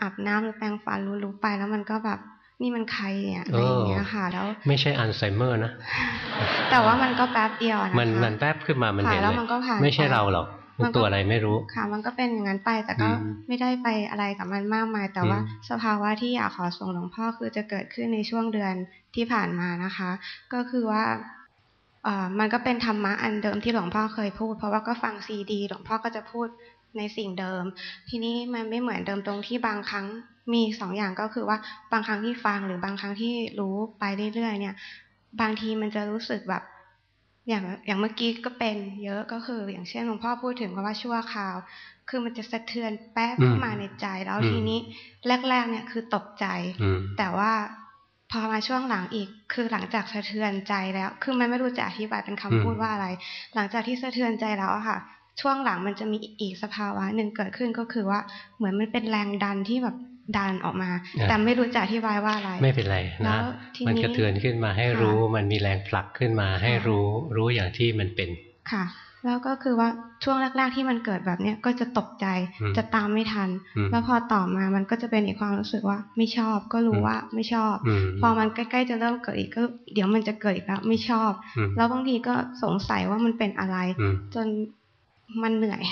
อาบน้ำหรือแปรงฟันรู้ๆไป แล้วมันก็แบบนี่มันใครเนี่ยอะไรอย่างเงี้ยค่ะ แล้วไม่ใช่อัลไซเมอร์นะแต่ว่ามันก็แป๊บเดียวนะคะมันมันแป๊บขึ้นมามันเห็นเลยไม่ใช่เราหรอก มันตัวอะไรไม่รู้ค่ะ มันก็เป็นอย่างนั้นไป แต่ก็ไม่ได้ไปอะไรกับมันมากมาย แต่ว่าสภาวะที่อยากขอส่งหลวงพ่อคือจะเกิดขึ้นในช่วงเดือนที่ผ่านมานะคะ ก็คือว่าเอ่อมันก็เป็นธรรมะอันเดิมที่หลวงพ่อเคยพูด เพราะว่าก็ฟังซีดี หลวงพ่อก็จะพูดในสิ่งเดิม ทีนี้มันไม่เหมือนเดิมตรงที่บางครั้งมีสองอย่างก็คือว่าบางครั้งที่ฟังหรือบางครั้งที่รู้ไปเรื่อยๆเนี่ย บางทีมันจะรู้สึกแบบ อย่างอย่างเมื่อกี้ก็เป็นเยอะก็คือ อย่างเช่นหลวงพ่อพูดถึงว่าชั่วคราว คือมันจะสะเทือนแป๊บขึ้นมาในใจแล้วทีนี้แรก ๆ เนี่ยคือตกใจ แต่ว่าพอมาช่วงหลังอีก คือหลังจากสะเทือนใจแล้ว คือมันไม่รู้จะอธิบายเป็นคำพูดว่าอะไร หลังจากที่สะเทือนใจแล้วอะค่ะ ช่วงหลังมันจะมีอีกสภาวะหนึ่งเกิดขึ้นก็คือว่าเหมือนมันเป็นแรงดันที่แบบ ดันออกมา แต่ไม่รู้จะอธิบายว่าอะไร ไม่เป็นไรนะ มันกระเทือนขึ้นมาให้รู้มันมีแรงผลักขึ้นมาให้รู้รู้อย่างที่มันเป็นค่ะ แล้วก็คือว่าช่วงแรก ๆที่มันเกิดแบบเนี้ยก็จะตกใจจะตามไม่ทัน แล้วพอต่อมามันก็จะเป็นอีกความรู้สึกว่าไม่ชอบ ก็รู้ว่าไม่ชอบ พอมันใกล้ๆจะเริ่มเกิดอีกก็เดี๋ยวมันจะเกิดอีกแล้วไม่ชอบ แล้วบางทีก็สงสัยว่ามันเป็นอะไร จนมันเหนื่อย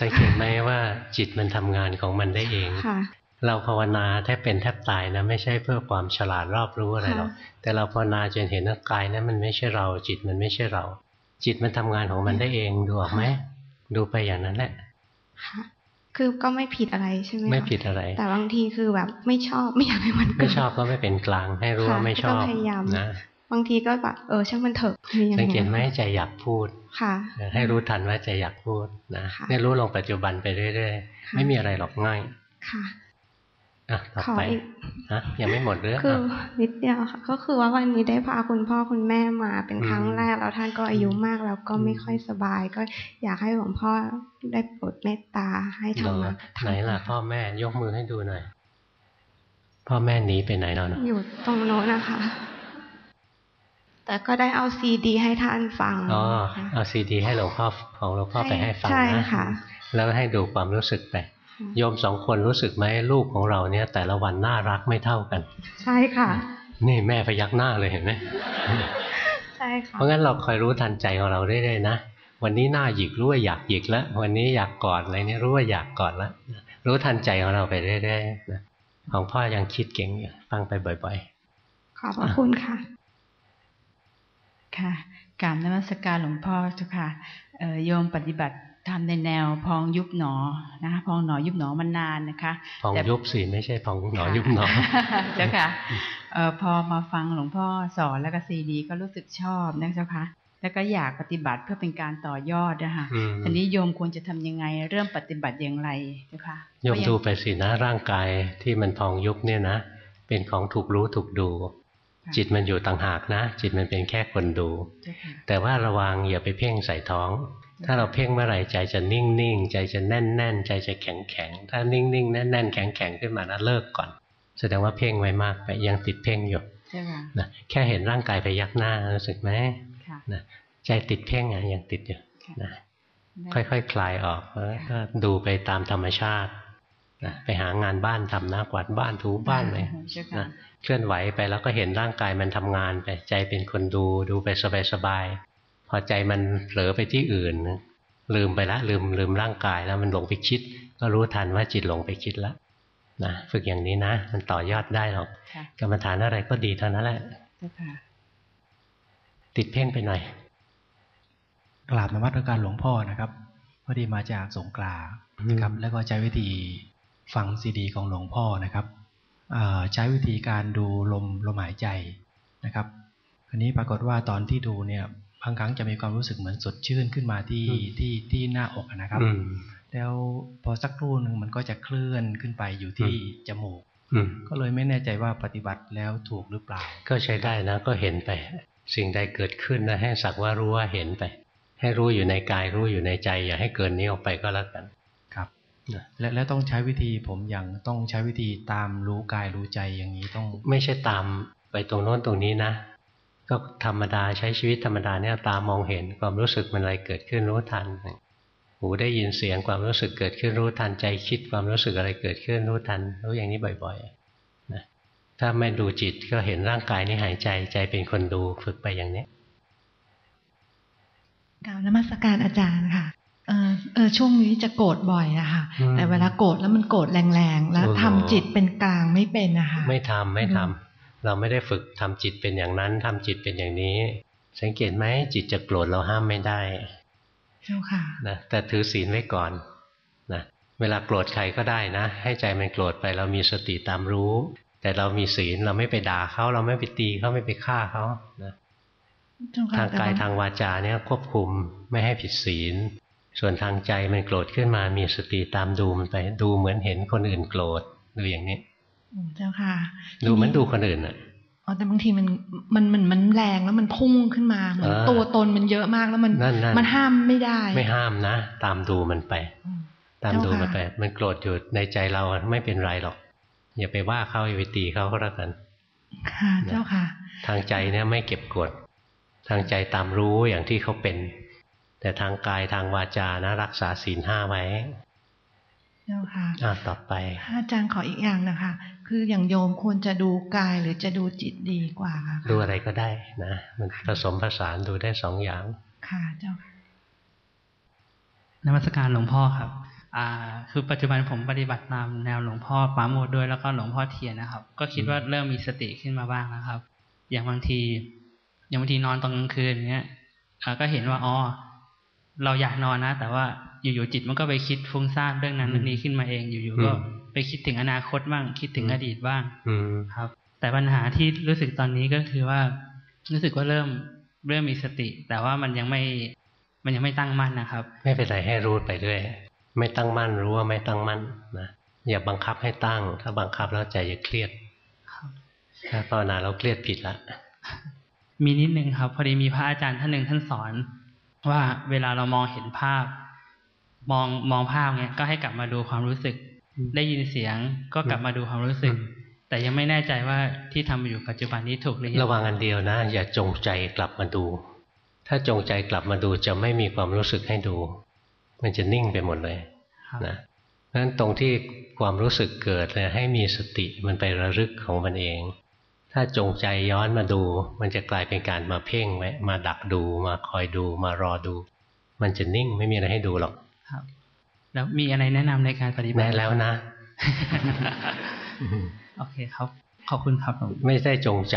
สังเกตไหมว่าจิตมันทำงานของมันได้เองค่ะ เราภาวนาแทบเป็นแทบตายนะไม่ใช่เพื่อความฉลาดรอบรู้อะไรหรอกแต่เราภาวนาจนเห็นว่ากายนั้นมันไม่ใช่เรา จิตมันไม่ใช่เรา จิตมันทำงานของมันได้เองดูออกไหมดูไปอย่างนั้นแหละค่ะคือก็ไม่ผิดอะไรใช่ไหมไม่ผิดอะไร แต่บางทีคือแบบไม่ชอบไม่อยากให้มันไม่ชอบก็ไม่เป็นกลางให้รู้ว่าไม่ชอบก็พยายามนะบางทีก็แบบเออช่างมันเถอะมีอย่างสังเงี้เกตยไหมใจอยากพูดค่ะ ให้รู้ทันว่าใจอยากพูดนะเนี่ยรู้ลงปัจจุบันไปเรื่อยๆ ไม่มีอะไรหรอกง่ายค่ะ อะต่อขอไปอีกฮะยังไม่หมดเรื่องคือนิดเดียวค่ะ ก็คือว่าวันนี้ได้พาคุณพ่อคุณแม่มาเป็นครั้งแรกแล้วท่านก็อายุมากแล้วก็ไม่ค่อยสบาย ก็อยากให้หลวงพ่อได้โปรดเมตตาให้เหรทำอมาไหนล่ะพ่อแม่ยกมือให้ดูหน่อยพ่อแม่หนีไปไหนแล้วเนาะอยู่ตรงโน้นนะคะ แต่ก็ได้เอาซีดี ให้ท่านฟังอ๋อค่ะเอาซีดี ให้หลวงพ่อของหลวงพ่อไปให้ฟังใช่นะค่ะ แล้วให้ดูความรู้สึกไป โยมสองคนรู้สึกไหมลูกของเราเนี่ย แต่ละวันน่ารักไม่เท่ากัน ใช่ค่ะ นี่แม่พยักหน้าเลยเห็นไหมใช่ค่ะเพราะงั้นเราคอยรู้ทันใจของเราเรื่อยๆนะวันนี้หน้าหยิกรู้ว่าอยากหยิกแล้ววันนี้อยากกอดอะไรเนี่ยรู้ว่าอยากกอดแล้วรู้ทันใจของเราไปเรื่อยๆนะของพ่อยังคิดเก่งอยู่ฟังไปบ่อยขอบพระคุณค่ะ ค่ะกรารนมัสการหลวงพ่อเจ้าค่ะเอ่อโยมปฏิบัติ ทำในแนวพองยุบหนอนะคะพองหนอยุบหนอมานานนะคะๆพองแต่ยุบสิไม่ใช่พองหนอยุบหนอเจ้าค่ะเอ่อพอมาฟังหลวงพ่อสอนแล้วก็ซีดี ก็รู้สึกชอบนะเจ้าค่ะแล้วก็อยากปฏิบัติเพื่อเป็นการต่อยอดนะคะอืมทีนี้โยมควรจะทำยังไง เริ่มปฏิบัติอย่างไรเจ้าค่ะโยมดูไปสินะร่างกายที่มันพองยุบเนี่ยนะ เป็นของถูกรู้ถูกดูจิตมันอยู่ต่างหากนะ จิตมันเป็นแค่คนดูเจ้าค่ะแต่ว่าระวังอย่าไปเพ่งใส่ท้อง ถ้าเราเพ่งเมื่อไหร่ใจจะนิ่งนิ่งใจจะแน่นแน่นใจจะแข็งแข็งถ้านิ่งนิ่งแน่นแน่นแข็งแข็งขึ้นมานะเลิกก่อน แสดงว่าเพ่งไว้มากไปยังติดเพ่งอยู่เจ้าค่ะนะแค่เห็นร่างกายไปยักหน้ารู้สึกไหมค่ะนะใจติดเพ่งอะยังติดอยู่นะค่อยๆคคลายออกแล้วก็ดูไปตามธรรมชาตินะไปหางานบ้านทำนะกวาดบ้านถูบ้านเลยเจ้าค่ะนะเคลื่อนไหวไปแล้วก็เห็นร่างกายมันทำงานไปใจเป็นคนดูดูไปสบายๆ พอใจมันเผลอไปที่อื่น ลืมไปละลืมลืมร่างกายแล้วมันหลงไปคิด ก็รู้ทันว่าจิตหลงไปคิดแล้วนะฝึกอย่างนี้นะ มันต่อยอดได้หรอกค่ะกรรมฐานอะไรก็ดีเท่านั้นแหละเจ้าค่ะติดเพ่งไปหน่อยกราบนมัสการหลวงพ่อนะครับพอดีมาจากสงขลานะครับแล้วก็ใช้วิธีฟังซีดี ของหลวงพ่อนะครับเอ่อใช้วิธีการดูลมลมหายใจนะครับอันนี้ปรากฏว่าตอนที่ดูเนี่ย บางครั้งจะมีความรู้สึกเหมือนสดชื่นขึ้นมาที่ที่ที่หน้าอกอะนะครับอืมแล้วพอสักครู่หนึ่งมันก็จะเคลื่อนขึ้นไปอยู่ที่จมูกอืมก็เลยไม่แน่ใจว่าปฏิบัติแล้วถูกหรือเปล่า ก็ใช้ได้นะก็เห็นไป สิ่งใดเกิดขึ้นนะให้สักว่ารู้ว่าเห็นไป ให้รู้อยู่ในกายรู้อยู่ในใจ อย่าให้เกินนี้ออกไปก็แล้วกันครับและและต้องใช้วิธีผมอย่างต้องใช้วิธีตามรู้กายรู้ใจอย่างนี้ต้อง ไม่ใช่ตามไปตรงโน้นตรงนี้นะ ก็ธรรมดาใช้ชีวิตธรรมดาเนี่ยตามองเห็นความรู้สึกมันอะไรเกิดขึ้นรู้ทันหูได้ยินเสียงความรู้สึกเกิดขึ้นรู้ทันใจคิดความรู้สึกอะไรเกิดขึ้นรู้ทัน รู้อย่างนี้บ่อยๆนะถ้าไม่ดูจิตก็เห็นร่างกายนี่หายใจใจเป็นคนดูฝึกไปอย่างนี้กล่าวนมัสการอาจารย์ค่ะเออเออช่วงนี้จะโกรธบ่อยอะค่ะอืมแต่เวลาโกรธแล้วมันโกรธแรงๆแล้วโอ้โหทำจิตเป็นกลางไม่เป็นอะค่ะไม่ทำไม่ทำ เราไม่ได้ฝึกทำจิตเป็นอย่างนั้นทำจิตเป็นอย่างนี้ สังเกตไหมจิตจะโกรธเราห้ามไม่ได้เจ้าค่ะนะแต่ถือศีลไว้ก่อนนะเวลาโกรธใครก็ได้นะ ให้ใจมันโกรธไปเรามีสติตามรู้ แต่เรามีศีลเราไม่ไปด่าเขาเราไม่ไปตีเขาไม่ไปฆ่าเขานะเจ้าค่ะทางกายแต่ว่ทางวาจาเนี่ยควบคุมไม่ให้ผิดศีล ส่วนทางใจมันโกรธขึ้นมามีสติตามดูมันไปดูเหมือนเห็นคนอื่นโกรธดูอย่างนี้อืม เจ้าค่ะ ดูเหมือนดูคนอื่นอะอ๋อแต่บางทีมันมันมันมันแรงแล้วมันพุ่งขึ้นมาเหมือนตัวตนมันเยอะมากแล้วมันมันห้ามไม่ได้ ไม่ห้ามนะ ตามดูมันไป ตามดูมันไป มันโกรธอยู่ในใจเราไม่เป็นไรหรอก อย่าไปว่าเขาอย่าไปตีเขาก็แล้วกัน ค่ะ เจ้าค่ะ ทางใจเนี่ยไม่เก็บกด ทางใจตามรู้อย่างที่เขาเป็น แต่ทางกายทางวาจานะรักษาศีลห้าไว้เจ้าค่ะอ่าต่อไปอาจารย์ขออีกอย่างนะคะ คืออย่างโยมควรจะดูกายหรือจะดูจิตดีกว่าค่ะดูอะไรก็ได้นะ มันผสมผสานดูได้สองอย่าง ค่ะเจ้าค่ะนมัสการหลวงพ่อครับ อ่า คือปัจจุบันผมปฏิบัติตามแนวหลวงพ่อปาโมดด้วยแล้วก็หลวงพ่อเทียนนะครับ ก็คิดว่าเริ่มมีสติขึ้นมาบ้างนะครับ อย่างบางที อย่างบางทีนอนตอนกลางคืนเนี้ยก็เห็นว่าอ๋อเราอยากนอนนะ แต่ว่าอยู่ๆจิตมันก็ไปคิดฟุ้งซ่านเรื่องนั้นเรื่องนี้ขึ้นมาเองอยู่ๆก็ ไปคิดถึงอนาคตบ้างคิดถึงอดีตบ้างครับ แต่ปัญหาที่รู้สึกตอนนี้ก็คือว่า รู้สึกว่าเริ่มเริ่มมีสติ แต่ว่ามันยังไม่มันยังไม่ตั้งมั่นนะครับ ไม่เป็นไรให้รู้ไปด้วยไม่ตั้งมั่นรู้ว่าไม่ตั้งมั่นนะอย่าบังคับให้ตั้ง ถ้าบังคับแล้วใจจะเครียดถ้าภาวนาเราเครียดผิดละมีนิดนึงครับ พอดีมีพระอาจารย์ท่านหนึ่งท่านสอน ว่าเวลาเรามองเห็นภาพ มองมองภาพเนี้ยก็ให้กลับมาดูความรู้สึก ได้ยินเสียงก็กลับมาดูความรู้สึก แต่ยังไม่แน่ใจว่าที่ทำอยู่ปัจจุบันนี้ถูกหรือระวังอันเดียวนะ อย่าจงใจกลับมาดู ถ้าจงใจกลับมาดูจะไม่มีความรู้สึกให้ดู มันจะนิ่งไปหมดเลยนะเพราะฉะนั้นตรงที่ความรู้สึกเกิดเลยให้มีสติมันไประลึกของมันเอง ถ้าจงใจย้อนมาดู มันจะกลายเป็นการมาเพ่งไว้มาดักดูมาคอยดูมารอดู มันจะนิ่งไม่มีอะไรให้ดูหรอกครับ แล้วมีอะไรแนะนำในการปฏิบัติแน่แล้วนะโอเคครับ ขอบคุณครับไม่ได้จงใจ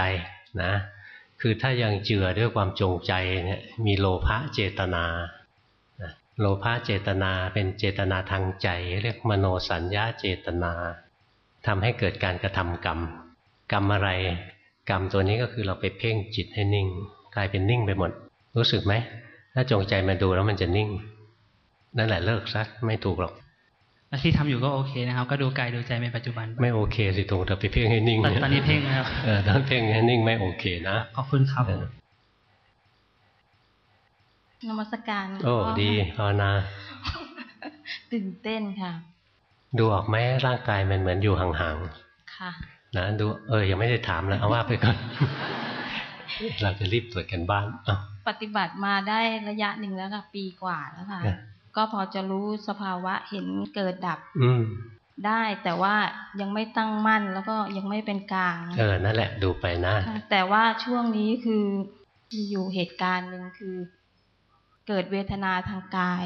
นะ คือถ้ายังเจือด้วยความจงใจเนี่ยมีโลภะเจตนาโลภะเจตนาเป็นเจตนาทางใจ เรียกมโนสัญญาเจตนาทำให้เกิดการกระทำกรรม กรรมอะไร กรรมตัวนี้ก็คือเราไปเพ่งจิตให้นิ่ง กลายเป็นนิ่งไปหมด รู้สึกไหมถ้าจงใจมาดูแล้วมันจะนิ่ง นั่นแหละเลิกซะไม่ถูกหรอกที่ทำอยู่ก็โอเคนะครับ ก็ดูกายดูใจในปัจจุบัน ไม่โอเคสิตรงแต่ไปเพ่งให้นิ่งตอนนี้เพ่งแล้วเออตอนเพ่งให้นิ่งไม่โอเคนะขอบคุณครับนมัสการโอ้ดีภาวนาตื่นเต้นค่ะ ดูออกไหมร่างกายมันเหมือนอยู่ห่างๆค่ะนะดูเออยังไม่ได้ถามเลยเอาว่าไปก่อนเราจะรีบตรวจกันบ้านปฏิบัติมาได้ระยะหนึ่งแล้วค่ะ ปีกว่าแล้วค่ะ ก็พอจะรู้สภาวะเห็นเกิดดับ อืได้แต่ว่ายังไม่ตั้งมั่นแล้วก็ยังไม่เป็นกลางเออนั่นแหละดูไปนะ แต่ว่าช่วงนี้คือมีอยู่เหตุการณ์หนึ่งคือ เกิดเวทนาทางกาย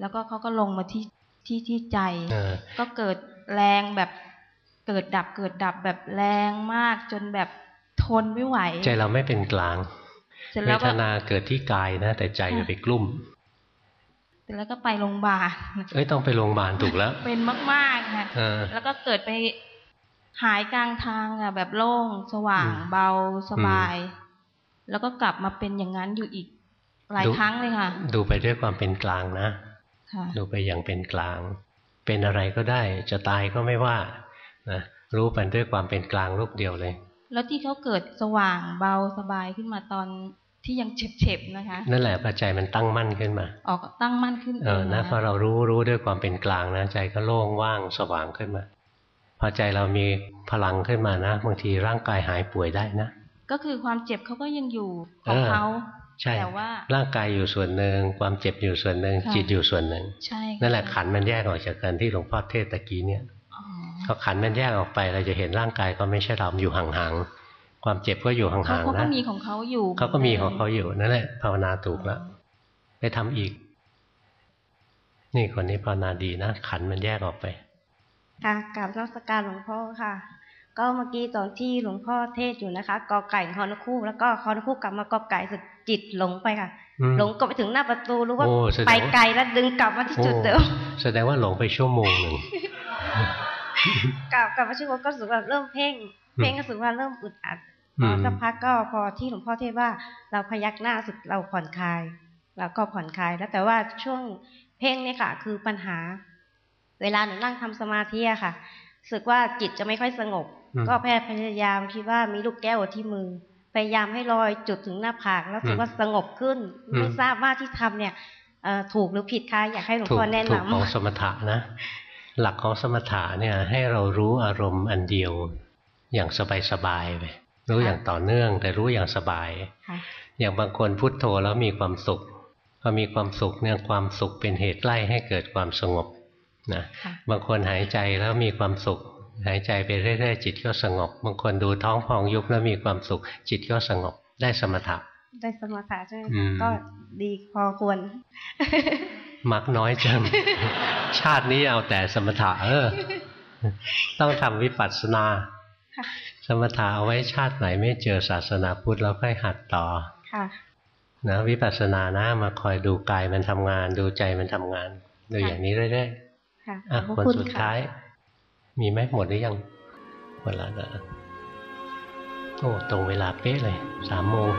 แล้วก็เขาก็ลงมาที่ที่ที่ใจก็เกิดแรงแบบเกิดดับเกิดดับแบบแรงมากจนแบบทนไม่ไหว ใจเราไม่เป็นกลางเวทนาเกิดที่กายนะ แต่ใจไปกลุ่มเส ร็จแล้วก็ไปโรงพยาบาลเอ้ยต้องไปโรงพยาบาลถูกแล้ว เป็นมากๆค่ะแล้วก็เกิดไปหายกลางทางอะ แบบโล่งสว่างเบาสบาย แล้วก็กลับมาเป็นอย่างนั้นอยู่อีกหลายครั้งเลยค่ะ ดูไปด้วยความเป็นกลางนะดูไปอย่างเป็นกลาง เป็นอะไรก็ได้ จะตายก็ไม่ว่านะรู้ไปด้วยความเป็นกลางลูกเดียวเลย แล้วที่เขาเกิดสว่างเบาสบายขึ้นมาตอน ที่ยังเฉบๆนะคะ นั่นแหละปัจจัยมันตั้งมั่นขึ้นมาออกตั้งมั่นขึ้นเออนะพอเรารู้รู้ด้วยความเป็นกลางนะใจก็โล่งว่างสว่างขึ้นมา พอใจเรามีพลังขึ้นมานะบางทีร่างกายหายป่วยได้นะ ก็คือความเจ็บเขาก็ยังอยู่ของเขาใช่แต่ว่าร่างกายอยู่ส่วนหนึ่งความเจ็บอยู่ส่วนหนึ่งจิตอยู่ส่วนหนึ่งใช่นั่นแหละขันมันแยกออกจากกันที่หลวงพ่อเทศตะกี้เนี่ยพอขันมันแยกออกไปเราจะเห็นร่างกายก็ไม่ใช่เราอยู่ห่างๆ ความเจ็บก็อยู่ห่างๆนะเขาก็มีของเขาอยู่ เขาก็มีของเขาอยู่นั่นแหละภาวนาถูกแล้วไปทำอีก นี่คนนี้ภาวนาดีนะขันมันแยกออกไป ค่ะกราบรัชการหลวงพ่อค่ะ ก็เมื่อกี้ตอนที่หลวงพ่อเทศอยู่นะคะกอไก่คอนคู่ แล้วก็คอนคู่กลับมากอไก่สุดจิตหลงไปค่ะ หลงก็ไปถึงหน้าประตูรู้ว่าไปไกลแล้วดึงกลับมาที่จุดเดิมแสดงว่าหลงไปชั่วโมงหนึ่งกลับกลับมาชื่อว่าก็รู้สึกว่าเริ่มเพ่งเพ่งก็รู้สึกว่าเริ่มอึดอัดพอ สักพักก็พอที่หลวงพ่อเทศว่าเราพยักหน้าสุดเราผ่อนคลายเราก็ผ่อนคลายแล้วแต่ว่าช่วงเพ่งเนี่ยค่ะ คือปัญหา เวลาหนูนั่งทำสมาธิอะค่ะรู้สึกว่าจิตจะไม่ค่อยสงบ ก็แพทย์พยายามคิดว่ามีลูกแก้วที่มือ พยายามให้รอยจุดถึงหน้าผากแล้วถือว่าสงบขึ้น ไม่ทราบว่าที่ทำเนี่ยถูกหรือผิดคะอยากให้หลวงพ่อแนะนำถูกของสมถะนะ หลักของสมถะเนี่ยให้เรารู้อารมณ์อันเดียวอย่างสบายๆไป รู้อย่างต่อเนื่อง แต่รู้อย่างสบาย อย่างบางคนพุทโธแล้วมีความสุขพอมีความสุขเนี่ยความสุขเป็นเหตุไล่ให้เกิดความสงบนะบางคนหายใจแล้วมีความสุข หายใจไปเรื่อยๆจิตก็สงบ บางคนดูท้องพองยุบแล้วมีความสุข จิตก็สงบได้สมถะได้สมถะใช่ไหมก็ดีพอควร มักน้อยจัง ชาตินี้เอาแต่สมถะเออ ต้องทำวิปัสสนาส มถะเอาไว้ชาติไหนไม่เจอศาสนาพุทธแล้วค่อยหัดต่อค่ะนะวิปัสสนานะมาคอยดูกายมันทำงาน ดูใจมันทำงานดูอย่างนี้เรื่อยๆค่ะคนสุดท้าย มีไหมหมดหรือยังหมดแล้วนะโอ้ตรงเวลาเป๊ะเลยสามโมง